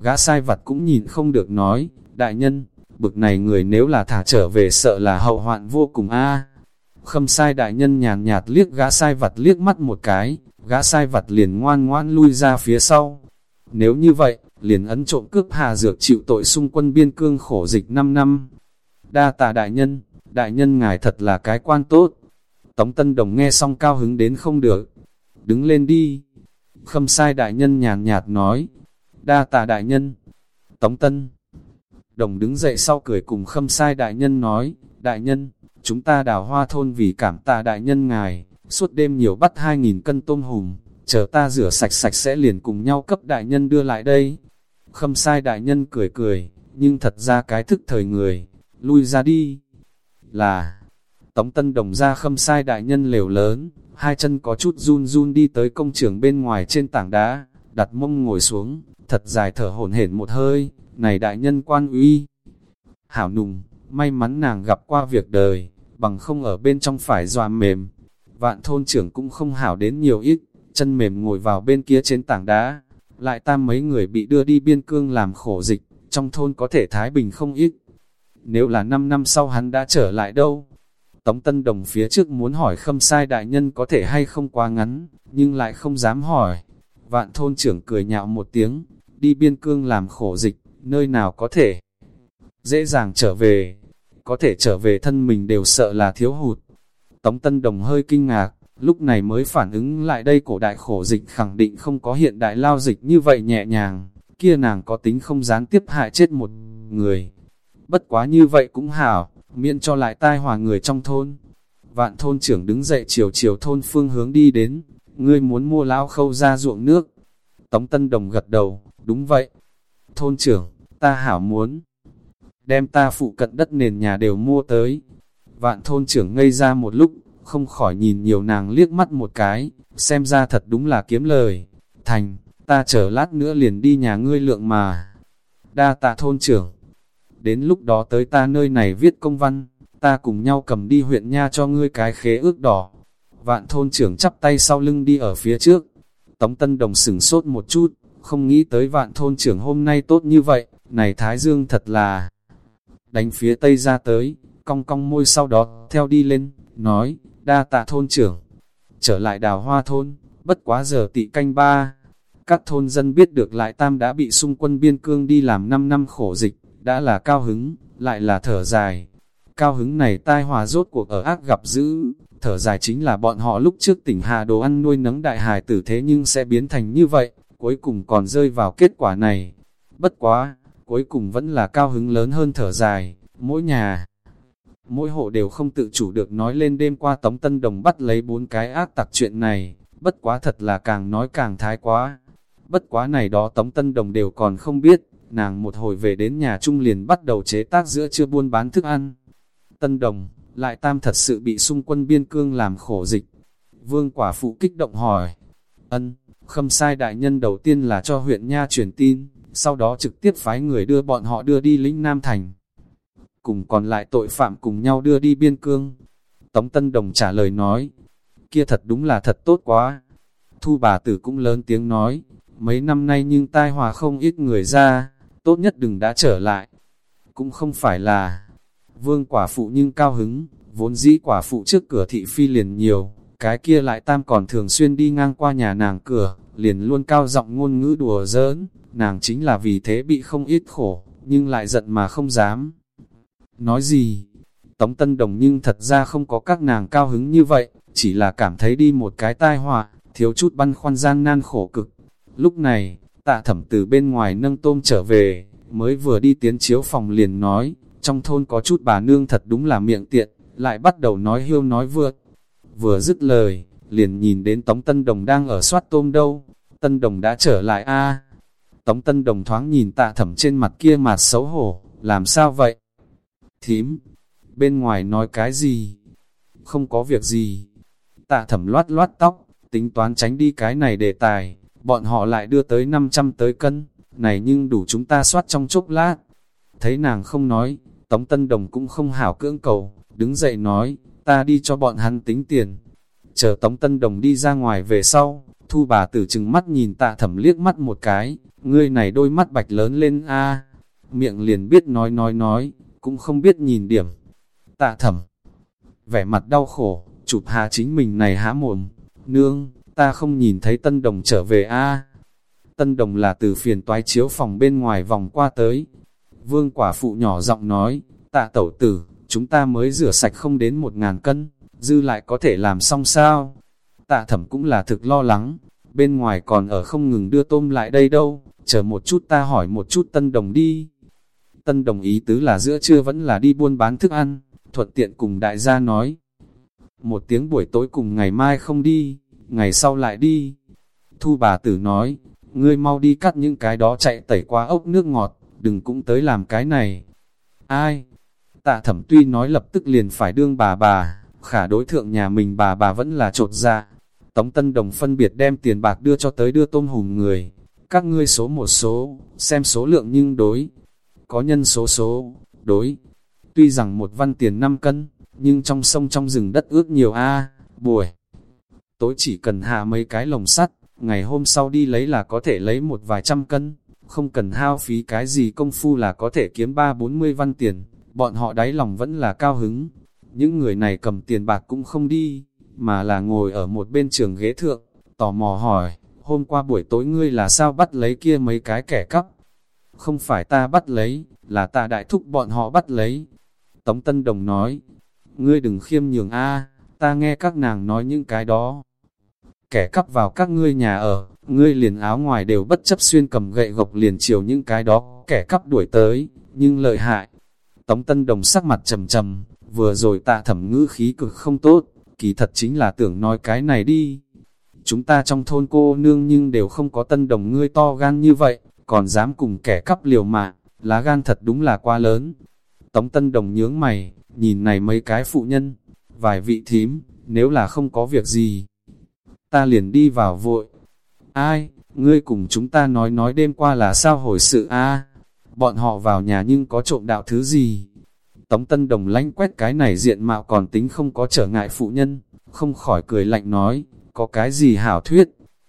gã sai vặt cũng nhìn không được nói, đại nhân, bực này người nếu là thả trở về sợ là hậu hoạn vô cùng a Khâm sai đại nhân nhàn nhạt liếc gã sai vặt liếc mắt một cái, gã sai vặt liền ngoan ngoan lui ra phía sau. Nếu như vậy, liền ấn trộm cướp hà dược chịu tội xung quân biên cương khổ dịch 5 năm. Đa tạ đại nhân, đại nhân ngài thật là cái quan tốt. Tống Tân Đồng nghe xong cao hứng đến không được, đứng lên đi. Khâm sai đại nhân nhàn nhạt nói, đa tạ đại nhân. Tống Tân Đồng đứng dậy sau cười cùng khâm sai đại nhân nói, đại nhân, chúng ta đào hoa thôn vì cảm tạ đại nhân ngài, suốt đêm nhiều bắt 2.000 cân tôm hùm, chờ ta rửa sạch sạch sẽ liền cùng nhau cấp đại nhân đưa lại đây. Khâm sai đại nhân cười cười, nhưng thật ra cái thức thời người, lui ra đi. Là, Tống Tân Đồng ra khâm sai đại nhân lều lớn, hai chân có chút run run đi tới công trường bên ngoài trên tảng đá, đặt mông ngồi xuống, thật dài thở hổn hển một hơi, này đại nhân quan uy. Hảo nùng, may mắn nàng gặp qua việc đời, bằng không ở bên trong phải dòa mềm. Vạn thôn trưởng cũng không hảo đến nhiều ít, chân mềm ngồi vào bên kia trên tảng đá. Lại tam mấy người bị đưa đi biên cương làm khổ dịch, trong thôn có thể thái bình không ít. Nếu là 5 năm sau hắn đã trở lại đâu? Tống Tân Đồng phía trước muốn hỏi khâm sai đại nhân có thể hay không quá ngắn, nhưng lại không dám hỏi. Vạn thôn trưởng cười nhạo một tiếng, đi biên cương làm khổ dịch, nơi nào có thể dễ dàng trở về, có thể trở về thân mình đều sợ là thiếu hụt. Tống Tân Đồng hơi kinh ngạc, lúc này mới phản ứng lại đây cổ đại khổ dịch khẳng định không có hiện đại lao dịch như vậy nhẹ nhàng, kia nàng có tính không gián tiếp hại chết một người. Bất quá như vậy cũng hảo, miễn cho lại tai hòa người trong thôn. Vạn thôn trưởng đứng dậy chiều chiều thôn phương hướng đi đến, ngươi muốn mua lão khâu ra ruộng nước. Tống Tân Đồng gật đầu, đúng vậy. Thôn trưởng, ta hảo muốn đem ta phụ cận đất nền nhà đều mua tới. Vạn thôn trưởng ngây ra một lúc, không khỏi nhìn nhiều nàng liếc mắt một cái, xem ra thật đúng là kiếm lời. Thành, ta chờ lát nữa liền đi nhà ngươi lượng mà. Đa tạ thôn trưởng. Đến lúc đó tới ta nơi này viết công văn, ta cùng nhau cầm đi huyện nha cho ngươi cái khế ước đỏ. Vạn thôn trưởng chắp tay sau lưng đi ở phía trước. Tống Tân Đồng sửng sốt một chút, không nghĩ tới vạn thôn trưởng hôm nay tốt như vậy, này Thái Dương thật là đánh phía tây ra tới, cong cong môi sau đó theo đi lên, nói, đa tạ thôn trưởng. Trở lại đào hoa thôn, bất quá giờ tị canh ba. Các thôn dân biết được lại tam đã bị xung quân biên cương đi làm 5 năm khổ dịch, đã là cao hứng, lại là thở dài. Cao hứng này tai hòa rốt cuộc ở ác gặp dữ, thở dài chính là bọn họ lúc trước tỉnh hà đồ ăn nuôi nấng đại hài tử thế nhưng sẽ biến thành như vậy, cuối cùng còn rơi vào kết quả này. Bất quá, cuối cùng vẫn là cao hứng lớn hơn thở dài, mỗi nhà. Mỗi hộ đều không tự chủ được nói lên đêm qua Tống Tân Đồng bắt lấy bốn cái ác tặc chuyện này, bất quá thật là càng nói càng thái quá. Bất quá này đó Tống Tân Đồng đều còn không biết, nàng một hồi về đến nhà Trung liền bắt đầu chế tác giữa chưa buôn bán thức ăn. Tân Đồng, lại tam thật sự bị xung quân biên cương làm khổ dịch. Vương quả phụ kích động hỏi, ân, khâm sai đại nhân đầu tiên là cho huyện Nha truyền tin, sau đó trực tiếp phái người đưa bọn họ đưa đi lĩnh Nam Thành. Cùng còn lại tội phạm cùng nhau đưa đi biên cương. Tống Tân Đồng trả lời nói, kia thật đúng là thật tốt quá. Thu bà tử cũng lớn tiếng nói, mấy năm nay nhưng tai hòa không ít người ra, tốt nhất đừng đã trở lại. Cũng không phải là vương quả phụ nhưng cao hứng, vốn dĩ quả phụ trước cửa thị phi liền nhiều, cái kia lại tam còn thường xuyên đi ngang qua nhà nàng cửa, liền luôn cao giọng ngôn ngữ đùa giỡn, nàng chính là vì thế bị không ít khổ, nhưng lại giận mà không dám. Nói gì? Tống Tân Đồng nhưng thật ra không có các nàng cao hứng như vậy, chỉ là cảm thấy đi một cái tai họa, thiếu chút băn khoăn gian nan khổ cực. Lúc này, tạ thẩm từ bên ngoài nâng tôm trở về, mới vừa đi tiến chiếu phòng liền nói, trong thôn có chút bà nương thật đúng là miệng tiện, lại bắt đầu nói hiêu nói vượt. Vừa dứt lời, liền nhìn đến Tống Tân Đồng đang ở soát tôm đâu, Tân Đồng đã trở lại a Tống Tân Đồng thoáng nhìn tạ thẩm trên mặt kia mặt xấu hổ, làm sao vậy? Thím, bên ngoài nói cái gì? Không có việc gì. Tạ thẩm loát loát tóc, tính toán tránh đi cái này đề tài, bọn họ lại đưa tới 500 tới cân, này nhưng đủ chúng ta soát trong chốc lát. Thấy nàng không nói, Tống Tân Đồng cũng không hảo cưỡng cầu, đứng dậy nói, ta đi cho bọn hắn tính tiền. Chờ Tống Tân Đồng đi ra ngoài về sau, thu bà tử chừng mắt nhìn tạ thẩm liếc mắt một cái, ngươi này đôi mắt bạch lớn lên a miệng liền biết nói nói nói, cũng không biết nhìn điểm. Tạ thẩm, vẻ mặt đau khổ, chụp hà chính mình này há mồm, nương, ta không nhìn thấy tân đồng trở về a Tân đồng là từ phiền toái chiếu phòng bên ngoài vòng qua tới. Vương quả phụ nhỏ giọng nói, tạ tẩu tử, chúng ta mới rửa sạch không đến một ngàn cân, dư lại có thể làm xong sao? Tạ thẩm cũng là thực lo lắng, bên ngoài còn ở không ngừng đưa tôm lại đây đâu, chờ một chút ta hỏi một chút tân đồng đi. Tân đồng ý tứ là giữa trưa vẫn là đi buôn bán thức ăn, thuận tiện cùng đại gia nói. Một tiếng buổi tối cùng ngày mai không đi, ngày sau lại đi. Thu bà tử nói, ngươi mau đi cắt những cái đó chạy tẩy qua ốc nước ngọt, đừng cũng tới làm cái này. Ai? Tạ thẩm tuy nói lập tức liền phải đương bà bà, khả đối thượng nhà mình bà bà vẫn là trột dạ. Tống Tân Đồng phân biệt đem tiền bạc đưa cho tới đưa tôm hùm người. Các ngươi số một số, xem số lượng nhưng đối. Có nhân số số, đối. Tuy rằng một văn tiền 5 cân, nhưng trong sông trong rừng đất ướt nhiều a buổi. Tối chỉ cần hạ mấy cái lồng sắt, ngày hôm sau đi lấy là có thể lấy một vài trăm cân, không cần hao phí cái gì công phu là có thể kiếm ba bốn mươi văn tiền, bọn họ đáy lòng vẫn là cao hứng. Những người này cầm tiền bạc cũng không đi, mà là ngồi ở một bên trường ghế thượng, tò mò hỏi, hôm qua buổi tối ngươi là sao bắt lấy kia mấy cái kẻ cắp? Không phải ta bắt lấy, là ta đại thúc bọn họ bắt lấy. Tống Tân Đồng nói, ngươi đừng khiêm nhường a ta nghe các nàng nói những cái đó. Kẻ cắp vào các ngươi nhà ở, ngươi liền áo ngoài đều bất chấp xuyên cầm gậy gộc liền chiều những cái đó, kẻ cắp đuổi tới, nhưng lợi hại. Tống Tân Đồng sắc mặt trầm trầm, vừa rồi tạ thẩm ngữ khí cực không tốt, kỳ thật chính là tưởng nói cái này đi. Chúng ta trong thôn cô nương nhưng đều không có Tân Đồng ngươi to gan như vậy, còn dám cùng kẻ cắp liều mạng, lá gan thật đúng là quá lớn. Tống Tân Đồng nhướng mày, nhìn này mấy cái phụ nhân, vài vị thím, nếu là không có việc gì, ta liền đi vào vội. Ai, ngươi cùng chúng ta nói nói đêm qua là sao hồi sự a Bọn họ vào nhà nhưng có trộm đạo thứ gì? Tống Tân Đồng lánh quét cái này diện mạo còn tính không có trở ngại phụ nhân, không khỏi cười lạnh nói, có cái gì hảo thuyết?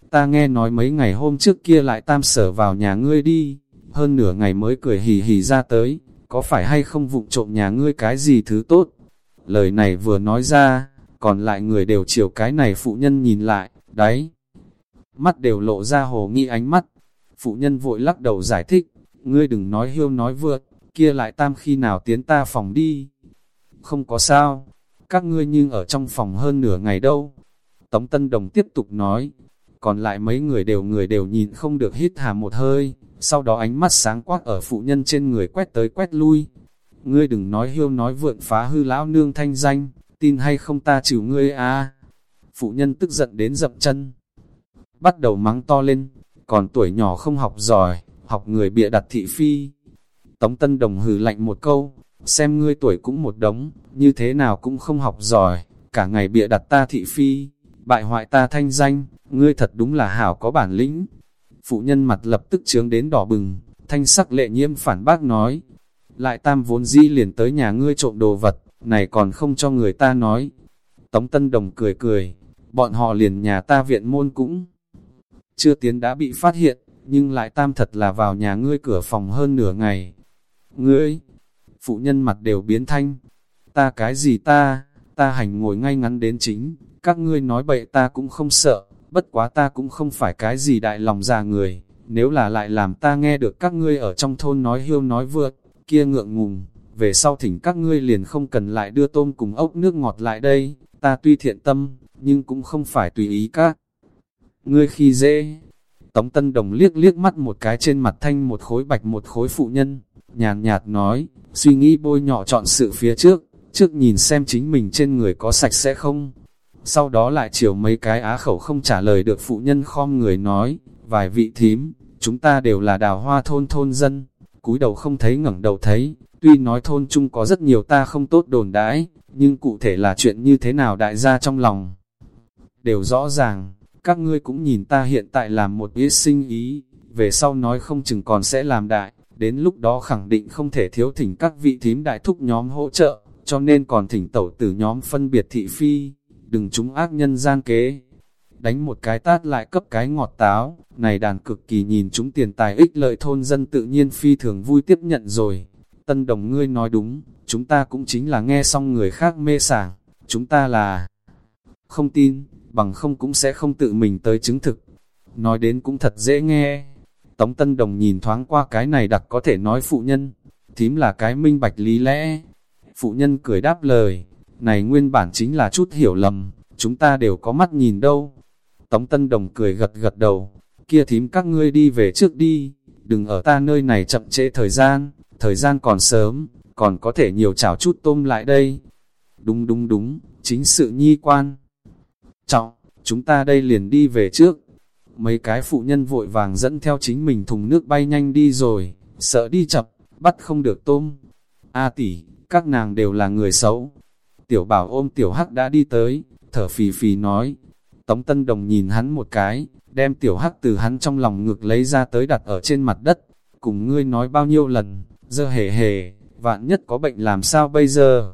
Ta nghe nói mấy ngày hôm trước kia lại tam sở vào nhà ngươi đi, hơn nửa ngày mới cười hì hì ra tới, có phải hay không vụng trộm nhà ngươi cái gì thứ tốt? Lời này vừa nói ra, còn lại người đều chiều cái này phụ nhân nhìn lại, đấy. Mắt đều lộ ra hồ nghi ánh mắt. Phụ nhân vội lắc đầu giải thích, ngươi đừng nói hiêu nói vượt, kia lại tam khi nào tiến ta phòng đi. Không có sao, các ngươi nhưng ở trong phòng hơn nửa ngày đâu. Tống Tân Đồng tiếp tục nói, còn lại mấy người đều người đều nhìn không được hít hà một hơi, sau đó ánh mắt sáng quắc ở phụ nhân trên người quét tới quét lui. Ngươi đừng nói hiêu nói vượn phá hư lão nương thanh danh, tin hay không ta chịu ngươi à. Phụ nhân tức giận đến dậm chân. Bắt đầu mắng to lên, còn tuổi nhỏ không học giỏi, học người bịa đặt thị phi. Tống Tân Đồng hừ lạnh một câu, xem ngươi tuổi cũng một đống, như thế nào cũng không học giỏi, cả ngày bịa đặt ta thị phi, bại hoại ta thanh danh, ngươi thật đúng là hảo có bản lĩnh. Phụ nhân mặt lập tức trướng đến đỏ bừng, thanh sắc lệ nhiễm phản bác nói, lại tam vốn di liền tới nhà ngươi trộm đồ vật, này còn không cho người ta nói. Tống Tân Đồng cười cười, bọn họ liền nhà ta viện môn cũng chưa tiến đã bị phát hiện, nhưng lại tam thật là vào nhà ngươi cửa phòng hơn nửa ngày. Ngươi, phụ nhân mặt đều biến thanh, ta cái gì ta, ta hành ngồi ngay ngắn đến chính, các ngươi nói bậy ta cũng không sợ, bất quá ta cũng không phải cái gì đại lòng già người, nếu là lại làm ta nghe được các ngươi ở trong thôn nói hiêu nói vượt, kia ngượng ngùng, về sau thỉnh các ngươi liền không cần lại đưa tôm cùng ốc nước ngọt lại đây, ta tuy thiện tâm, nhưng cũng không phải tùy ý các. Ngươi khi dễ, Tống Tân Đồng liếc liếc mắt một cái trên mặt thanh một khối bạch một khối phụ nhân, nhàn nhạt, nói, suy nghĩ bôi nhỏ chọn sự phía trước, trước nhìn xem chính mình trên người có sạch sẽ không. Sau đó lại chiều mấy cái á khẩu không trả lời được phụ nhân khom người nói, vài vị thím, chúng ta đều là đào hoa thôn thôn dân, cúi đầu không thấy ngẩng đầu thấy, tuy nói thôn chung có rất nhiều ta không tốt đồn đãi, nhưng cụ thể là chuyện như thế nào đại gia trong lòng. Đều rõ ràng, các ngươi cũng nhìn ta hiện tại làm một ít sinh ý, về sau nói không chừng còn sẽ làm đại, đến lúc đó khẳng định không thể thiếu thỉnh các vị thím đại thúc nhóm hỗ trợ, cho nên còn thỉnh tẩu tử nhóm phân biệt thị phi, đừng chúng ác nhân gian kế. Đánh một cái tát lại cấp cái ngọt táo, này đàn cực kỳ nhìn chúng tiền tài ích lợi thôn dân tự nhiên phi thường vui tiếp nhận rồi. Tân đồng ngươi nói đúng, chúng ta cũng chính là nghe xong người khác mê sảng, chúng ta là không tin, bằng không cũng sẽ không tự mình tới chứng thực. Nói đến cũng thật dễ nghe. Tống Tân Đồng nhìn thoáng qua cái này đặc có thể nói phụ nhân, thím là cái minh bạch lý lẽ. Phụ nhân cười đáp lời, này nguyên bản chính là chút hiểu lầm, chúng ta đều có mắt nhìn đâu. Tống Tân Đồng cười gật gật đầu, kia thím các ngươi đi về trước đi, đừng ở ta nơi này chậm trễ thời gian, thời gian còn sớm, còn có thể nhiều chảo chút tôm lại đây. Đúng đúng đúng, chính sự nhi quan trọng, chúng ta đây liền đi về trước. Mấy cái phụ nhân vội vàng dẫn theo chính mình thùng nước bay nhanh đi rồi, sợ đi chập, bắt không được tôm. A tỷ, các nàng đều là người xấu. Tiểu bảo ôm tiểu hắc đã đi tới, thở phì phì nói. Tống Tân Đồng nhìn hắn một cái, đem tiểu hắc từ hắn trong lòng ngực lấy ra tới đặt ở trên mặt đất. Cùng ngươi nói bao nhiêu lần, dơ hề hề, vạn nhất có bệnh làm sao bây giờ?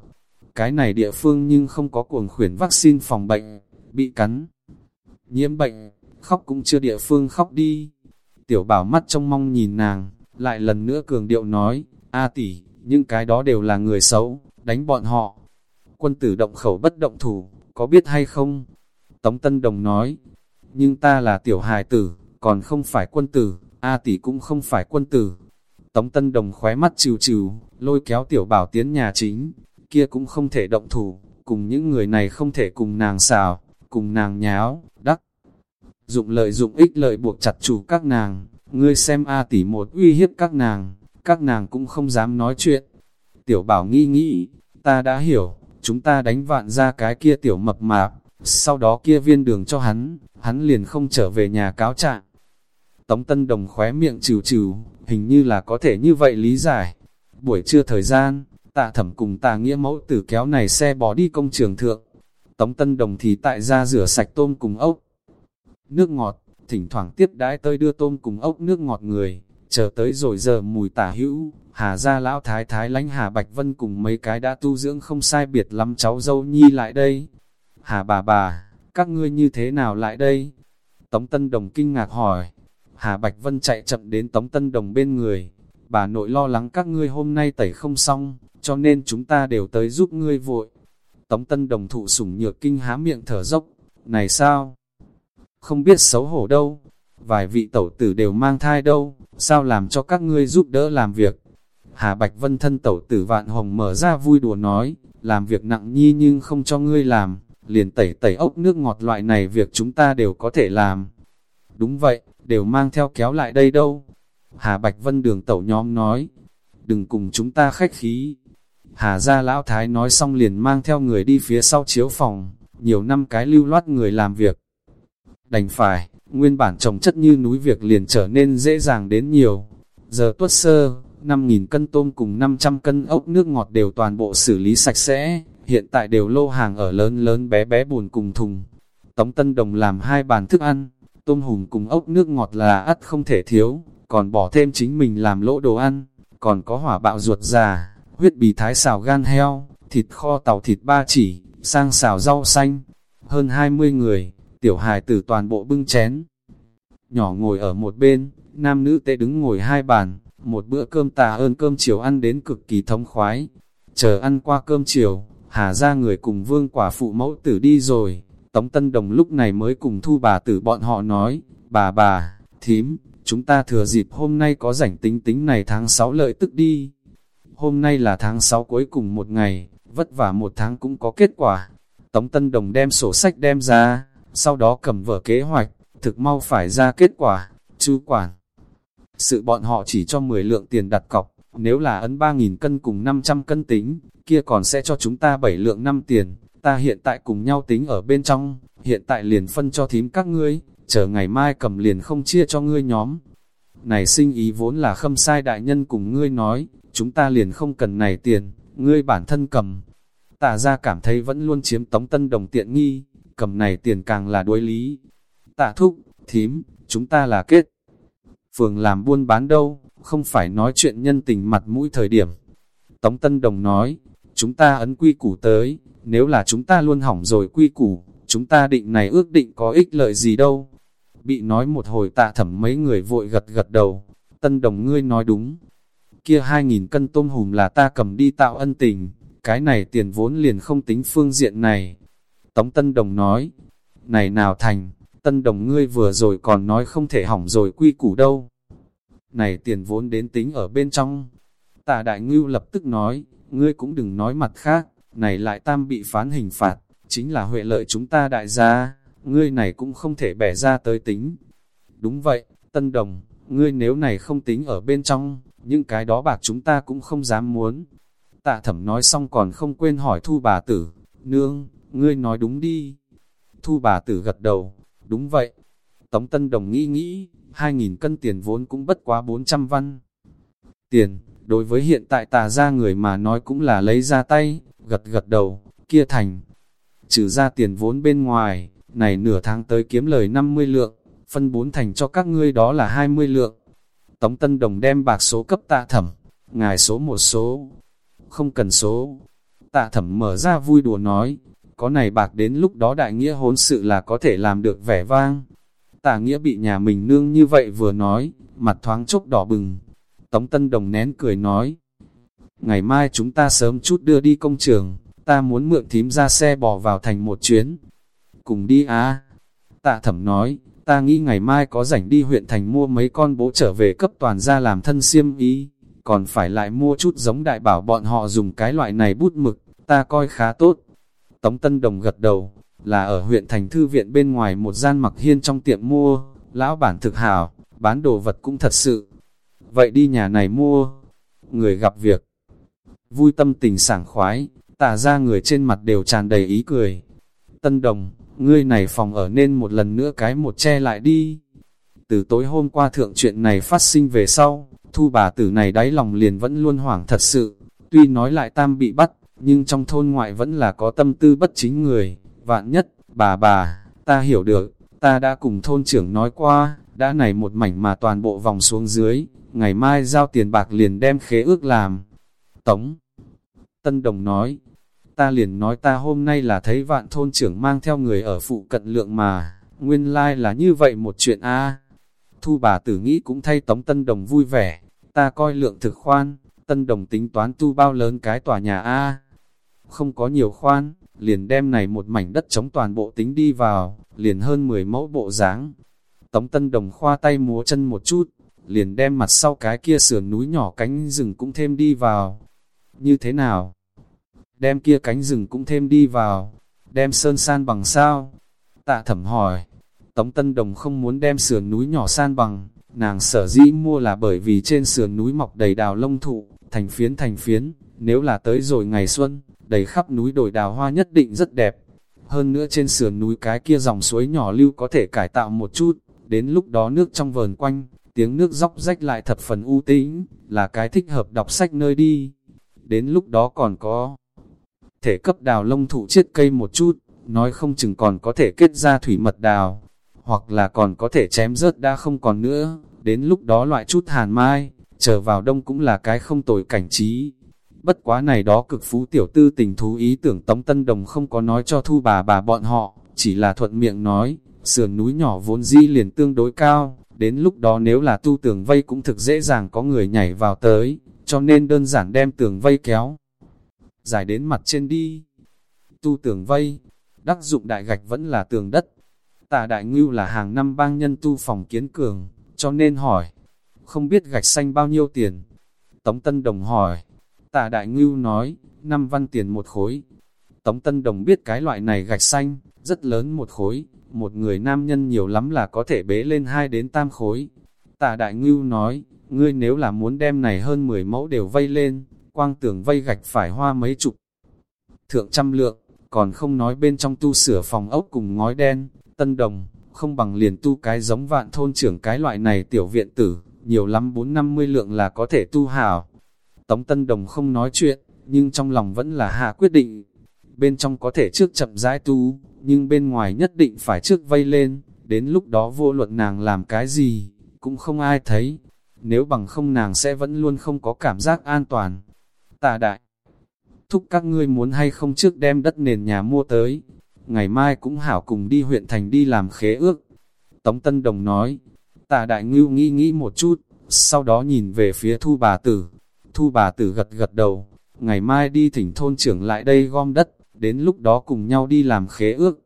Cái này địa phương nhưng không có cuồng khuyển vaccine phòng bệnh, bị cắn. Nhiễm bệnh, khóc cũng chưa địa phương khóc đi. Tiểu bảo mắt trong mong nhìn nàng, lại lần nữa cường điệu nói, A tỷ, những cái đó đều là người xấu, đánh bọn họ. Quân tử động khẩu bất động thủ, có biết hay không? Tống Tân Đồng nói, nhưng ta là tiểu hài tử, còn không phải quân tử, A tỷ cũng không phải quân tử. Tống Tân Đồng khóe mắt trừ trừ, lôi kéo tiểu bảo tiến nhà chính, kia cũng không thể động thủ, cùng những người này không thể cùng nàng xào, cùng nàng nháo, đắc. Dụng lợi dụng ích lợi buộc chặt chủ các nàng, ngươi xem A tỷ một uy hiếp các nàng, các nàng cũng không dám nói chuyện. Tiểu bảo nghi nghĩ, ta đã hiểu, chúng ta đánh vạn ra cái kia tiểu mập mạp, sau đó kia viên đường cho hắn, hắn liền không trở về nhà cáo trạng. Tống Tân Đồng khóe miệng trừ trừ, hình như là có thể như vậy lý giải. Buổi trưa thời gian, tạ thẩm cùng tạ nghĩa mẫu tử kéo này xe bỏ đi công trường thượng. Tống Tân Đồng thì tại ra rửa sạch tôm cùng ốc. Nước ngọt, thỉnh thoảng tiếp đãi tới đưa tôm cùng ốc nước ngọt người, chờ tới rồi giờ mùi tả hữu, hà ra lão thái thái lánh hà Bạch Vân cùng mấy cái đã tu dưỡng không sai biệt lắm cháu dâu nhi lại đây. Hà bà bà, các ngươi như thế nào lại đây? Tống Tân Đồng kinh ngạc hỏi. Hà Bạch Vân chạy chậm đến Tống Tân Đồng bên người. Bà nội lo lắng các ngươi hôm nay tẩy không xong, cho nên chúng ta đều tới giúp ngươi vội. Tống Tân Đồng thụ sủng nhược kinh há miệng thở dốc. Này sao? Không biết xấu hổ đâu. Vài vị tẩu tử đều mang thai đâu, sao làm cho các ngươi giúp đỡ làm việc? Hà Bạch Vân thân tẩu tử vạn hồng mở ra vui đùa nói, làm việc nặng nhi nhưng không cho ngươi làm, liền tẩy tẩy ốc nước ngọt loại này việc chúng ta đều có thể làm. Đúng vậy, đều mang theo kéo lại đây đâu. Hà Bạch Vân đường tẩu nhóm nói, đừng cùng chúng ta khách khí. Hà gia lão thái nói xong liền mang theo người đi phía sau chiếu phòng, nhiều năm cái lưu loát người làm việc. Đành phải, nguyên bản trồng chất như núi việc liền trở nên dễ dàng đến nhiều. Giờ tuất sơ, 5.000 cân tôm cùng 500 cân ốc nước ngọt đều toàn bộ xử lý sạch sẽ, hiện tại đều lô hàng ở lớn lớn bé bé buồn cùng thùng. Tống Tân Đồng làm hai bàn thức ăn, tôm hùm cùng ốc nước ngọt là ắt không thể thiếu, còn bỏ thêm chính mình làm lỗ đồ ăn, còn có hỏa bạo ruột già, huyết bì thái xào gan heo, thịt kho tàu thịt ba chỉ, sang xào rau xanh. Hơn 20 người, tiểu hài tử toàn bộ bưng chén. Nhỏ ngồi ở một bên, nam nữ tệ đứng ngồi hai bàn, một bữa cơm tà ơn cơm chiều ăn đến cực kỳ thống khoái. Chờ ăn qua cơm chiều, hà ra người cùng vương quả phụ mẫu tử đi rồi. Tống Tân Đồng lúc này mới cùng thu bà tử bọn họ nói, bà bà, thím, chúng ta thừa dịp hôm nay có rảnh tính tính này tháng 6 lợi tức đi. Hôm nay là tháng 6 cuối cùng một ngày, vất vả một tháng cũng có kết quả. Tống Tân Đồng đem sổ sách đem ra, sau đó cầm vở kế hoạch, thực mau phải ra kết quả, chú quản. Sự bọn họ chỉ cho 10 lượng tiền đặt cọc, nếu là ấn 3.000 cân cùng 500 cân tính, kia còn sẽ cho chúng ta 7 lượng 5 tiền, ta hiện tại cùng nhau tính ở bên trong, hiện tại liền phân cho thím các ngươi, chờ ngày mai cầm liền không chia cho ngươi nhóm. Này sinh ý vốn là khâm sai đại nhân cùng ngươi nói, chúng ta liền không cần này tiền, ngươi bản thân cầm. Tả ra cảm thấy vẫn luôn chiếm tống tân đồng tiện nghi, cầm này tiền càng là đối lý. Tạ thúc, thím, chúng ta là kết. Phường làm buôn bán đâu, không phải nói chuyện nhân tình mặt mũi thời điểm. Tống Tân Đồng nói, chúng ta ấn quy củ tới, nếu là chúng ta luôn hỏng rồi quy củ, chúng ta định này ước định có ích lợi gì đâu. Bị nói một hồi tạ thẩm mấy người vội gật gật đầu, Tân Đồng ngươi nói đúng. Kia hai nghìn cân tôm hùm là ta cầm đi tạo ân tình, cái này tiền vốn liền không tính phương diện này. Tống Tân Đồng nói, này nào thành, Tân Đồng ngươi vừa rồi còn nói không thể hỏng rồi quy củ đâu. Này tiền vốn đến tính ở bên trong. tạ Đại Ngưu lập tức nói, ngươi cũng đừng nói mặt khác, này lại tam bị phán hình phạt, chính là huệ lợi chúng ta đại gia, ngươi này cũng không thể bẻ ra tới tính. Đúng vậy, Tân Đồng, ngươi nếu này không tính ở bên trong, những cái đó bạc chúng ta cũng không dám muốn. Tạ thẩm nói xong còn không quên hỏi thu bà tử, nương, ngươi nói đúng đi. Thu bà tử gật đầu, đúng vậy. Tống Tân Đồng nghĩ nghĩ, 2.000 cân tiền vốn cũng bất quá 400 văn. Tiền, đối với hiện tại tà ra người mà nói cũng là lấy ra tay, gật gật đầu, kia thành. Trừ ra tiền vốn bên ngoài, này nửa tháng tới kiếm lời 50 lượng, phân bốn thành cho các ngươi đó là 20 lượng. Tống Tân Đồng đem bạc số cấp tạ thẩm, ngài số một số, không cần số. Tạ thẩm mở ra vui đùa nói, có này bạc đến lúc đó đại nghĩa hôn sự là có thể làm được vẻ vang. Tạ nghĩa bị nhà mình nương như vậy vừa nói, mặt thoáng chốc đỏ bừng. Tống Tân Đồng nén cười nói, ngày mai chúng ta sớm chút đưa đi công trường, ta muốn mượn thím ra xe bò vào thành một chuyến. Cùng đi á. Tạ thẩm nói, ta nghĩ ngày mai có rảnh đi huyện thành mua mấy con bố trở về cấp toàn ra làm thân siêm ý, còn phải lại mua chút giống đại bảo bọn họ dùng cái loại này bút mực, ta coi khá tốt. Tống Tân Đồng gật đầu, là ở huyện thành thư viện bên ngoài một gian mặc hiên trong tiệm mua, lão bản thực hảo, bán đồ vật cũng thật sự. Vậy đi nhà này mua, người gặp việc, vui tâm tình sảng khoái, tả ra người trên mặt đều tràn đầy ý cười. Tân Đồng, ngươi này phòng ở nên một lần nữa cái một che lại đi. Từ tối hôm qua thượng chuyện này phát sinh về sau, thu bà tử này đáy lòng liền vẫn luôn hoảng thật sự. Tuy nói lại tam bị bắt, nhưng trong thôn ngoại vẫn là có tâm tư bất chính người. Vạn nhất, bà bà, ta hiểu được, ta đã cùng thôn trưởng nói qua, đã này một mảnh mà toàn bộ vòng xuống dưới, ngày mai giao tiền bạc liền đem khế ước làm. Tống Tân Đồng nói, ta liền nói ta hôm nay là thấy vạn thôn trưởng mang theo người ở phụ cận lượng mà, nguyên lai like là như vậy một chuyện a. Thu bà tử nghĩ cũng thay Tống Tân Đồng vui vẻ, ta coi lượng thực khoan, Tân Đồng tính toán tu bao lớn cái tòa nhà a. Không có nhiều khoan, liền đem này một mảnh đất chống toàn bộ tính đi vào, liền hơn 10 mẫu bộ dáng. Tống Tân Đồng khoa tay múa chân một chút, liền đem mặt sau cái kia sườn núi nhỏ cánh rừng cũng thêm đi vào. Như thế nào? đem kia cánh rừng cũng thêm đi vào, đem sơn san bằng sao? Tạ thẩm hỏi, Tống Tân Đồng không muốn đem sườn núi nhỏ san bằng, nàng sở dĩ mua là bởi vì trên sườn núi mọc đầy đào lông thụ, thành phiến thành phiến, nếu là tới rồi ngày xuân, đầy khắp núi đồi đào hoa nhất định rất đẹp. Hơn nữa trên sườn núi cái kia dòng suối nhỏ lưu có thể cải tạo một chút, đến lúc đó nước trong vờn quanh, tiếng nước róc rách lại thập phần u tĩnh, là cái thích hợp đọc sách nơi đi. Đến lúc đó còn có thể cấp đào lông thụ chiết cây một chút, nói không chừng còn có thể kết ra thủy mật đào, hoặc là còn có thể chém rớt đã không còn nữa, đến lúc đó loại chút hàn mai, chờ vào đông cũng là cái không tồi cảnh trí. Bất quá này đó cực phú tiểu tư tình thú ý tưởng Tống Tân Đồng không có nói cho thu bà bà bọn họ, chỉ là thuận miệng nói, sườn núi nhỏ vốn di liền tương đối cao, đến lúc đó nếu là tu tường vây cũng thực dễ dàng có người nhảy vào tới, cho nên đơn giản đem tường vây kéo dài đến mặt trên đi. Tu tường vây, đắc dụng đại gạch vẫn là tường đất. Tà đại ngưu là hàng năm bang nhân tu phòng kiến cường, cho nên hỏi, không biết gạch xanh bao nhiêu tiền. Tống Tân Đồng hỏi, tà đại ngưu nói, năm văn tiền một khối. Tống Tân Đồng biết cái loại này gạch xanh, rất lớn một khối, một người nam nhân nhiều lắm là có thể bế lên hai đến tam khối. Tà đại ngưu nói, ngươi nếu là muốn đem này hơn 10 mẫu đều vây lên, quang tưởng vây gạch phải hoa mấy chục. Thượng trăm lượng, còn không nói bên trong tu sửa phòng ốc cùng ngói đen, tân đồng, không bằng liền tu cái giống vạn thôn trưởng cái loại này tiểu viện tử, nhiều lắm bốn năm mươi lượng là có thể tu hảo. Tống tân đồng không nói chuyện, nhưng trong lòng vẫn là hạ quyết định. Bên trong có thể trước chậm rãi tu, nhưng bên ngoài nhất định phải trước vây lên, đến lúc đó vô luận nàng làm cái gì, cũng không ai thấy. Nếu bằng không nàng sẽ vẫn luôn không có cảm giác an toàn tà đại. Thúc các ngươi muốn hay không trước đem đất nền nhà mua tới, ngày mai cũng hảo cùng đi huyện thành đi làm khế ước. Tống Tân Đồng nói, tà đại ngưu nghĩ nghĩ một chút, sau đó nhìn về phía thu bà tử. Thu bà tử gật gật đầu, ngày mai đi thỉnh thôn trưởng lại đây gom đất, đến lúc đó cùng nhau đi làm khế ước.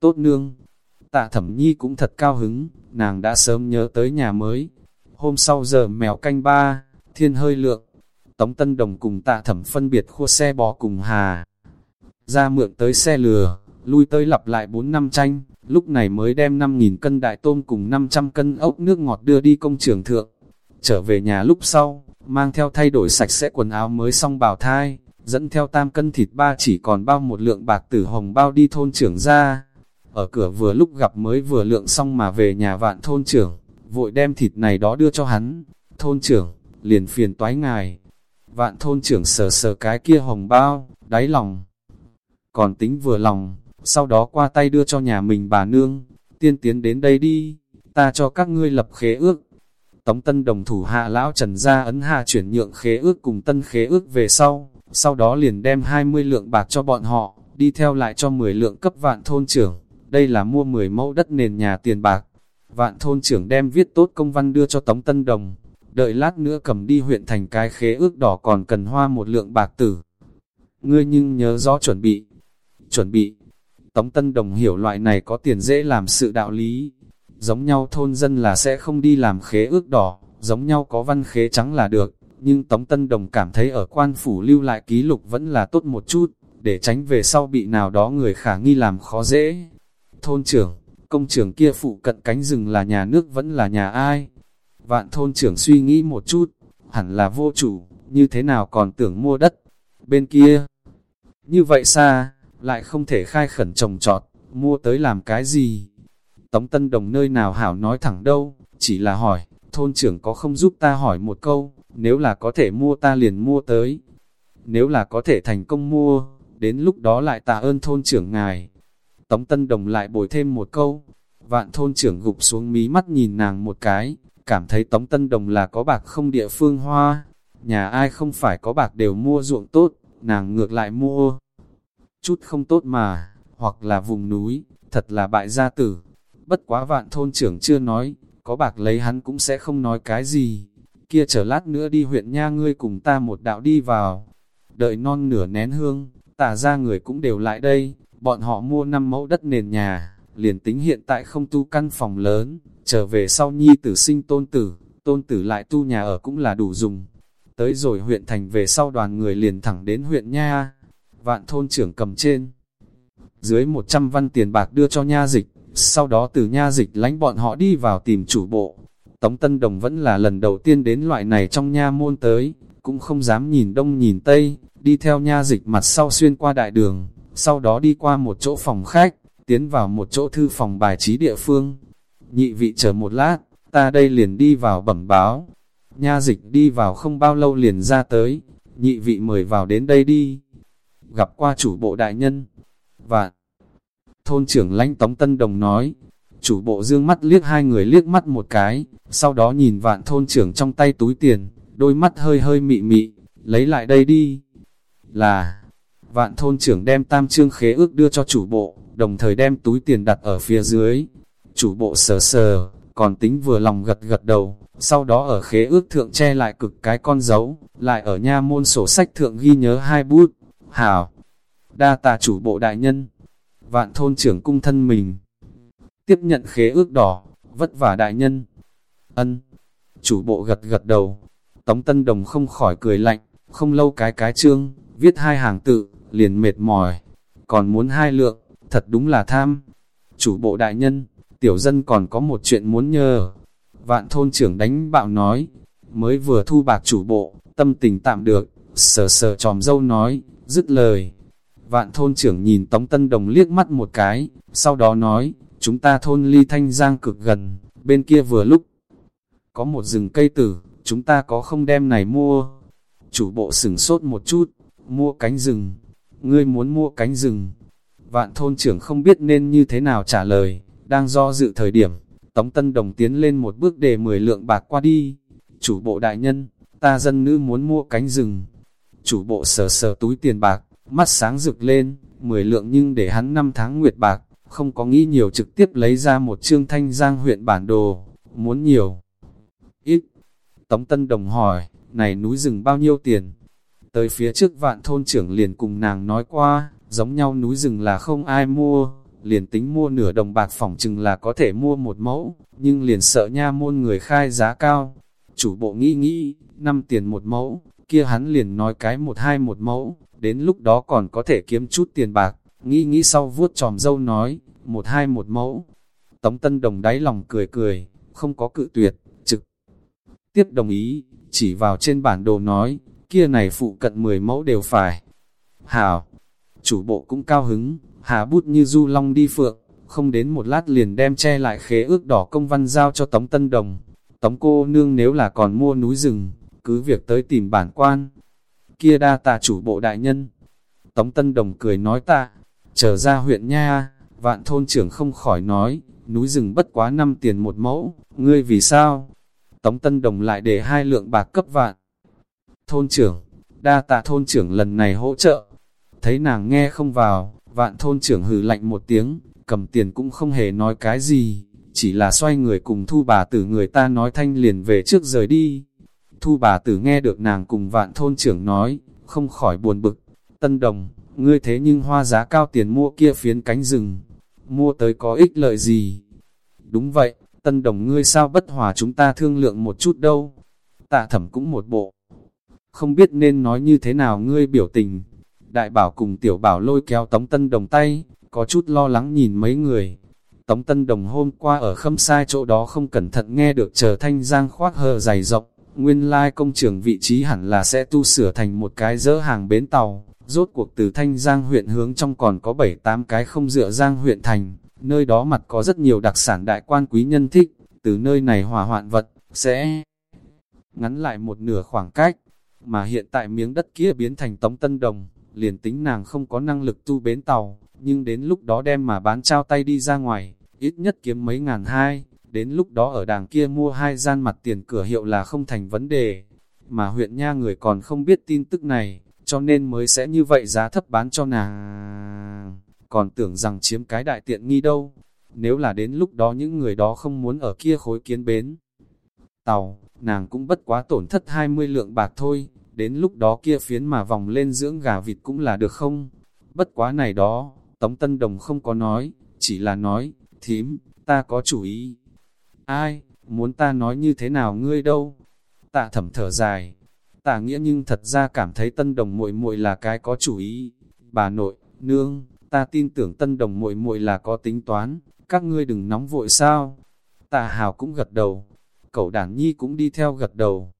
Tốt nương, tạ thẩm nhi cũng thật cao hứng, nàng đã sớm nhớ tới nhà mới. Hôm sau giờ mèo canh ba, thiên hơi lượng, Tống Tân Đồng cùng tạ thẩm phân biệt khua xe bò cùng Hà. Ra mượn tới xe lừa, lui tới lặp lại 4 năm tranh, lúc này mới đem 5.000 cân đại tôm cùng 500 cân ốc nước ngọt đưa đi công trường thượng. Trở về nhà lúc sau, mang theo thay đổi sạch sẽ quần áo mới xong bào thai, dẫn theo tam cân thịt ba chỉ còn bao một lượng bạc tử hồng bao đi thôn trưởng ra. ở cửa vừa lúc gặp mới vừa lượng xong mà về nhà vạn thôn trưởng, vội đem thịt này đó đưa cho hắn. Thôn trưởng, liền phiền toái ngài. Vạn thôn trưởng sờ sờ cái kia hồng bao, đáy lòng. Còn tính vừa lòng, sau đó qua tay đưa cho nhà mình bà nương, tiên tiến đến đây đi, ta cho các ngươi lập khế ước. Tống tân đồng thủ hạ lão trần gia ấn hạ chuyển nhượng khế ước cùng tân khế ước về sau, sau đó liền đem 20 lượng bạc cho bọn họ, đi theo lại cho 10 lượng cấp vạn thôn trưởng, đây là mua 10 mẫu đất nền nhà tiền bạc. Vạn thôn trưởng đem viết tốt công văn đưa cho Tống Tân Đồng, đợi lát nữa cầm đi huyện thành cái khế ước đỏ còn cần hoa một lượng bạc tử. Ngươi nhưng nhớ rõ chuẩn bị, chuẩn bị. Tống Tân Đồng hiểu loại này có tiền dễ làm sự đạo lý. Giống nhau thôn dân là sẽ không đi làm khế ước đỏ, giống nhau có văn khế trắng là được. Nhưng Tống Tân Đồng cảm thấy ở quan phủ lưu lại ký lục vẫn là tốt một chút, để tránh về sau bị nào đó người khả nghi làm khó dễ. Thôn trưởng, công trưởng kia phụ cận cánh rừng là nhà nước vẫn là nhà ai? Vạn thôn trưởng suy nghĩ một chút, hẳn là vô chủ, như thế nào còn tưởng mua đất. Bên kia, như vậy xa, lại không thể khai khẩn trồng trọt, mua tới làm cái gì? Tống Tân Đồng nơi nào hảo nói thẳng đâu, chỉ là hỏi, thôn trưởng có không giúp ta hỏi một câu, nếu là có thể mua ta liền mua tới. Nếu là có thể thành công mua, đến lúc đó lại tạ ơn thôn trưởng ngài. Tống Tân Đồng lại bồi thêm một câu, vạn thôn trưởng gục xuống mí mắt nhìn nàng một cái, cảm thấy Tống Tân Đồng là có bạc không địa phương hoa, nhà ai không phải có bạc đều mua ruộng tốt, nàng ngược lại mua. Chút không tốt mà, hoặc là vùng núi, thật là bại gia tử. Bất quá vạn thôn trưởng chưa nói, có bạc lấy hắn cũng sẽ không nói cái gì. Kia chờ lát nữa đi huyện nha ngươi cùng ta một đạo đi vào. Đợi non nửa nén hương, tả ra người cũng đều lại đây, bọn họ mua năm mẫu đất nền nhà, liền tính hiện tại không tu căn phòng lớn, trở về sau nhi tử sinh tôn tử, tôn tử lại tu nhà ở cũng là đủ dùng. Tới rồi huyện thành về sau đoàn người liền thẳng đến huyện nha, vạn thôn trưởng cầm trên. Dưới 100 văn tiền bạc đưa cho nha dịch, sau đó từ nha dịch lánh bọn họ đi vào tìm chủ bộ. Tống Tân Đồng vẫn là lần đầu tiên đến loại này trong nha môn tới, cũng không dám nhìn đông nhìn tây, đi theo nha dịch mặt sau xuyên qua đại đường, sau đó đi qua một chỗ phòng khách, tiến vào một chỗ thư phòng bài trí địa phương. Nhị vị chờ một lát, ta đây liền đi vào bẩm báo. Nha dịch đi vào không bao lâu liền ra tới, nhị vị mời vào đến đây đi. Gặp qua chủ bộ đại nhân, và thôn trưởng lãnh Tống Tân Đồng nói, chủ bộ dương mắt liếc hai người liếc mắt một cái, sau đó nhìn vạn thôn trưởng trong tay túi tiền, đôi mắt hơi hơi mị mị, lấy lại đây đi. Là, vạn thôn trưởng đem tam trương khế ước đưa cho chủ bộ, đồng thời đem túi tiền đặt ở phía dưới. Chủ bộ sờ sờ, còn tính vừa lòng gật gật đầu, sau đó ở khế ước thượng che lại cực cái con dấu, lại ở nha môn sổ sách thượng ghi nhớ hai bút. Hảo, đa tà chủ bộ đại nhân, vạn thôn trưởng cung thân mình. Tiếp nhận khế ước đỏ, vất vả đại nhân. Ân, chủ bộ gật gật đầu. Tống Tân Đồng không khỏi cười lạnh, không lâu cái cái chương, viết hai hàng tự, liền mệt mỏi. Còn muốn hai lượng, thật đúng là tham. Chủ bộ đại nhân, tiểu dân còn có một chuyện muốn nhờ. Vạn thôn trưởng đánh bạo nói, mới vừa thu bạc chủ bộ, tâm tình tạm được, sờ sờ tròm dâu nói, dứt lời, Vạn thôn trưởng nhìn Tống Tân Đồng liếc mắt một cái, sau đó nói, chúng ta thôn ly thanh giang cực gần, bên kia vừa lúc. Có một rừng cây tử, chúng ta có không đem này mua. Chủ bộ sửng sốt một chút, mua cánh rừng. Ngươi muốn mua cánh rừng. Vạn thôn trưởng không biết nên như thế nào trả lời, đang do dự thời điểm. Tống Tân Đồng tiến lên một bước để 10 lượng bạc qua đi. Chủ bộ đại nhân, ta dân nữ muốn mua cánh rừng. Chủ bộ sờ sờ túi tiền bạc, mắt sáng rực lên, 10 lượng nhưng để hắn năm tháng nguyệt bạc, không có nghĩ nhiều trực tiếp lấy ra một trương thanh giang huyện bản đồ, muốn nhiều. Ít. Tống Tân Đồng hỏi, này núi rừng bao nhiêu tiền? Tới phía trước vạn thôn trưởng liền cùng nàng nói qua, giống nhau núi rừng là không ai mua, liền tính mua nửa đồng bạc phỏng chừng là có thể mua một mẫu, nhưng liền sợ nha môn người khai giá cao. Chủ bộ nghĩ nghĩ, năm tiền một mẫu, kia hắn liền nói cái một hai một mẫu, đến lúc đó còn có thể kiếm chút tiền bạc, nghĩ nghĩ sau vuốt tròm dâu nói, một hai một mẫu. Tống Tân Đồng đáy lòng cười cười, không có cự tuyệt, trực tiếp đồng ý, chỉ vào trên bản đồ nói, kia này phụ cận 10 mẫu đều phải. Hảo, chủ bộ cũng cao hứng, hà bút như du long đi phượng, không đến một lát liền đem che lại khế ước đỏ công văn giao cho Tống Tân Đồng. Tống cô nương nếu là còn mua núi rừng, cứ việc tới tìm bản quan. Kia đa tà chủ bộ đại nhân. Tống Tân Đồng cười nói ta, trở ra huyện nha, vạn thôn trưởng không khỏi nói, núi rừng bất quá năm tiền một mẫu, ngươi vì sao? Tống Tân Đồng lại để hai lượng bạc cấp vạn. Thôn trưởng, đa tạ thôn trưởng lần này hỗ trợ. Thấy nàng nghe không vào, vạn thôn trưởng hừ lạnh một tiếng, cầm tiền cũng không hề nói cái gì, chỉ là xoay người cùng thu bà tử người ta nói thanh liền về trước rời đi. Thu bà tử nghe được nàng cùng vạn thôn trưởng nói, không khỏi buồn bực. Tân đồng, ngươi thế nhưng hoa giá cao tiền mua kia phiến cánh rừng, mua tới có ích lợi gì? Đúng vậy, tân đồng ngươi sao bất hòa chúng ta thương lượng một chút đâu? Tạ thẩm cũng một bộ. Không biết nên nói như thế nào ngươi biểu tình. Đại bảo cùng tiểu bảo lôi kéo tống tân đồng tay, có chút lo lắng nhìn mấy người. Tống Tân Đồng hôm qua ở khâm sai chỗ đó không cẩn thận nghe được chờ thanh giang khoác hờ dày rộng, nguyên lai công trường vị trí hẳn là sẽ tu sửa thành một cái dỡ hàng bến tàu, rốt cuộc từ thanh giang huyện hướng trong còn có 7-8 cái không dựa giang huyện thành, nơi đó mặt có rất nhiều đặc sản đại quan quý nhân thích, từ nơi này hòa hoạn vật, sẽ ngắn lại một nửa khoảng cách, mà hiện tại miếng đất kia biến thành Tống Tân Đồng, liền tính nàng không có năng lực tu bến tàu, nhưng đến lúc đó đem mà bán trao tay đi ra ngoài, ít nhất kiếm mấy ngàn hai, đến lúc đó ở đàng kia mua hai gian mặt tiền cửa hiệu là không thành vấn đề, mà huyện nha người còn không biết tin tức này, cho nên mới sẽ như vậy giá thấp bán cho nàng, còn tưởng rằng chiếm cái đại tiện nghi đâu, nếu là đến lúc đó những người đó không muốn ở kia khối kiến bến. Tàu, nàng cũng bất quá tổn thất 20 lượng bạc thôi, đến lúc đó kia phiến mà vòng lên dưỡng gà vịt cũng là được không? Bất quá này đó, Tống Tân Đồng không có nói, chỉ là nói, thím, ta có chủ ý. Ai, muốn ta nói như thế nào ngươi đâu? Tạ thẩm thở dài, tạ nghĩa nhưng thật ra cảm thấy Tân Đồng muội muội là cái có chủ ý. Bà nội, nương, ta tin tưởng Tân Đồng muội muội là có tính toán, các ngươi đừng nóng vội sao? Tạ Hào cũng gật đầu, cậu đản nhi cũng đi theo gật đầu.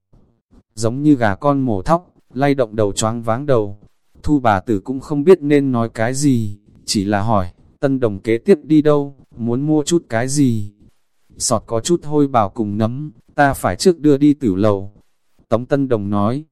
Giống như gà con mổ thóc, lay động đầu choáng váng đầu. Thu bà tử cũng không biết nên nói cái gì, chỉ là hỏi, tân đồng kế tiếp đi đâu, muốn mua chút cái gì? Sọt có chút hôi bảo cùng nấm, ta phải trước đưa đi tử lầu. Tống tân đồng nói,